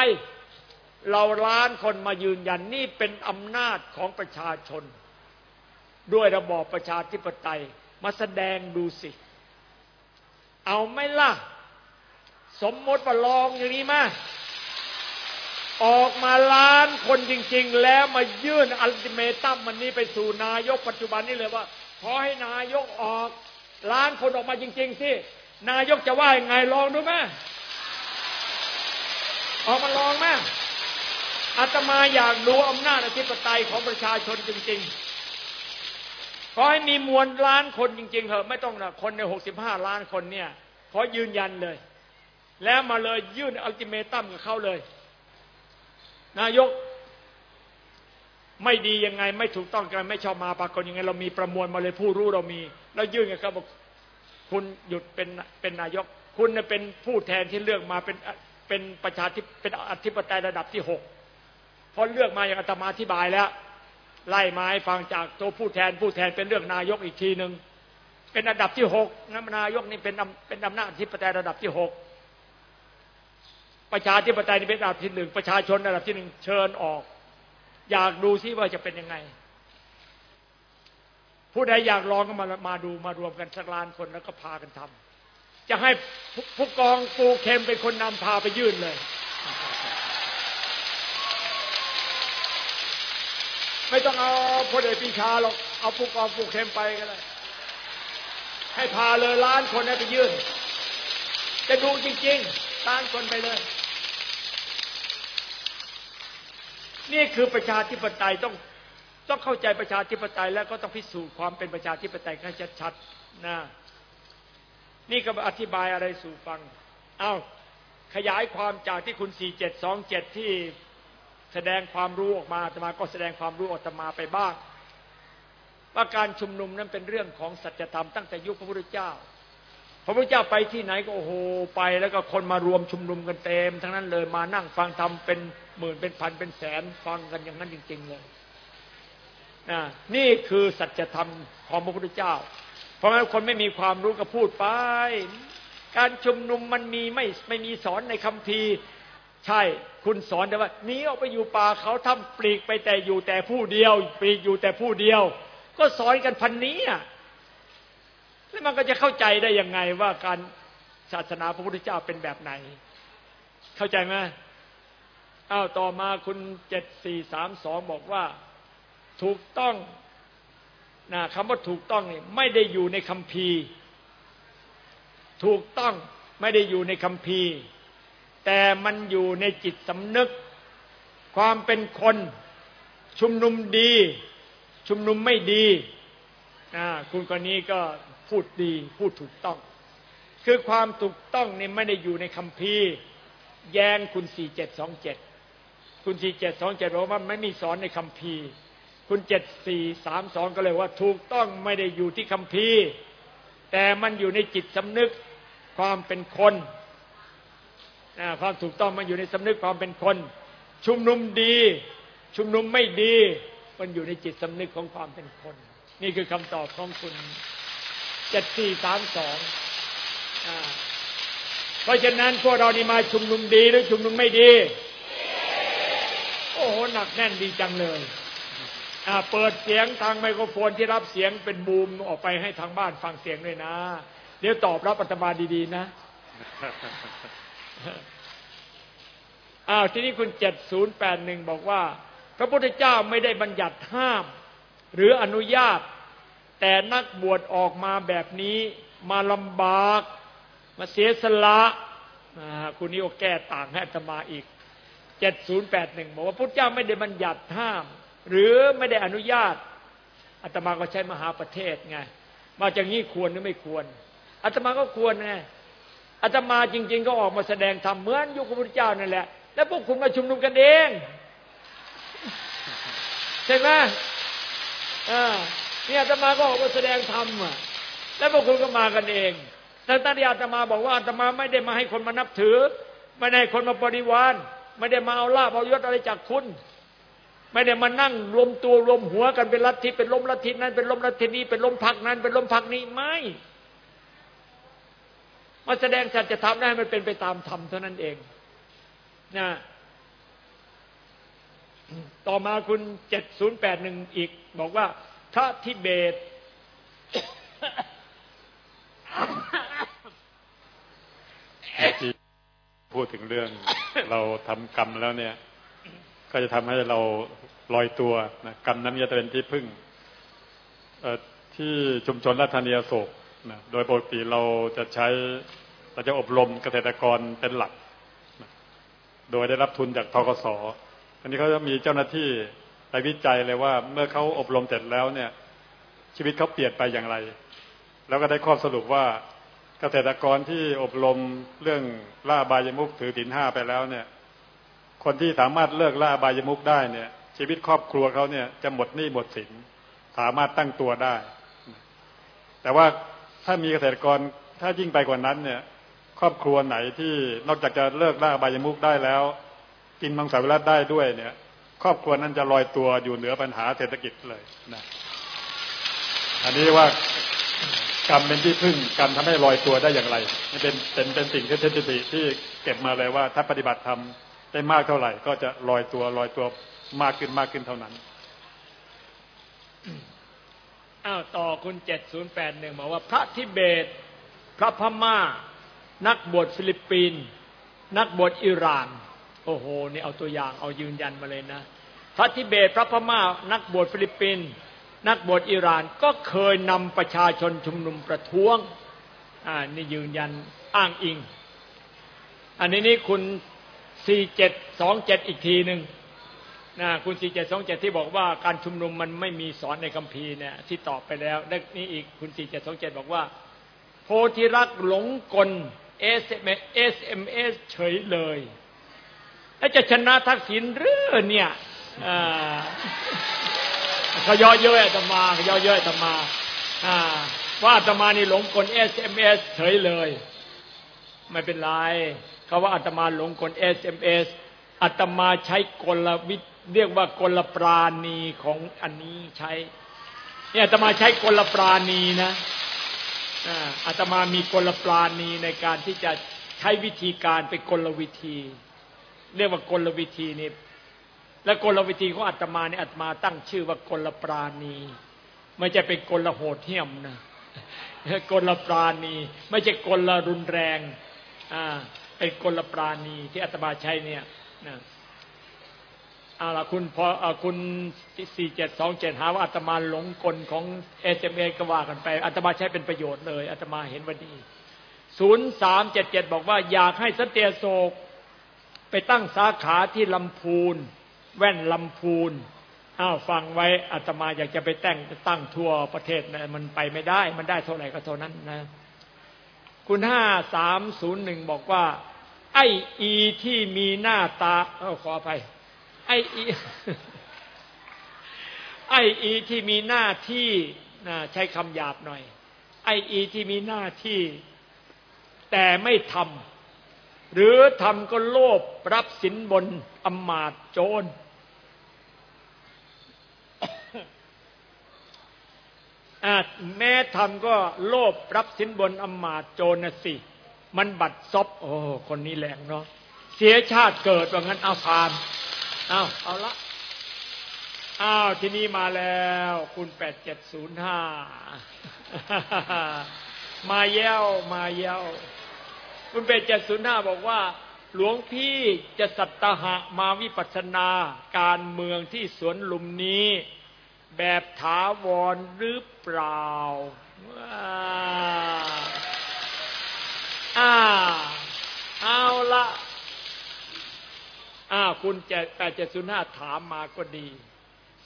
เราล้านคนมายืนยันนี่เป็นอำนาจของประชาชน ด้วยระบอบประชาธิปไตย มาแสดงดูสิ เอาไม่ล่ะ สมมติว่าลองอย่างนี้มาออกมาล้านคนจริง ๆ แล้วมายื่นอัลติเมตัมมันนี้ไปสู่นายกปัจจุบันนี้เลยว่า ขอให้นายกออกล้านคนออกมาจริง ๆ สินายกจะว่ายังไงลองดูไหมออกมาลองไหมอาตมาอยากดูอำนาจอธิปไตยของประชาชนจริง ๆ ขอให้มีมวลล้านคนจริง ๆเถอะไม่ต้องนะคนในหกสิบห้าล้านคนเนี่ย ขอยืนยันเลย แล้วมาเลยยื่นอัลติเมตัมกับเขาเลย นายกไม่ดียังไง ไม่ถูกต้องกันไม่ชอบมาปากฏยังไง เรามีประมวลมาเลยผู้รู้เรามี แล้วยื่นกับเขาบอกคุณหยุดเป็นเป็นนายก คุณเป็นผู้แทนที่เลือกมาเป็นเป็นประชาธิเป็นอธิปไตยระดับที่หกพอเลือกมาอย่างอาตมาอธิบายแล้ว ไล่มาให้ฟังจากตัวผู้แทนผู้แทนเป็นเรื่องนายกอีกทีหนึ่งเป็นระดับที่หกนะนายกนี่เป็นเป็นอำนาจอธิปไตยระดับที่หกประชาธิปไตยนี่เป็นระดับที่หนึ่งประชาชนระดับที่หนึ่งเชิญออก อยากดูซิว่าจะเป็นยังไง ผู้ใดอยากลองก็มามาดูมารวมกันสักล้านคนแล้วก็พากันทำจะให้ผู้กองปูเข็มเป็นคนนำพาไปยื่นเลย ไม่ต้องเอาพลเอกปีชาหรอกเอาผู้กองปูเข็มไปก็ได้ให้พาเลยล้านคนให้ไปยื่น จะดูจริงๆล้านคนไปเลย นี่คือประชาธิปไตยต้องต้องเข้าใจประชาธิปไตยแล้วก็ต้องพิสูจน์ความเป็นประชาธิปไตยให้ชัดๆนะนี่ก็อธิบายอะไรสู่ฟัง เอาขยายความจากที่คุณ 4727 ที่ แสดงความรู้ออกมาอาตมาก็แสดงความรู้อาตมาไปบ้าง ว่าการชุมนุมนั้นเป็นเรื่องของสัจธรรมตั้งแต่ยุคพระพุทธเจ้า พระพุทธเจ้าไปที่ไหนก็โอ้โหไปแล้วก็คนมารวมชุมนุมกันเต็ม ทั้งนั้นเลยมานั่งฟังธรรมเป็นหมื่นเป็นพันเป็นแสนฟังกันอย่างนั้นจริง ๆ เลยนี่คือสัจธรรมของพระพุทธเจ้า เพราะงั้นคนไม่มีความรู้ก็พูดไป การชุมนุมมันมีไม่ไม่มีสอนในคำพี ใช่คุณสอนแต่ว่านี้ออกไปอยู่ป่าเขาทำปลีกไปแต่อยู่แต่ผู้เดียวปลีกอยู่แต่ผู้เดียว ก็สอนกันพันนี้อะแล้วมันก็จะเข้าใจได้ยังไงว่าการศาสนาพระพุทธเจ้าเป็นแบบไหน เข้าใจไหมอ้าวต่อมาคุณเจ็ดสี่สามสองบอกว่าถูกต้องนะคำว่าถูกต้องนี่ไม่ได้อยู่ในคำพีถูกต้องไม่ได้อยู่ในคำพี แต่มันอยู่ในจิตสำนึก ความเป็นคน ชุมนุมดี ชุมนุมไม่ดีคุณคนนี้ก็พูดดีพูดถูกต้อง คือความถูกต้องนี่ไม่ได้อยู่ในคำพีแย้งคุณสี่เจ็ดสองเจ็ดคุณสี่เจ็ดสองเจ็ดบอกว่าไม่มีสอนในคำพีคุณเจ็ดสี่สามสองก็เลยว่า ถูกต้องไม่ได้อยู่ที่คำพีแต่มันอยู่ในจิตสำนึกความเป็นคน ความถูกต้องมันอยู่ในสำนึกความเป็นคน ชุมนุมดี ชุมนุมไม่ดี มันอยู่ในจิตสำนึกของความเป็นคน นี่คือคำตอบของคุณเจ็ดสี่สามสองเพราะฉะนั้นพวกเรานี่มาชุมนุมดีหรือชุมนุมไม่ดี โอ้โหหนักแน่นดีจังเลยเปิดเสียงทางไมโครโฟนที่รับเสียงเป็นบูมออกไปให้ทางบ้านฟังเสียงด้วยนะ เดี๋ยวตอบรับอัตมาดีๆนะ อ้าวทีนี้คุณเจ็ดศูนย์แปดหนึ่งบอกว่า พระพุทธเจ้าไม่ได้บัญญัติห้าม หรืออนุญาต แต่นักบวชออกมาแบบนี้มาลำบาก มาเสียสละคุณนิโอแก้ต่างให้อัตมาอีกเจ็ดศูนย์แปดหนึ่งบอกว่าพระเจ้าไม่ได้บัญญัติห้าม หรือไม่ได้อนุญาตอาตมาก็ใช้มหาประเทศไงมาจากนี้ควรหรือไม่ควรอาตมาก็ควรไง อาตมาจริง ๆ ก็ออกมาแสดงธรรมเหมือนยุคพระพุทธเจ้านั่นแหละ แล้วพวกคุณมาชุมนุมกันเอง ใช่ไหมอ่านี่ยอาตมาก็ออกมาแสดงธรรมอะแล้วพวกคุณก็มากันเองแต่ตอนที่อาตมาบอกว่าอาตมาไม่ได้มาให้คนมานับถือ ไม่ได้คนมาปฏิวานไม่ได้มาเอาลาบเอายศอะไรจากคุณ ไม่ได้มานั่งรวมตัวรวมหัวกันเป็นลัทธิเป็นล้มลัทธินั้นเป็นล้มลัทธินี้เป็นล้มพักนั้นเป็นล้มพักนี้ไม่ มาแสดงสัจธรรมได้มันเป็นไปตามธรรมเท่านั้นเองนะต่อมาคุณเจ็ดศูนย์แปดหนึ่งอีก บอกว่าถ้าทิเบต พูดถึงเรื่องเราทำกรรมแล้วเนี่ย ก็จะทำให้เราลอยตัวนะกรรมนั้นจะเป็นที่พึ่งที่ชุมชนรัฐเนียโศก นะโดยปกติเราจะใช้เราจะอบรมเกษตรกรเป็นหลักนะโดยได้รับทุนจากทกศอันนี้เขาจะมีเจ้าหน้าที่ไปวิจัยเลยว่า เมื่อเขาอบรมเสร็จแล้วเนี่ย ชีวิตเขาเปลี่ยนไปอย่างไร แล้วก็ได้ข้อสรุปว่าเกษตรกรที่อบรมเรื่องล่าบายมุกถือถินห้าไปแล้วเนี่ย คนที่สามารถเลิกล่าบายมุกได้เนี่ย ชีวิตครอบครัวเขาเนี่ยจะหมดหนี้หมดสินสามารถตั้งตัวได้ แต่ว่า ถ้ามีเกษตรกรถ้ายิ่งไปกว่านั้นเนี่ย ครอบครัวไหนที่นอกจากจะเลิกล่าบายมุกได้แล้ว กินมังสวิรัตได้ด้วยเนี่ย ครอบครัวนั้นจะลอยตัวอยู่เหนือปัญหาเศรษฐกิจเลยนะอันนี้ว่ากรรมเป็นที่พึ่งกรรมทำให้ลอยตัวได้อย่างไรนี่เป็นเป็นเป็นสิ่งที่เทติที่เก็บมาเลยว่า ถ้าปฏิบัติธรรมได้มากเท่าไหร่ ก็จะลอยตัวลอยตัวมากขึ้นมากขึ้นเท่านั้น อ้าวต่อคุณเจ็ดศูนย์แปดหนึ่งบอกว่าพระทิเบต พระพม่า นักบวชฟิลิปปินส์นักบวชอิหร่าน โอ้โหนี่เอาตัวอย่างเอายืนยันมาเลยนะ พระทิเบต พระพม่า นักบวชฟิลิปปินส์นักบวชอิหร่านก็เคยนำประชาชนชุมนุมประท้วงอ่านี่ยืนยันอ้างอิง อันนี้นี่คุณสี่เจ็ดสองเจ็ดอีกทีหนึ่ง นะคุณสี่เจ็ดสองเจ็ดที่บอกว่าการชุมนุมมันไม่มีสอนในคัมภีร์เนี่ยที่ตอบไปแล้วและนี่อีกคุณสี่เจ็ดสองเจ็ดบอกว่า โพธิรักหลงกล SM SMS เฉยเลย แล้วจะชนะทักษิณหรือเนี่ยเขาย่อเยอะอาตมาเขาย่อเยอะอาตมาว่าอาตมานี่หลงกล SMS เฉยเลย ไม่เป็นไรเขาว่าอาตมาหลงกล SMS อาตมาใช้กลวิ เรียกว่ากลปราณีของอันนี้ใช้ เนี่ยอาตมาใช้กลปราณีนะอาตมามีกลปราณีในการที่จะใช้วิธีการเป็นกลวิธี เรียกว่ากลวิธีนี่และกลวิธีของอาตมาเนี่ยอาตมาตั้งชื่อว่ากลปราณีไม่ใช่เป็นกลโหดเหี้ยมนะกลปราณี ไม่ใช่กลรุนแรงอ่าเป็นกลปราณีที่อาตมาใช้เนี่ยนะ เอาละคุณพอคุณสี่เจ็ดสองเจ็ดหาว่าอาตมาหลงกลของเอสเอ็มเอก็ว่ากันไปอาตมาใช้เป็นประโยชน์เลยอาตมาเห็นว่าดีศูนย์สามเจ็ดเจ็ดบอกว่าอยากให้สเตียโศก ไปตั้งสาขาที่ลำพูน แว่นลำพูนอ้าวฟังไว้อาตมาอยากจะไปแต่งตั้งทั่วประเทศนะมันไปไม่ได้ มันได้เท่าไหร่ก็เท่านั้นนะ คุณห้าสามศูนย์หนึ่งบอกว่า ไออีที่มีหน้าตาเออขออภัย ไออีไออีที่มีหน้าที่นะใช้คำหยาบหน่อย ไออีที่มีหน้าที่ แต่ไม่ทำหรือทำก็โลภรับสินบนอมมาตโจรแม้ทำก็โลภรับสินบนอมมาตโจรนะสิ มันบัดซบโอ้ คนนี้แรงเนาะเสียชาติเกิดว่างั้นเอาผ่าน เอาเอาละอ้าวที่นี่มาแล้ว คุณแปดเจ็ดศูนย์ห้ามาเย้ามาเย้าคุณแปดเจ็ดศูนย์ห้าบอกว่า หลวงพี่จะสัตหะมาวิปัสนาการเมืองที่สวนลุมนี้ แบบถาวรหรือเปล่าอ่าเอาละ อ้าคุณแปดเจ็ดศูนย์ห้าถามมาก็ดี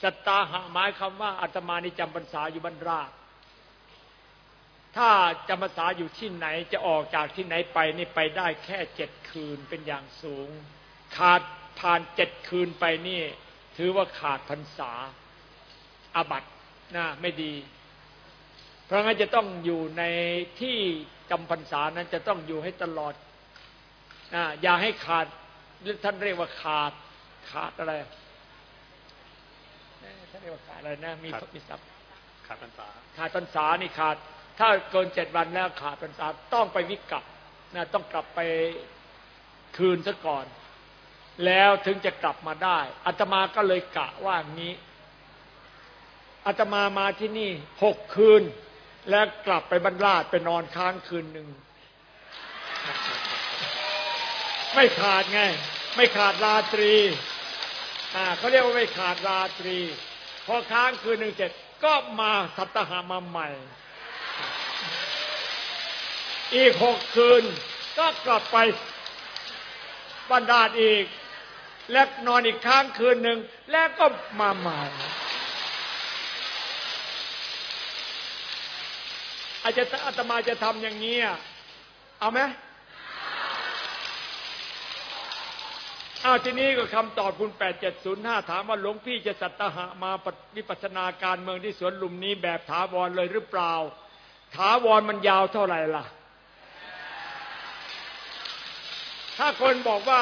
สตาหะหมายคำว่าอาตมานี่จำพรรษาอยู่บรรราถ้าจำพรรษาอยู่ที่ไหนจะออกจากที่ไหนไปนี่ไปได้แค่เจ็ดคืนเป็นอย่างสูง ขาดผ่านเจ็ดคืนไปนี่ ถือว่าขาดพรรษาอาบัตนะไม่ดี เพราะงั้นจะต้องอยู่ในที่จำพรรษานั้นจะต้องอยู่ให้ตลอดนะอย่าให้ขาด ท่านเรียกว่าขาด ขาดอะไรท่านเรียกว่าขาดอะไรนะ มีมีศัพท์ขาดพรรษา ขาดพรรษานี่ขาด ถ้าเกินเจ็ดวันแล้วขาดพรรษาต้องไปวิกลับนะต้องกลับไปคืนซะก่อน แล้วถึงจะกลับมาได้อาตมาก็เลยกะว่างี้อาตมามาที่นี่หกคืน แล้วกลับไปบรรลาดไปนอนค้างคืนหนึ่ง ไม่ขาดไง ไม่ขาดราตรี อ่าเขาเรียกว่าไม่ขาดราตรี พอค้างคืนหนึ่งเสร็จก็มาสัตหามาใหม่ อีกหกคืน ก็กลับไปบรรดาอีก และนอนอีกค้างคืนหนึ่งแล้วก็มาใหม่อาจจะอาตมาจะทำอย่างนี้เอาไหม อ้าวทีนี้ก็คำตอบคุณแปดเจ็ดศูนย์ห้าถามว่าหลวงพี่จะสัตหะมาวิปัสนาการเมืองที่สวนลุมนี้แบบถาวรเลยหรือเปล่า ถาวรมันยาวเท่าไหร่ล่ะ ถ้าคนบอกว่า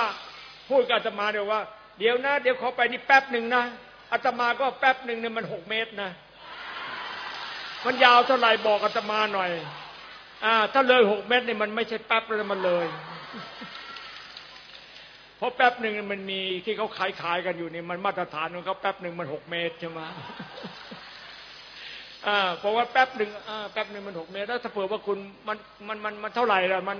พูดกับอาตมาเดี๋ยวว่า เดี๋ยวนะ เดี๋ยวขอไปนี่แป๊บหนึ่งนะอาตมาก็แป๊บหนึ่งเนี่ยมันหกเมตรนะ มันยาวเท่าไหร่บอกอาตมาหน่อย อ่า ถ้าเลยหกเมตรนี่มันไม่ใช่แป๊บเลยมันเลย เพราะแป๊บหนึ่งมันมีที่เขาขายขายกันอยู่นี่มันมาตรฐานของเขาแป๊บหนึ่งมันหกเมตรใช่ไหมอ่าเพราะว่าแป๊บหนึ่งอ่าแป๊บหนึ่งมันหกเมตรแล้วถ้าเผื่อว่าคุณมันมันมันมันเท่าไหร่ล่ะมัน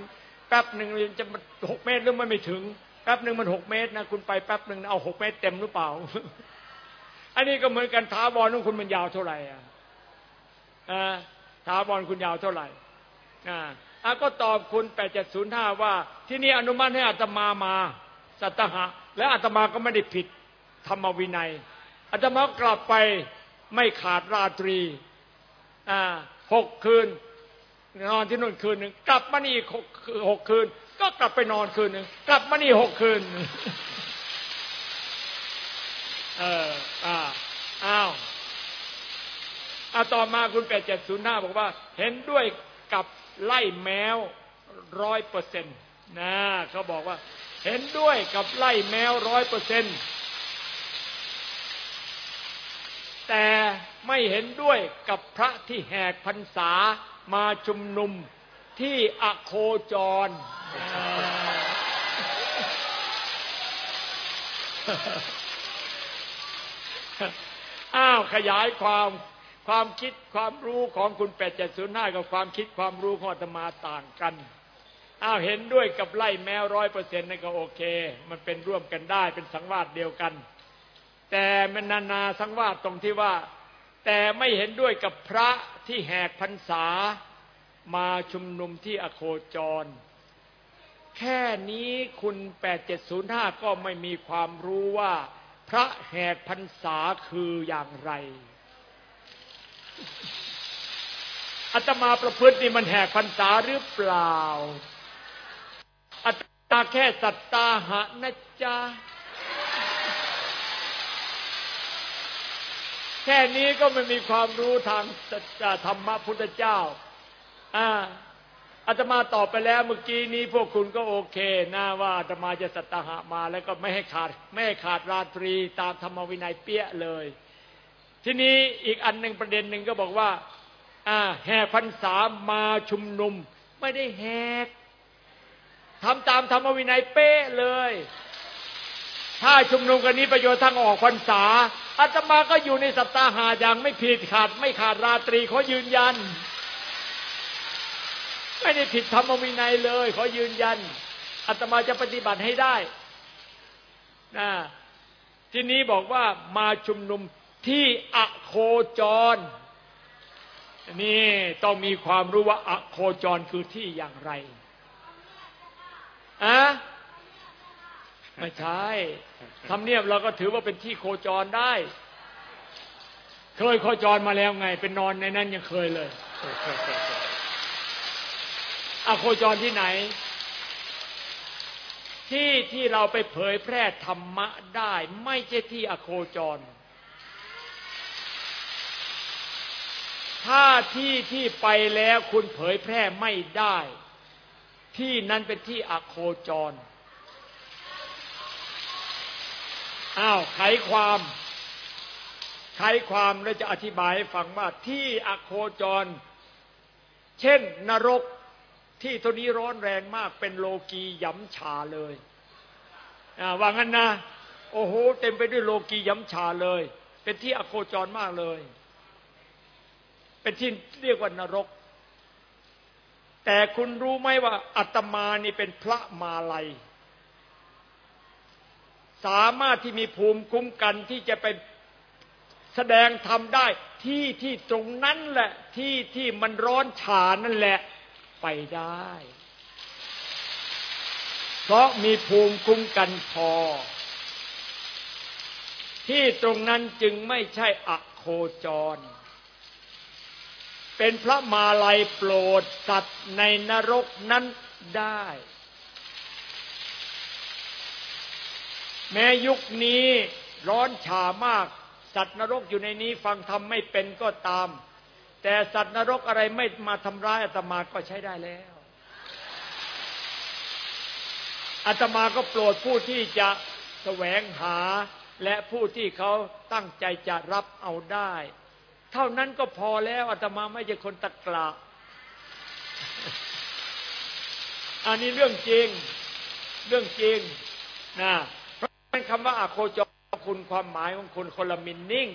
แป๊บหนึ่งจะมันหกเมตรหรือมันไม่ถึงแป๊บหนึ่งมันหกเมตรนะคุณไปแป๊บหนึ่งเอาหกเมตรเต็มหรือเปล่า อันนี้ก็เหมือนกันท้าบอลของคุณมันยาวเท่าไหร่อะอ่าท้าบอลคุณยาวเท่าไหร่อ่าอะก็ตอบคุณแปดเจ็ดศูนย์ห้าว่า ที่นี่อนุมัติให้อาตมามา สัตหะ และอาตมาก็ไม่ได้ผิดธรรมวินัยอาตมากลับไปไม่ขาดราตรีหกคืน นอนที่นู่นคืนหนึ่งกลับมานี่หกหกคืน ก็กลับไปนอนคืนหนึ่งกลับมานี่หกคืนเอออ่าอ้าวอาต่อมาคุณแปดเจ็ดศูนย์ห้าบอกว่า เห็นด้วยกับไล่แมวร้อยเปอร์เซ็นต์นะเขาบอกว่า เห็นด้วยกับไล่แมวร้อยเปอร์เซ็นต์แต่ไม่เห็นด้วยกับพระที่แหกพรรษามาชุมนุมที่อโคจร อ้าวขยายความความคิดความรู้ของคุณแปดเจ็ดศูนย์ห้ากับความคิดความรู้ของอาตมาต่างกัน อ้าวเห็นด้วยกับไล่แมวร้อยเปอร์เซ็นต์นั่นก็โอเค มันเป็นร่วมกันได้เป็นสังวาสเดียวกัน แต่มันนานาสังวาสตรงที่ว่า แต่ไม่เห็นด้วยกับพระที่แหกพรรษามาชุมนุมที่อโคจร แค่นี้คุณแปดเจ็ดศูนย์ห้าก็ไม่มีความรู้ว่า พระแหกพรรษาคืออย่างไรอาตมาประพฤตินี่มันแหกพรรษาหรือเปล่า อาตมาแค่สัตตาหะนะจ๊ะแค่นี้ก็ไม่มีความรู้ทางธรรมะพุทธเจ้า อ่าอาตมาตอบไปแล้วเมื่อกี้นี้พวกคุณก็โอเคนะว่าอาตมาจะสัตตหะมาแล้วก็ไม่ให้ขาดไม่ให้ขาดราตรีตามธรรมวินัยเปี้ยเลย ทีนี้อีกอันหนึ่งประเด็นหนึ่งก็บอกว่า อ่า แห่พรรษามาชุมนุม ไม่ได้แหก ทำตามธรรมวินัยเป๊ะเลย ถ้าชุมนุมกันนี้ประโยชน์ทางออกพรรษาอาตมาก็อยู่ในสัปตาหาอย่างไม่ผิดขาด ไม่ขาดราตรีขอยืนยัน ไม่ได้ผิดธรรมวินัยเลยขอยืนยันอาตมาจะปฏิบัติให้ได้นะที่นี้บอกว่ามาชุมนุมที่อโคจร นี่ต้องมีความรู้ว่าอโคจรคือที่อย่างไร อะไม่ใช่ทำเนียบเราก็ถือว่าเป็นที่โคจรได้ เคยโคจรมาแล้วไง เป็นนอนในนั้นยังเคยเลยอะโคจรที่ไหน ที่ที่เราไปเผยแพร่ธรรมะได้ ไม่ใช่ที่อโคจร ถ้าที่ที่ไปแล้วคุณเผยแพร่ไม่ได้ ที่นั้นเป็นที่อโคจร อ้าวไขความ ไขความแล้วจะอธิบายให้ฟังว่าที่อโคจร เช่นนรกที่ตัวนี้ร้อนแรงมากเป็นโลกียำชาเลยว่างั้นนะ โอ้โห เต็มไปด้วยโลกียำชาเลย เป็นที่อโคจรมากเลย เป็นที่เรียกว่านรก แต่คุณรู้ไหมว่าอาตมานี่เป็นพระมาลัย สามารถที่มีภูมิคุ้มกันที่จะไปแสดงทำได้ที่ที่ตรงนั้นแหละ ที่ที่มันร้อนฉานั่นแหละไปได้ เพราะมีภูมิคุ้มกันพอ ที่ตรงนั้นจึงไม่ใช่อโคจร เป็นพระมาลัยโปรดสัตว์ในนรกนั้นได้ แม้ยุคนี้ร้อนฉามาก สัตว์นรกอยู่ในนี้ฟังธรรมไม่เป็นก็ตาม แต่สัตว์นรกอะไรไม่มาทำร้ายอาตมาก็ใช้ได้แล้วอาตมาก็โปรดผู้ที่จะแสวงหาและผู้ที่เขาตั้งใจจะรับเอาได้ เท่านั้นก็พอแล้วอาตมาไม่ใช่คนตะกละอันนี้เรื่องจริง เรื่องจริงนะเป็นคำว่าอโคจรคุณความหมายของคุณคนละมินนิ่ง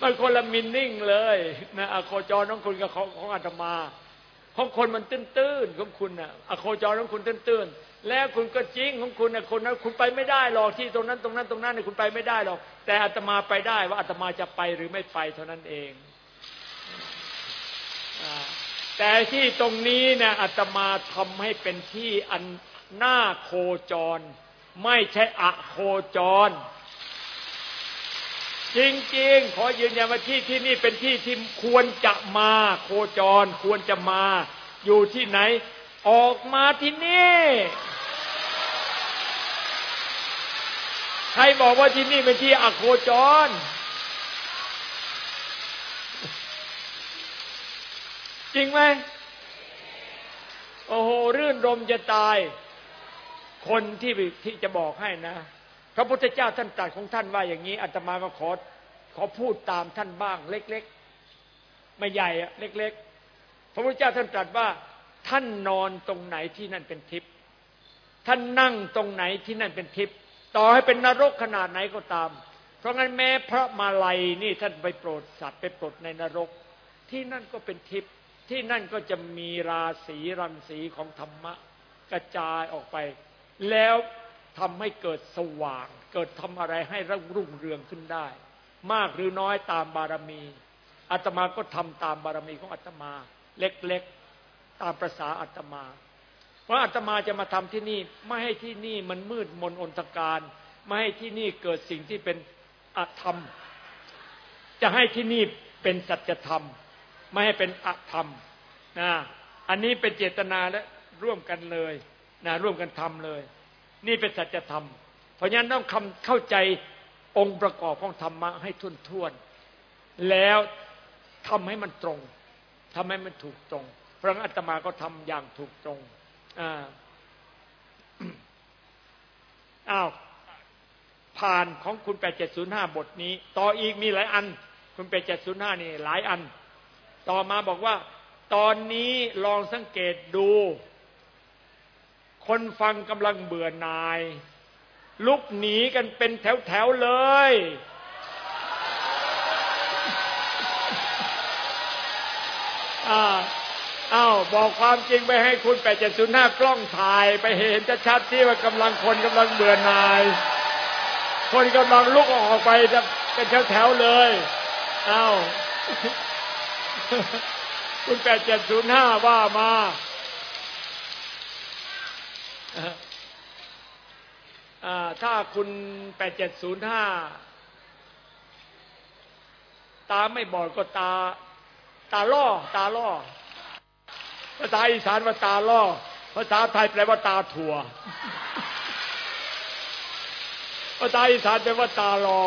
มันคนละมินนิ่งเลยนะอโคจรของคุณกับของของอาตมา ของคนมันตื้นๆของคุณนะอโคจรของคุณตื้นๆ แล้วคุณก็จริงของคุณนะคนนั้นคุณไปไม่ได้หรอกที่ตรงนั้นตรงนั้นตรงนั้นเนี่ยคุณไปไม่ได้หรอก แต่อาตมาไปได้ว่าอาตมาจะไปหรือไม่ไปเท่านั้นเองแต่ที่ตรงนี้เนี่ยอาตมาทำให้เป็นที่อันหน้าโคจร ไม่ใช่อะโคจร จริงๆ ขอยืนยันว่าที่ที่นี่เป็นที่ที่ควรจะมาโคจร ควรจะมา อยู่ที่ไหน ออกมาที่นี่ ใครบอกว่าที่นี่เป็นที่อโคจร จริงไหมโอ้โห รื่นรมจะตาย คนที่ที่จะบอกให้นะ พระพุทธเจ้าท่านตรัสของท่านว่าอย่างนี้อาตมาก็ขอขอพูดตามท่านบ้าง เล็ก ๆ ไม่ใหญ่อะเล็ก ๆ พระพุทธเจ้าท่านตรัสว่า ท่านนอนตรงไหนที่นั่นเป็นทิพย์ท่านนั่งตรงไหนที่นั่นเป็นทิพย์ ต่อให้เป็นนรกขนาดไหนก็ตาม เพราะงั้นแม้พระมาลัยนี่ท่านไปโปรดสัตว์ไปโปรดในนรก ที่นั่นก็เป็นทิพย์ที่นั่นก็จะมีราศีรังสีของธรรมะกระจายออกไป แล้วทำให้เกิดสว่าง เกิดทำอะไรให้ร,รุ่งเรืองขึ้นได้ มากหรือน้อยตามบารมีอาตมาก็ทำตามบารมีของอาตมา เล็กๆ ตามประษาอาตมา พราะอาตมาจะมาทำที่นี่ ไม่ให้ที่นี่มันมืดมนอนตการ ไม่ให้ที่นี่เกิดสิ่งที่เป็นอธรรม จะให้ที่นี่เป็นสัจธรรม ไม่ให้เป็นอธรรมนะอันนี้เป็นเจตนาและร่วมกันเลยนะร่วมกันทำเลย นี่เป็นสัจธรรม เพราะฉะนั้นต้องคำเข้าใจองค์ประกอบของธรรมะให้ทุนท่วน แล้วทำให้มันตรงทำให้มันถูกตรง พระอาตมาก็ทำอย่างถูกตรง อ้าอ้าวผ่านของคุณ8705บทนี้ ต่ออีกมีหลายอัน คุณ8705นี่ หลายอัน ต่อมาบอกว่า ตอนนี้ลองสังเกตดู คนฟังกำลังเบื่อหน่าย ลุกหนีกันเป็นแถวๆเลยอ้า วอ้าวบอกความจริงไปให้คุณแปดเจ็ดศูนย์ห้ากล้องถ่ายไปเห็นชัดๆที่ว่ากำลังคนกำลังเบื่อหน่าย คนกำลังลุกออกไปเป็นแถวๆเลยอ้าวคุณแปดเจ็ดศูนย์ห้าว่ามาถ้าคุณแปดเจ็ดศูนย์ห้าตาไม่บอดก็ตา ตาล่อ ตาล่อ ภาษาอีสานว่าตาล่อ ภาษาไทยแปลว่าตาถั่ว ภาษาอีสานแปลว่าตาลอ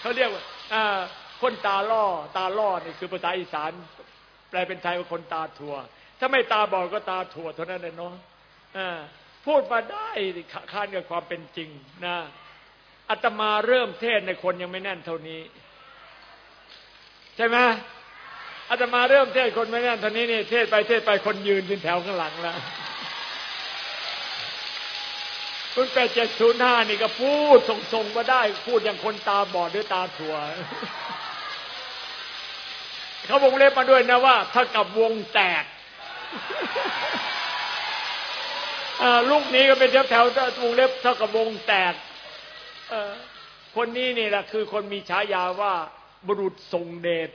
เขาเรียกว่าคนตาล่อ ตาล่อนี่คือภาษาอีสาน แปลเป็นไทยว่าคนตาถั่ว ถ้าไม่ตาบอดก็ตาถั่วเท่านั้นเลยเนาะพูดมาได้ค้านกับความเป็นจริงนะอาตมาเริ่มเทศในคนยังไม่แน่นเท่านี้ ใช่ไหม อาตมาเริ่มเทศคนไม่แน่นเท่านี้นี่เทศไปเทศไปคนยืนเป็นแถวข้างหลังแล้วคุณแปดเจ็ดศูนย์ห้านี่ก็พูดส่งๆมาได้ พูดอย่างคนตาบอดหรือตาถั่วเขาวงเล็บมาด้วยนะว่า ถ้ากับวงแตกลูกนี้ก็เป็นแถวแถววงเล็บเท่ากับวงแตกคนนี้นี่แหละคือคนมีฉายาว่า บุรุษทรงเดช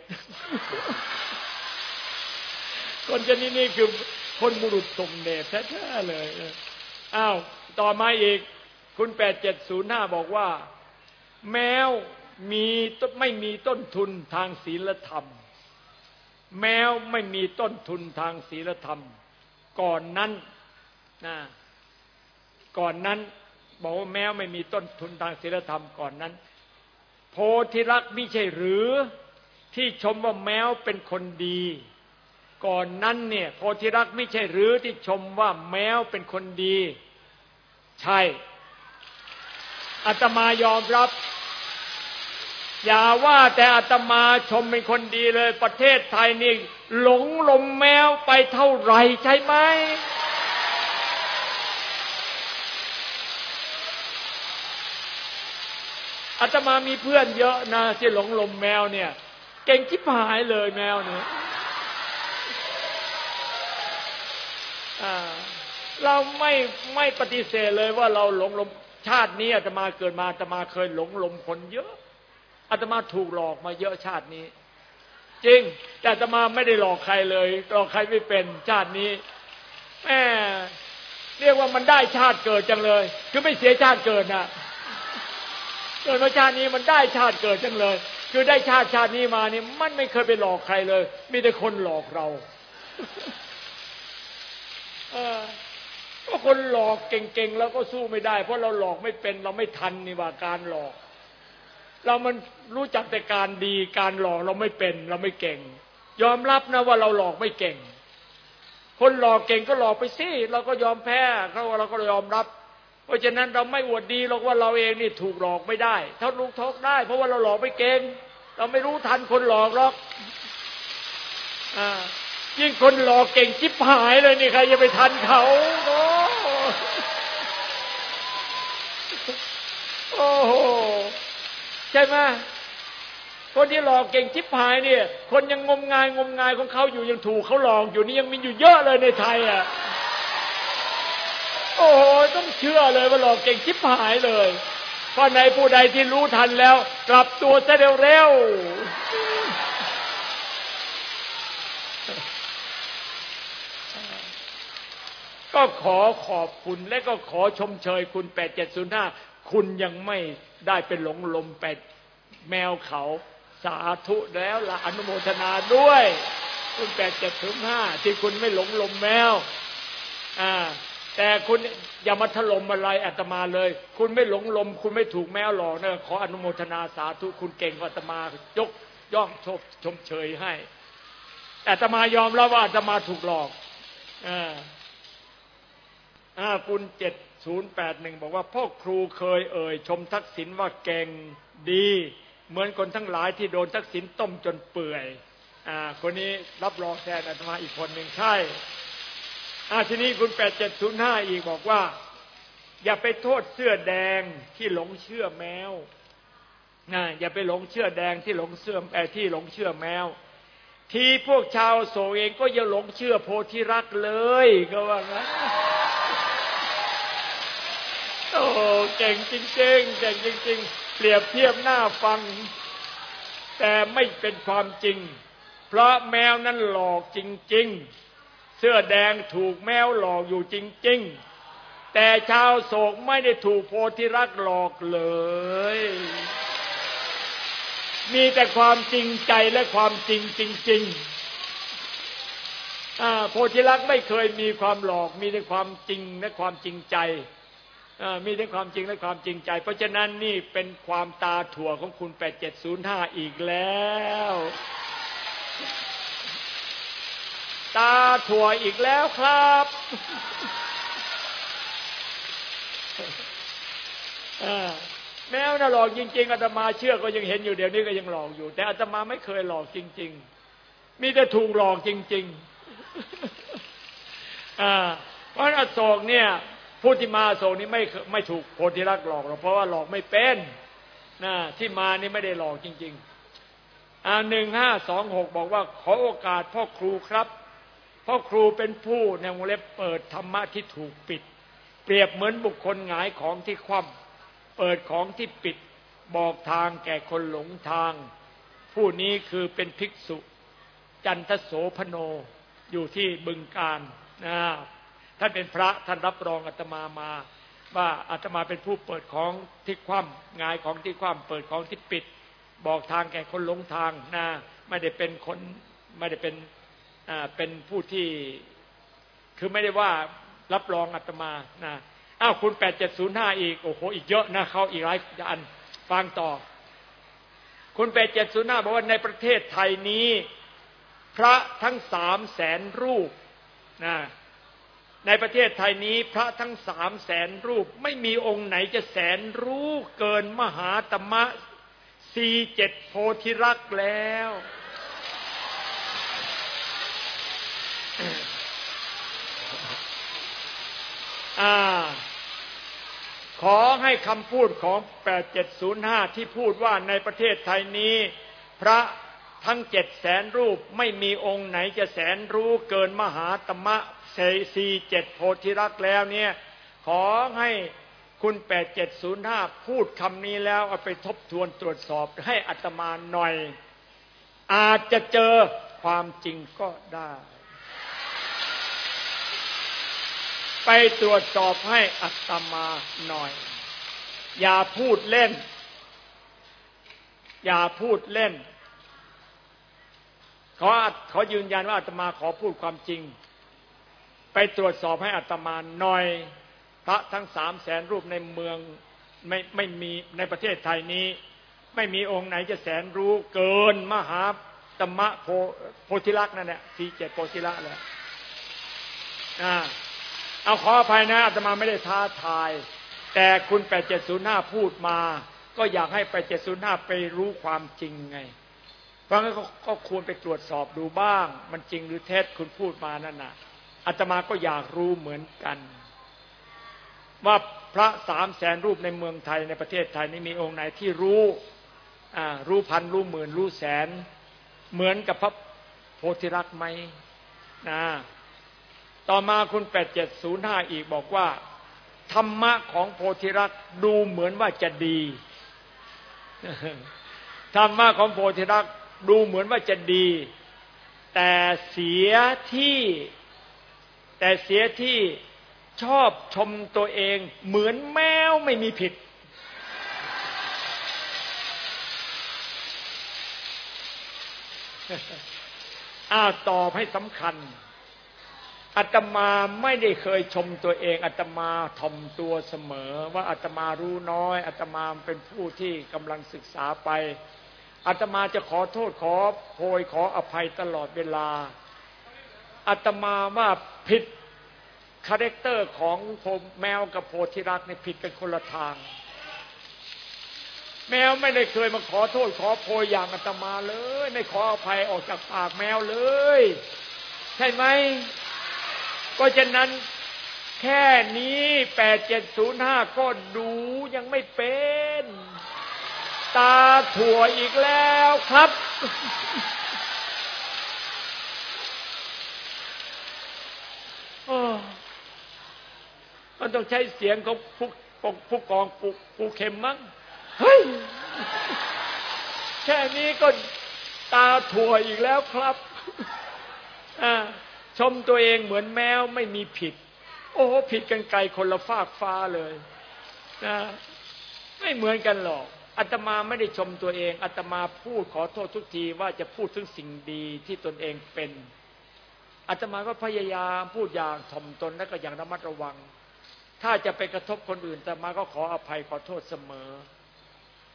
คนชนิดนี้คือคนบุรุษทรงเดชแท้ๆเลยอ้าวต่อมาอีก คุณแปดเจ็ดศูนย์ห้าบอกว่า แมวมีไม่มีต้นทุนทางศีลธรรม แม้ไม่มีต้นทุนทางศีลธรรม ก่อนนั้นนะก่อนนั้น บอกว่าแม้ไม่มีต้นทุนทางศีลธรรมก่อนนั้น ธิรักไม่ใช่หรือ ที่ชมว่าแมวเป็นคนดี ก่อนนั้นเนี่ยโพธิรักไม่ใช่หรือที่ชมว่าแมวเป็นคนดี ใช่อาตมายอมรับ อย่าว่าแต่อาตมาชมเป็นคนดีเลย ประเทศไทยนี่หลงลมแมวไปเท่าไหร่ใช่ไหม อาตมามีเพื่อนเยอะนะที่หลงลมแมวเนี่ย เก่งชิบหายเลยแมวเนี่ยเราไม่ไม่ปฏิเสธเลยว่าเราหลงลมชาตินี้อาตมาเกิดมาอาตมาเคยหลงลมคนเยอะอาตมาถูกหลอกมาเยอะชาตินี้ จริง แต่อาตมาไม่ได้หลอกใครเลยหลอกใครไม่เป็นชาตินี้แม่เรียกว่ามันได้ชาติเกิดจังเลย คือไม่เสียชาติเกิดนะ เกิดมาชาตินี้มันได้ชาติเกิดจังเลย คือได้ชาติชาตินี้มานี่มันไม่เคยไปหลอกใครเลย มีแต่คนหลอกเราก็คนหลอกเก่งๆแล้วก็สู้ไม่ได้ เพราะเราหลอกไม่เป็นเราไม่ทันนี่ว่าการหลอก เรามันรู้จักแต่การดีการหลอกเราไม่เป็น เราไม่เก่ง ยอมรับนะว่าเราหลอกไม่เก่ง คนหลอกเก่งก็หลอกไปสิเราก็ยอมแพ้เขาเราก็ยอมรับ เพราะฉะนั้นเราไม่อวดดีหรอกว่าเราเองนี่ถูกหลอกไม่ได้เท่าลูกทอกได้ เพราะว่าเราหลอกไม่เก่งเราไม่รู้ทันคนหลอกหรอกอ่ายิ่งคนหลอกเก่งจิบหายเลยนี่ใครจะไปทันเขาโอ้โอ้โหใช่ไหมคนที่หลอกเก่งจิบหายเนี่ย คนยังงมงายงมงายของเขาอยู่ยังถูกเขาหลอกอยู่นี่ยังมีอยู่เยอะเลยในไทยอะ โอ้โหต้องเชื่อเลยว่าหลอกเก่งจิบหายเลยเพราะในผู้ใดที่รู้ทันแล้ว กลับตัวซะเร็วๆก็ขอขอบคุณและก็ขอชมเชยคุณแปดเจ็ดศูนย์ห้าคุณยังไม่ได้เป็นหลงลมแปดแมวเขาสาธุแล้วละอนุโมทนาด้วย คุณแปดเจ็ดศูนย์ห้าที่คุณไม่หลงลมแมว อ่า แต่คุณอย่ามาถล่มอะไรอาตมาเลย คุณไม่หลงลม คุณไม่ถูกแมวหลอกนะขออนุโมทนาสาธุคุณเก่งอาตมายกย่องชมชมเชยให้อาตมายอมแล้วว่าอาตมาถูกหลอกอ่าอาคุณเจ็ดศูนย์แปดหนึ่งบอกว่าพ่อครูเคยเอ่ย ชมทักษิณว่าเก่งดี เหมือนคนทั้งหลายที่โดนทักษิณต้มจนเปื่อยอ่าคนนี้รับรองแทนอาตมาอีกคนหนึ่งใช่ อาทีนี้คุณแปดเจ็ดศูนย์ห้าอีกบอกว่า อย่าไปโทษเสื้อแดงที่หลงเชื่อแมวนะอย่าไปหลงเชื่อแดงที่หลงเชื่อแอที่หลงเชื่อแมว ที่พวกชาวโศเองก็อย่าหลงเชื่อโพธิรักเลยก็ว่างั้นโอ้เก่งจริงๆเก่งจริง ๆ เปรียบเทียบหน้าฟัง แต่ไม่เป็นความจริง เพราะแมวนั้นหลอกจริง ๆ เสื้อแดงถูกแมวหลอกอยู่จริง ๆ แต่ชาวโศกไม่ได้ถูกโพธิรักหลอกเลย มีแต่ความจริงใจและความจริงจริงๆโพธิรักไม่เคยมีความหลอก มีแต่ความจริงและความจริงใจมีทั้งความจริงและความจริงใจ เพราะฉะนั้นนี่เป็นความตาถั่วของคุณ 8705 อีกแล้ว ตาถั่วอีกแล้วครับ แม้ว่าหลอกจริง ๆอาตมาเชื่อก็ยังเห็นอยู่เดี๋ยวนี้ก็ยังหลอกอยู่ แต่อาตมาไม่เคยหลอกจริง ๆ มีแต่ถูกหลอกจริง ๆ เพราะอโศกเนี่ยผู้ที่มาโศกนี้ไม่ไม่ถูกโพธิรักหลอกหรอกเพราะว่าหลอกไม่เป็นนะที่มานี่ไม่ได้หลอกจริง ๆอ่าหนึ่งห้าสองหกบอกว่าขอโอกาสพ่อครูครับ พ่อครูเป็นผู้ในวงเล็บเปิดธรรมะที่ถูกปิด เปรียบเหมือนบุคคลหงายของที่คว่ำเปิดของที่ปิด บอกทางแก่คนหลงทาง ผู้นี้คือเป็นภิกษุ จันทโสพโนอยู่ที่บึงการนะท่านเป็นพระท่านรับรองอาตมามาว่าอาตมาเป็นผู้เปิดของที่คว่ำงายของที่คว่ำเปิดของที่ปิด บอกทางแก่คนหลงทางนะไม่ได้เป็นคนไม่ได้เป็น เป็นผู้ที่คือไม่ได้ว่ารับรองอาตมานะอ้าวคุณแปดเจ็ดศูนย์ห้าอีก โอ้โห อีกเยอะนะเขาอีกหลายอันฟังต่อ คุณแปดเจ็ดศูนย์ห้าบอกว่าในประเทศไทยนี้ พระทั้งสามแสนรูปนะในประเทศไทยนี้พระทั้งสามแสนรูป ไม่มีองค์ไหนจะแสนรู้เกินมหาตมะสี่เจ็ดโพธิรักแล้ว อ่า ขอให้คำพูดของ8705 ที่พูดว่าในประเทศไทยนี้ พระทั้งเจ็ดแสนรูปไม่มีองค์ไหนจะแสนรู้เกินมหาตมะเซซีเจ็ดโพธิรักแล้วเนี่ย ขอให้คุณแปดเจ็ดศูนย์ห้าพูดคำนี้แล้วเอาไปทบทวนตรวจสอบให้อัตมาหน่อย อาจจะเจอความจริงก็ได้ ไปตรวจสอบให้อัตมาหน่อย อย่าพูดเล่น อย่าพูดเล่นเขาเขายืนยันว่าอาตมาขอพูดความจริง ไปตรวจสอบให้อาตมาหน่อย พระทั้งสามแสนรูปในเมืองไม่ไม่มีในประเทศไทยนี้ ไม่มีองค์ไหนจะแสนรู้เกินมหาตมะโพโพธิลักษณ์นั่นแหละสีเจ็ดโพธิลักษณ์แหละอ่า เอาขออภัยนะอาตมาไม่ได้ท้าทาย แต่คุณแปดเจ็ดศูนย์ห้าพูดมา ก็อยากให้แปดเจ็ดศูนย์ห้าไปรู้ความจริงไง เพราะงั้นก็ควรไปตรวจสอบดูบ้าง มันจริงหรือเท็จคุณพูดมานั่นน่ะอาตมาก็อยากรู้เหมือนกัน ว่าพระสามแสนรูปในเมืองไทยในประเทศไทยนี่มีองค์ไหนที่รู้รู้พันรู้หมื่นรู้แสน เหมือนกับพระโพธิรักษ์ไหมนะ ต่อมาคุณแปดเจ็ดศูนย์ห้าอีกบอกว่า ธรรมะของโพธิรักดูเหมือนว่าจะดี ธรรมะของโพธิรักดูเหมือนว่าจะดี แต่เสียที่ แต่เสียที่ชอบชมตัวเองเหมือนแมวไม่มีผิด อ้าวตอบให้สำคัญ อาตมาไม่ได้เคยชมตัวเองอาตมาทอมตัวเสมอ ว่าอาตมารู้น้อยอาตมาเป็นผู้ที่กำลังศึกษาไปอาตมาจะขอโทษขอโพยขออภัยตลอดเวลาอาตมาว่าผิด character ของผมแมวกับโพธิรักษ์นี่ผิดกันคนละทาง แมวไม่ได้เคยมาขอโทษขอโพยอย่างอาตมาเลย ไม่ขออภัยออกจากปากแมวเลย ใช่ไหม ก็ฉะนั้นแค่นี้แปดเจ็ดศูนย์ห้าก็ดูยังไม่เป็น ตาถั่วอีกแล้วครับ มันต้องใช้เสียงของผู้ผู้กองปูปูเข็มมั้ง เฮ้ย แค่นี้ก็ตาถั่วอีกแล้วครับ อ่า ชมตัวเองเหมือนแมวไม่มีผิด โอ้ผิดกันไกลคนละฟากฟ้าเลยนะไม่เหมือนกันหรอกอาตมาไม่ได้ชมตัวเองอาตมาพูดขอโทษทุกทีว่าจะพูดถึงสิ่งดีที่ตนเองเป็นอาตมาก็พยายามพูดอย่างถ่อมตนและก็อย่างระมัดระวัง ถ้าจะไปกระทบคนอื่นอาตมาก็ขออภัยขอโทษเสมอ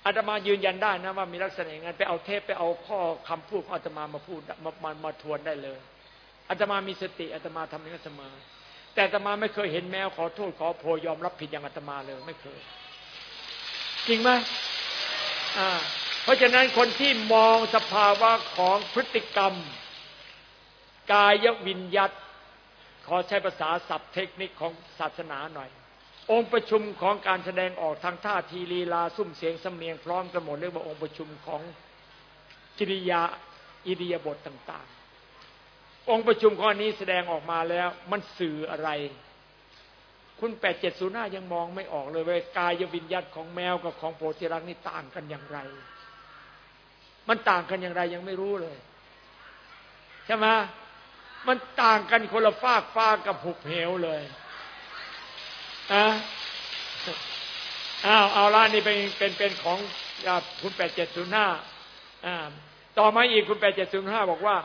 อาตมายืนยันได้นะว่ามีลักษณะอย่างนั้นไปเอาเทปไปเอาข้อคำพูดของอาตมามาพูดมามามาทวนได้เลย อาตมามีสติอาตมาทำอย่างนั้นเสมอ แต่อาตมาไม่เคยเห็นแมวขอโทษขอโพยอมรับผิดอย่างอาตมาเลยไม่เคย จริงไหมเพราะฉะนั้นคนที่มองสภาวะของพฤติกรรม กายวิญญัตขอใช้ภาษาศัพท์เทคนิคของศาสนาหน่อย องค์ประชุมของการแสดงออกทางท่าทีลีลาซุ้มเสียงสำเนียงพร้อมกันหมดเรียกว่าองค์ประชุมของกิริยาอิริยาบถต่าง ๆ องค์ประชุมข้อนี้แสดงออกมาแล้ว มันสื่ออะไร คุณแปดเจ็ดศูนย์หน้ายังมองไม่ออกเลยว่ากายวิญญาตของแมวกับของโพธิรักนี่ต่างกันอย่างไร มันต่างกันอย่างไรยังไม่รู้เลย ใช่ไหมมันต่างกันคนละฟากฟ้ากับหุบเหวเลยอะอ้าวเอาละนี่เป็นเป็นเป็นของคุณแปดเจ็ดศูนย์ห้าต่อมาอีกคุณแปดเจ็ดศูนย์ห้าบอกว่า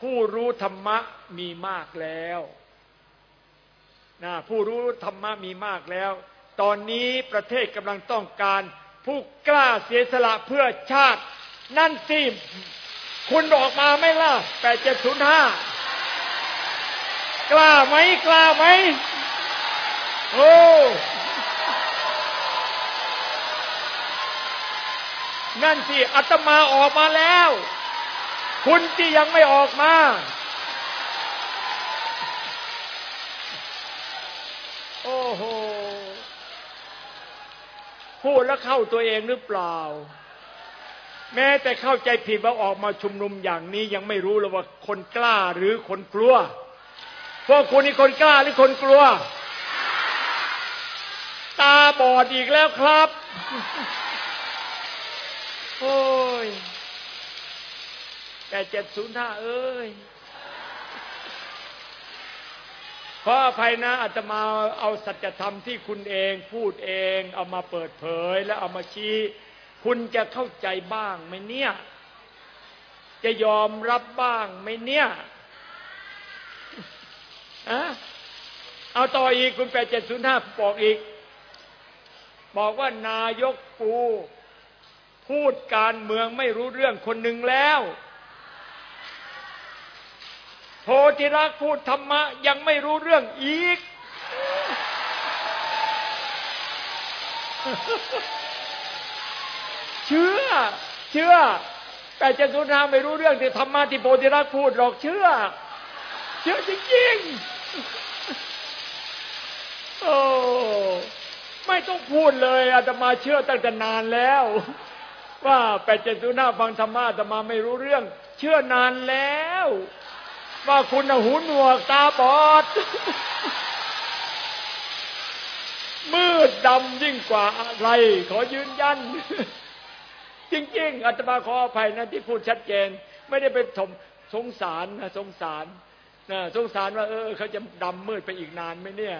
ผู้รู้ธรรมะมีมากแล้วนะผู้รู้ธรรมะมีมากแล้ว ตอนนี้ประเทศกำลังต้องการ ผู้กล้าเสียสละเพื่อชาติ นั่นสิ คุณออกมาไหมล่ะแปดเจ็ดศูนย์ห้ากล้าไหมกล้าไหมโอ้นั่นสิอาตมาออกมาแล้ว คุณที่ยังไม่ออกมา โอ้โห พูดแล้วเข้าตัวเองหรือเปล่า แม้แต่เข้าใจผิดว่าออกมาชุมนุมอย่างนี้ยังไม่รู้เลยว่าคนกล้าหรือคนกลัว พวกคุณนี่คนกล้าหรือคนกลัว ตาบอดอีกแล้วครับ โอ้ แต่เจ็ดศูนย์ห้าเอ้ยขออภัยนะอาตมาเอาสัจธรรมที่คุณเองพูดเองเอามาเปิดเผยแล้วเอามาชี้ คุณจะเข้าใจบ้างไหมเนี่ย จะยอมรับบ้างไหมเนี่ยอะเอาต่ออีกคุณแปดเจ็ดศูนย์ห้าบอกอีก บอกว่านายกปู พูดการเมืองไม่รู้เรื่องคนหนึ่งแล้ว โพธิรักพูดธรรมะยังไม่รู้เรื่องอีก เชื่อ เชื่อ แต่เจสุนาไม่รู้เรื่องที่ธรรมะที่โพธิรักพูดหรอกเชื่อ เชื่อจริงๆโอ้ไม่ต้องพูดเลยอาตมาเชื่อตั้งแต่นานแล้ว ว่าแปดเจ็ดสุนาฟังธรรมะอาตมาไม่รู้เรื่อง เชื่อนานแล้ว ว่าคุณหูหนวกตาบอด มืดดำยิ่งกว่าอะไร ขอยืนยัน จริง ๆอาตมาขออภัยนะที่พูดชัดเจน ไม่ได้เป็นสมสงสารนะสงสารนะสงสารว่า เออเขาจะดำมืดไปอีกนานไหมเนี่ย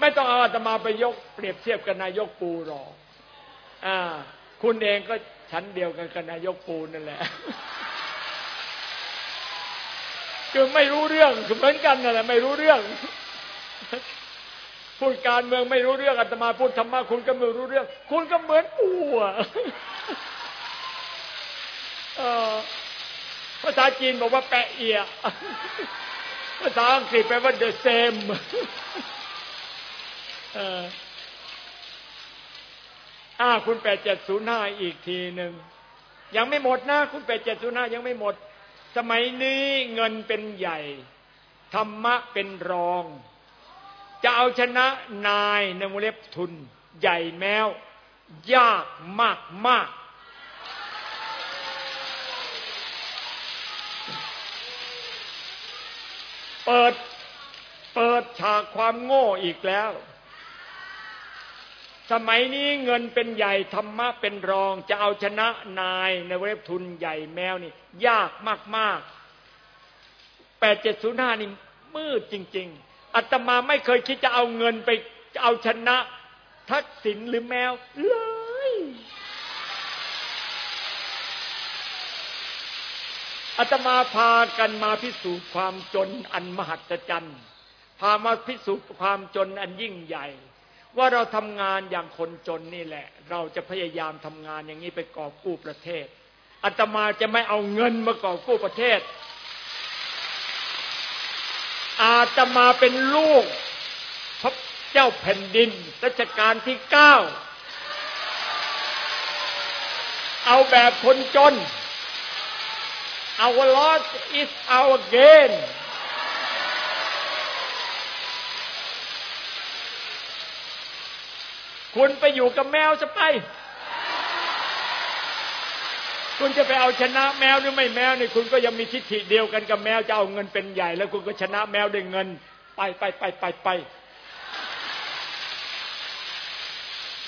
ไม่ต้องเอาอาตมาไปยกเปรียบเทียบกับนายกปูหรอกอ่า คุณเองก็ ชั้นเดียวกันกับนายกปูนั่นแหละ คือไม่รู้เรื่องคือเหมือนกันนั่นแหละไม่รู้เรื่อง พูดการเมืองไม่รู้เรื่องอาตมาพูดธรรมะคุณก็ไม่รู้เรื่อง คุณก็เหมือนปูอะภาษาจีนบอกว่าแปะเอียภาษาอังกฤษแปลว่า the same อ่าคุณแปดเจ็ดศูนย์ห้าอีกทีหนึ่งยังไม่หมดนะคุณแปดเจ็ดศูนย์ห้ายังไม่หมด สมัยนี้เงินเป็นใหญ่ ธรรมะเป็นรอง จะเอาชนะนายในวงเล็บทุน ใหญ่แมวยากมากมากเปิดเปิดฉากความโง่อีกแล้ว สมัยนี้เงินเป็นใหญ่ธรรมะเป็นรอง จะเอาชนะนายในเว็บทุนใหญ่แมวนี่ ยากมากๆแปดเจ็ดศูนย์ห้านี่มืดจริง ๆอาตมาไม่เคยคิดจะเอาเงินไปเอาชนะ ทักษิณหรือแมวเลยอาตมาพากันมาพิสูจน์ความจนอันมหัศจรรย์พามาพิสูจน์ความจนอันยิ่งใหญ่ ว่าเราทำงานอย่างคนจนนี่แหละ เราจะพยายามทำงานอย่างนี้ไปกอบกู้ประเทศอาตมาจะไม่เอาเงินมากอบกู้ประเทศ อาตมาเป็นลูกพระเจ้าแผ่นดินรัชกาลที่เก้าเอาแบบคนจน Our Lord is our gain คุณไปอยู่กับแมวจะไป คุณจะไปเอาชนะแมวหรือไม่แมวเนี่ยคุณก็ยังมีทิฏฐิเดียวกันกับแมวจะเอาเงินเป็นใหญ่ แล้วคุณก็ชนะแมวด้วยเงิน ไปไปไปไปไป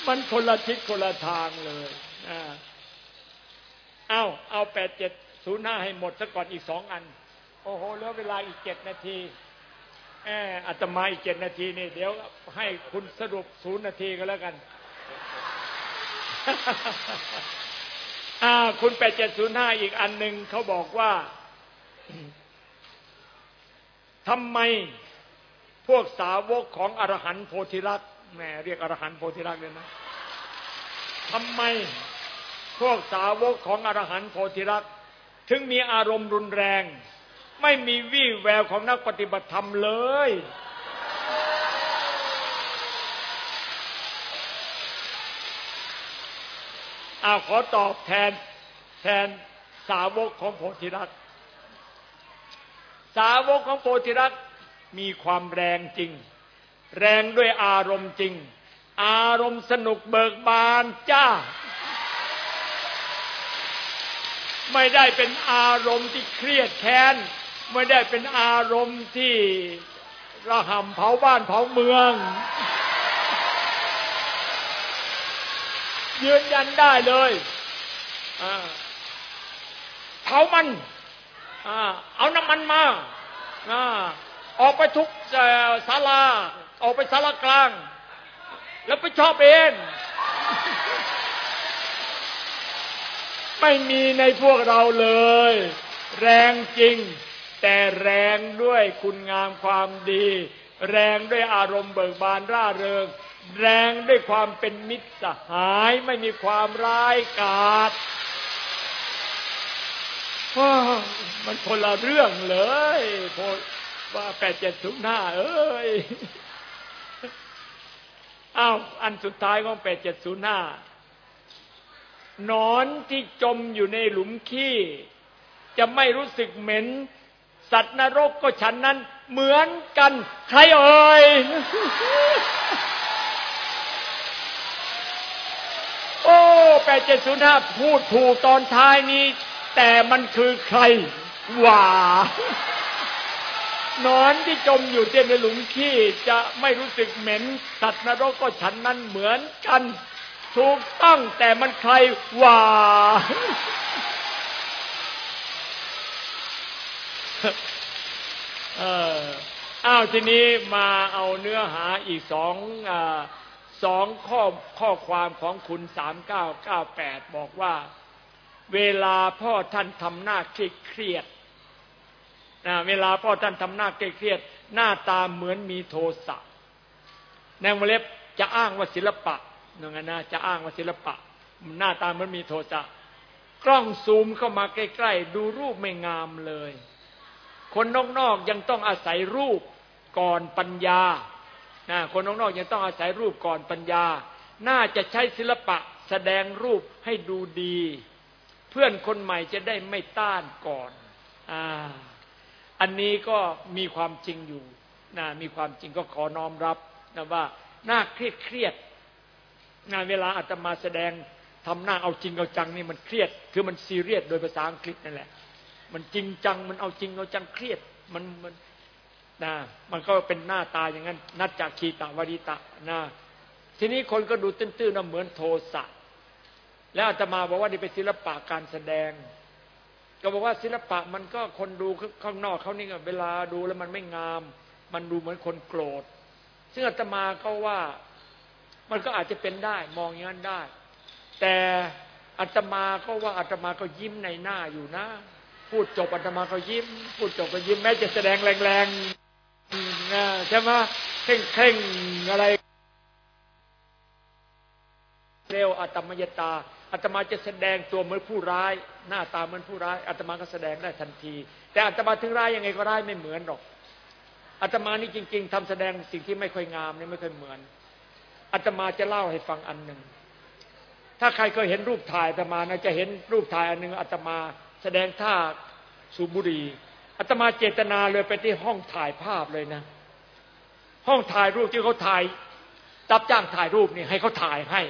มันคนละทิศคนละทางเลยเอาเอาแปดเจ็ดศูนย์ห้าให้หมดซะก่อนอีกสองอัน โอ้โหเหลือเวลาอีกเจ็ดนาที ออาตมาอีกเจ็ดนาทีนี่ เดี๋ยวให้คุณสรุปศูนย์นาทีก็แล้วกันคุณแปดเจ็ดศูนย์ห้าอีกอันหนึ่งเขาบอกว่าทำไมพวกสาวกของอรหันต์โพธิรักษ์แหมเรียกอรหันต์โพธิรักษ์เลยนะทำไมพวกสาวกของอรหันต์โพธิรักษ์ถึงมีอารมณ์รุนแรง ไม่มีวี่แววของนักปฏิบัติธรรมเลย อาขอตอบแทนแทนสาวกของโพธิรักษ์สาวกของโพธิรักษ์มีความแรงจริง แรงด้วยอารมณ์จริง อารมณ์สนุกเบิกบานจ้า ไม่ได้เป็นอารมณ์ที่เครียดแค้น ไม่ได้เป็นอารมณ์ที่ระห่ำเผาบ้านเผาเมือง ยืนยันได้เลยเผามันเอาน้ำมันมาออกไปทุกศาลา ออกไปศาลากลาง แล้วไปชอบเองไม่มีในพวกเราเลย แรงจริง แต่แรงด้วยคุณงามความดี แรงด้วยอารมณ์เบิกบานร่าเริง แรงด้วยความเป็นมิตรสหายไม่มีความร้ายกาจมันคนละเรื่องเลยพว่าแปดเจ็ดศูนย์ห้าเอ้ยอ้าวอันสุดท้ายของแปดเจ็ดศูนย์ห้านอนที่จมอยู่ในหลุมขี้ จะไม่รู้สึกเหม็น สัตว์นรกก็ฉันนั้นเหมือนกัน ใครเอ่ยโอ้แปดเจ็ดศูนย์ห้าพูดถูกตอนท้ายนี้ แต่มันคือใครว่านอนที่จมอยู่เต็มในหลุมขี้จะไม่รู้สึกเหม็น สัตว์นรกก็ฉันนั้นเหมือนกัน ถูกต้องแต่มันใครว่า เอออ้าวทีนี้มาเอาเนื้อหาอีกสองอสองข้อข้อความของคุณสามเก้าเก้าแปดบอกว่า เวลาพ่อท่านทำหน้าเครียดนะเวลาพ่อท่านทำหน้าเครียด หน้าตาเหมือนมีโทสะในวงเล็บจะอ้างว่าศิลปะนั่นนะจะอ้างว่าศิลปะ หน้าตาเหมันมีโทสะกล้องซูมเข้ามาใกล้ ๆ ดูรูปไม่งามเลย คนนอกๆยังต้องอาศัยรูปก่อนปัญญาคนนอกๆยังต้องอาศัยรูปก่อนปัญญา น่าจะใช้ศิลปะแสดงรูปให้ดูดี เพื่อนคนใหม่จะได้ไม่ต้านก่อนอ่าอันนี้ก็มีความจริงอยู่นะมีความจริงก็ขอน้อมรับนะว่าน่าเครียดเครียดงานเวลาอาตมาแสดงทำหน้าเอาจริงเอาจังนี่มันเครียด คือมันซีเรียสโดยภาษาอังกฤษนั่นแหละ มันจริงจัง มันเอาจริงเอาจังเครียด มันมันนะมันก็เป็นหน้าตาอย่างนั้น นัดจากขีตาวริตะนะทีนี้คนก็ดูตื้นๆนะเหมือนโทสะแล้วอาตมาบอกว่านี่เป็นศิลปะการแสดง ก็บอกว่าศิลปะมันก็คนดูข้างนอกเขานี่เวลาดูแล้วมันไม่งาม มันดูเหมือนคนโกรธ ซึ่งอาตมาก็ว่ามันก็อาจจะเป็นได้มองอย่างนั้นได้ แต่อาตมาก็ว่าอาตมาก็ยิ้มในหน้าอยู่นะ พูดจบอาตมาก็ยิ้ม พูดจบก็ยิ้มแม้จะแสดงแรงๆใช่ไหมเข่งเข่งอะไร เร็วอาตมยตาอาตมาจะแสดงตัวเหมือนผู้ร้าย หน้าตาเหมือนผู้ร้ายอาตมาก็แสดงได้ทันที แต่อาตมาถึงร้ายยังไงก็ร้ายไม่เหมือนหรอกอาตมานี่จริง ๆทำแสดงสิ่งที่ไม่ค่อยงามนี่ไม่ค่อยเหมือนอาตมาจะเล่าให้ฟังอันหนึ่งถ้าใครเคยเห็นรูปถ่ายอาตมานะจะเห็นรูปถ่ายอันหนึ่งอาตมา แสดงท่าสูบุรีอาตมาเจตนาเลยไปที่ห้องถ่ายภาพเลยนะ ห้องถ่ายรูปที่เขาถ่ายตับจ้างถ่ายรูปนี่ให้เขาถ่ายให้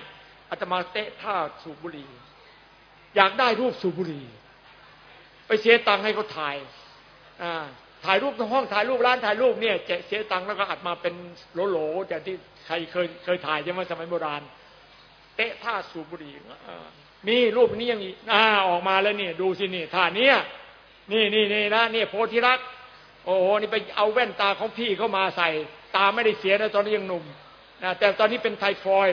อาตมาเตะท่าสูบุรีอยากได้รูปสูบุรีไปเสียตังค์ให้เขาถ่ายอ่าถ่ายรูปในห้องถ่ายรูปร้านถ่ายรูปเนี่ยจะเสียตังค์แล้วก็อัดมาเป็นโหลๆแต่างที่ใครเคยเคยถ่ายใช่ไหมสมัยโบราณ เตะท่าสูบบุหรี่ มีรูปนี้ยังอีอ่าออกมาแล้วนี่ ดูสินี่ท่านี้ยนี่นี่นี่นะนี่โพธิรักโอ้โหนี่ไปเอาแว่นตาของพี่เข้ามาใส่ ตาไม่ได้เสียนะตอนนี้ยังหนุ่มนะแต่ตอนนี้เป็นไทฟอย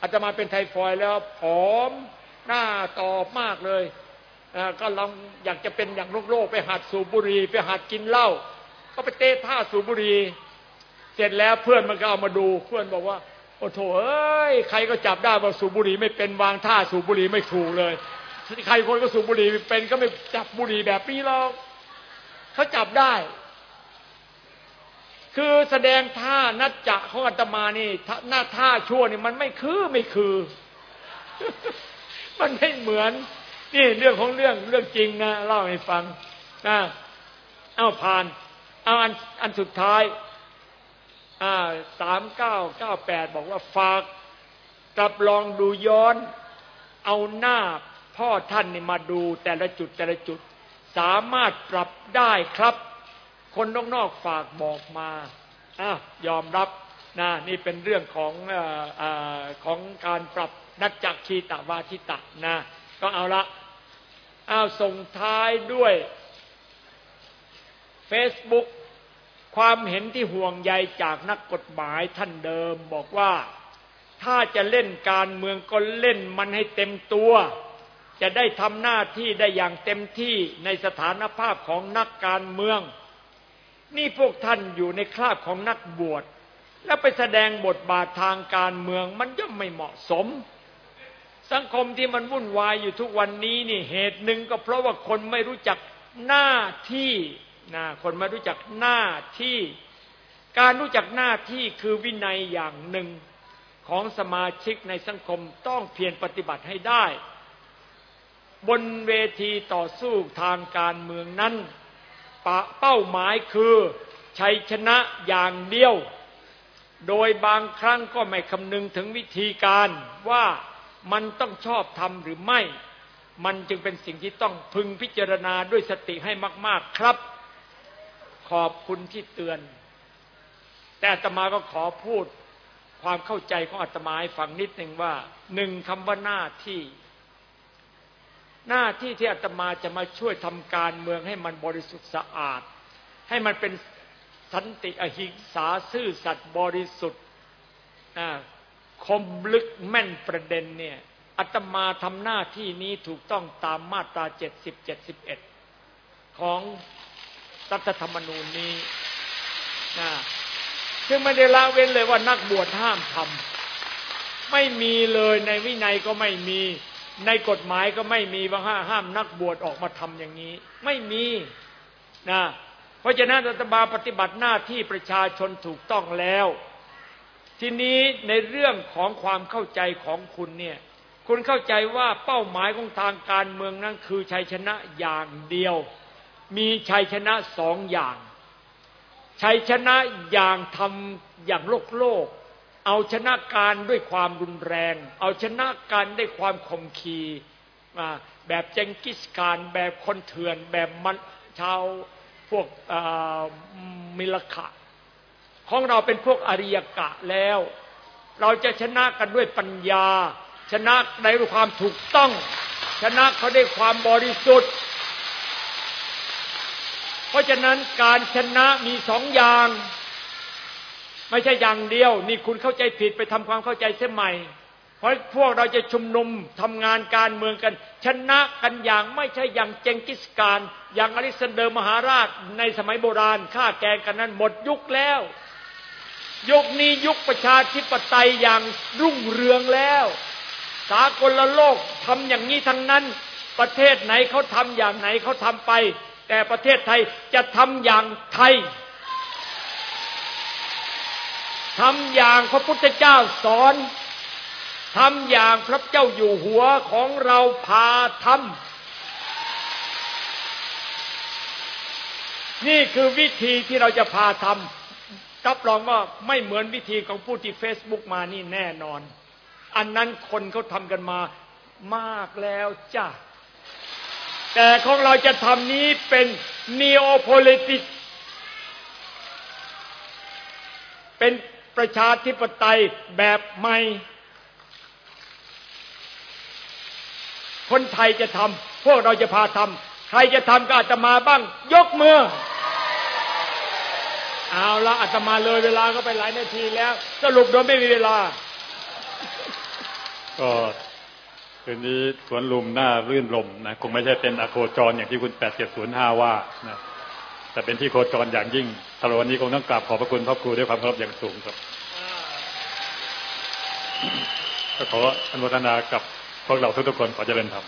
อาจจะมาเป็นไทฟอยแล้วผอมหน้าตอบมากเลยก็ลองอยากจะเป็นอย่างโลกโลกไปหัดสูบบุหรี่ไปหัดกินเหล้าก็ไปเตะท่าสูบบุหรี่เสร็จแล้วเพื่อนมันก็เอามาดู เพื่อนบอกว่า โอ้โถเอ้ยใครก็จับได้ว่าสูบบุหรี่ไม่เป็นวางท่าสูบบุหรี่ไม่ถูกเลยใครคนก็สูบบุหรี่เป็นก็ไม่จับบุหรี่แบบนี้หรอกเขาจับได้ คือแสดงท่านัจจะของอาตมานี่หน้าท่าชั่วนี่มันไม่คือไม่คือ มันไม่เหมือน นี่เรื่องของเรื่องเรื่องจริงนะเล่าให้ฟังนะเอาผ่านเอาอันอันสุดท้าย สามเก้าเก้าแปดบอกว่าฝากกลับลองดูย้อน เอาหน้าพ่อท่านนี่มาดูแต่ละจุดแต่ละจุด สามารถปรับได้ครับ คนนอกๆฝากบอกมาอ้าวยอมรับนะนี่เป็นเรื่องของออของการปรับนักจักคีตวาทิตะนะ ก็เอาละอ้าวส่งท้ายด้วย Facebook ความเห็นที่ห่วงใยจากนักกฎหมายท่านเดิมบอกว่า ถ้าจะเล่นการเมืองก็เล่นมันให้เต็มตัว จะได้ทำหน้าที่ได้อย่างเต็มที่ในสถานภาพของนักการเมือง นี่พวกท่านอยู่ในคราบของนักบวชแล้วไปแสดงบทบาททางการเมืองมันย่อมไม่เหมาะสม สังคมที่มันวุ่นวายอยู่ทุกวันนี้นี่เหตุหนึ่งก็เพราะว่าคนไม่รู้จักหน้าที่ นะคนม่รู้จักหน้าที่ การรู้จักหน้าที่คือวินัยอย่างหนึ่งของสมาชิกในสังคมต้องเพียรปฏิบัติให้ได้ บนเวทีต่อสู้ทางการเมืองนั้นเป้าหมายคือชัยชนะอย่างเดียว โดยบางครั้งก็ไม่คำนึงถึงวิธีการว่ามันต้องชอบทำหรือไม่ มันจึงเป็นสิ่งที่ต้องพึงพิจารณาด้วยสติให้มาก ๆ ครับ ขอบคุณที่เตือน แต่อาตมาก็ขอพูดความเข้าใจของอาตมาให้ฟังนิดหนึ่งว่าหนึ่งคำว่าหน้าที่ หน้าที่ที่อาตมาจะมาช่วยทำการเมืองให้มันบริสุทธิ์สะอาด ให้มันเป็นสันติอหิงสาซื่อสัตย์บริสุทธิ์คมลึกแม่นประเด็นเนี่ยอาตมาทำหน้าที่นี้ถูกต้องตามมาตราเจ็ดสิบเจ็ดสิบเอ็ดของ รัฐธรรมนูญนี้นะซึ่งไม่ได้ละเว้นเลยว่านักบวชห้ามทำไม่มีเลยในวินัยก็ไม่มี ในกฎหมายก็ไม่มีว่าห้ามนักบวชออกมาทำอย่างนี้ ไม่มีนะเพราะฉะนั้นรัฐบาลปฏิบัติหน้าที่ประชาชนถูกต้องแล้ว ทีนี้ในเรื่องของความเข้าใจของคุณเนี่ย คุณเข้าใจว่าเป้าหมายของทางการเมืองนั้นคือชัยชนะอย่างเดียว มีชัยชนะสองอย่าง ชัยชนะอย่างทำอย่างโลกโลก เอาชนะการด้วยความรุนแรง เอาชนะการด้วยความข่มขีแบบเจงกิสการแบบคนเถื่อน แบบมันชาวพวกมิลขะ ของเราเป็นพวกอริยกะแล้ว เราจะชนะกันด้วยปัญญา ชนะในความถูกต้อง ชนะเขาด้วยความบริสุทธิ์ เพราะฉะนั้นการชนะมีสองอย่าง ไม่ใช่อย่างเดียว นี่คุณเข้าใจผิดไปทำความเข้าใจเสียใหม่ เพราะพวกเราจะชุมนุมทำงานการเมืองกัน ชนะกันอย่างไม่ใช่อย่างเจงกิสกานอย่างอลิซานเดอร์มหาราชในสมัยโบราณฆ่าแกงกันนั้นหมดยุคแล้วยุคนี้ยุคประชาธิปไตยอย่างรุ่งเรืองแล้ว สากลโลกทำอย่างนี้ทั้งนั้น ประเทศไหนเขาทำอย่างไหนเขาทำไป แต่ประเทศไทยจะทำอย่างไทยทำอย่างพระพุทธเจ้าสอนทำอย่างพระเจ้าอยู่หัวของเราพาทำนี่คือวิธีที่เราจะพาทำรับรองว่าไม่เหมือนวิธีของผู้ที่เฟซบุ๊กมานี่แน่นอน อันนั้นคนเขาทำกันมามากแล้วจ้า แต่ของเราจะทำนี้เป็น neo-politics เป็นประชาธิปไตยแบบใหม่ คนไทยจะทำพวกเราจะพาทำใครจะทำก็อาตมาบ้าง ยกมือ เอาละอาตมาเลยเวลาก็ไปหลายนาทีแล้ว สรุปโดยไม่มีเวลาก็ คืนนี้สวนลุมหน้ารื่นลมนะคงไม่ใช่เป็นอโคจรอย่างที่คุณแปดเจ็ดศูนย์ห้าว่านะแต่เป็นที่โคจรอย่างยิ่งตลอดวันนี้คงต้องกราบขอบพระคุณพระครูด้วยความเคารพอย่างสูงครับก็ขออนุโมทนากับพวกเราทุกๆคนขอเจริญธรรม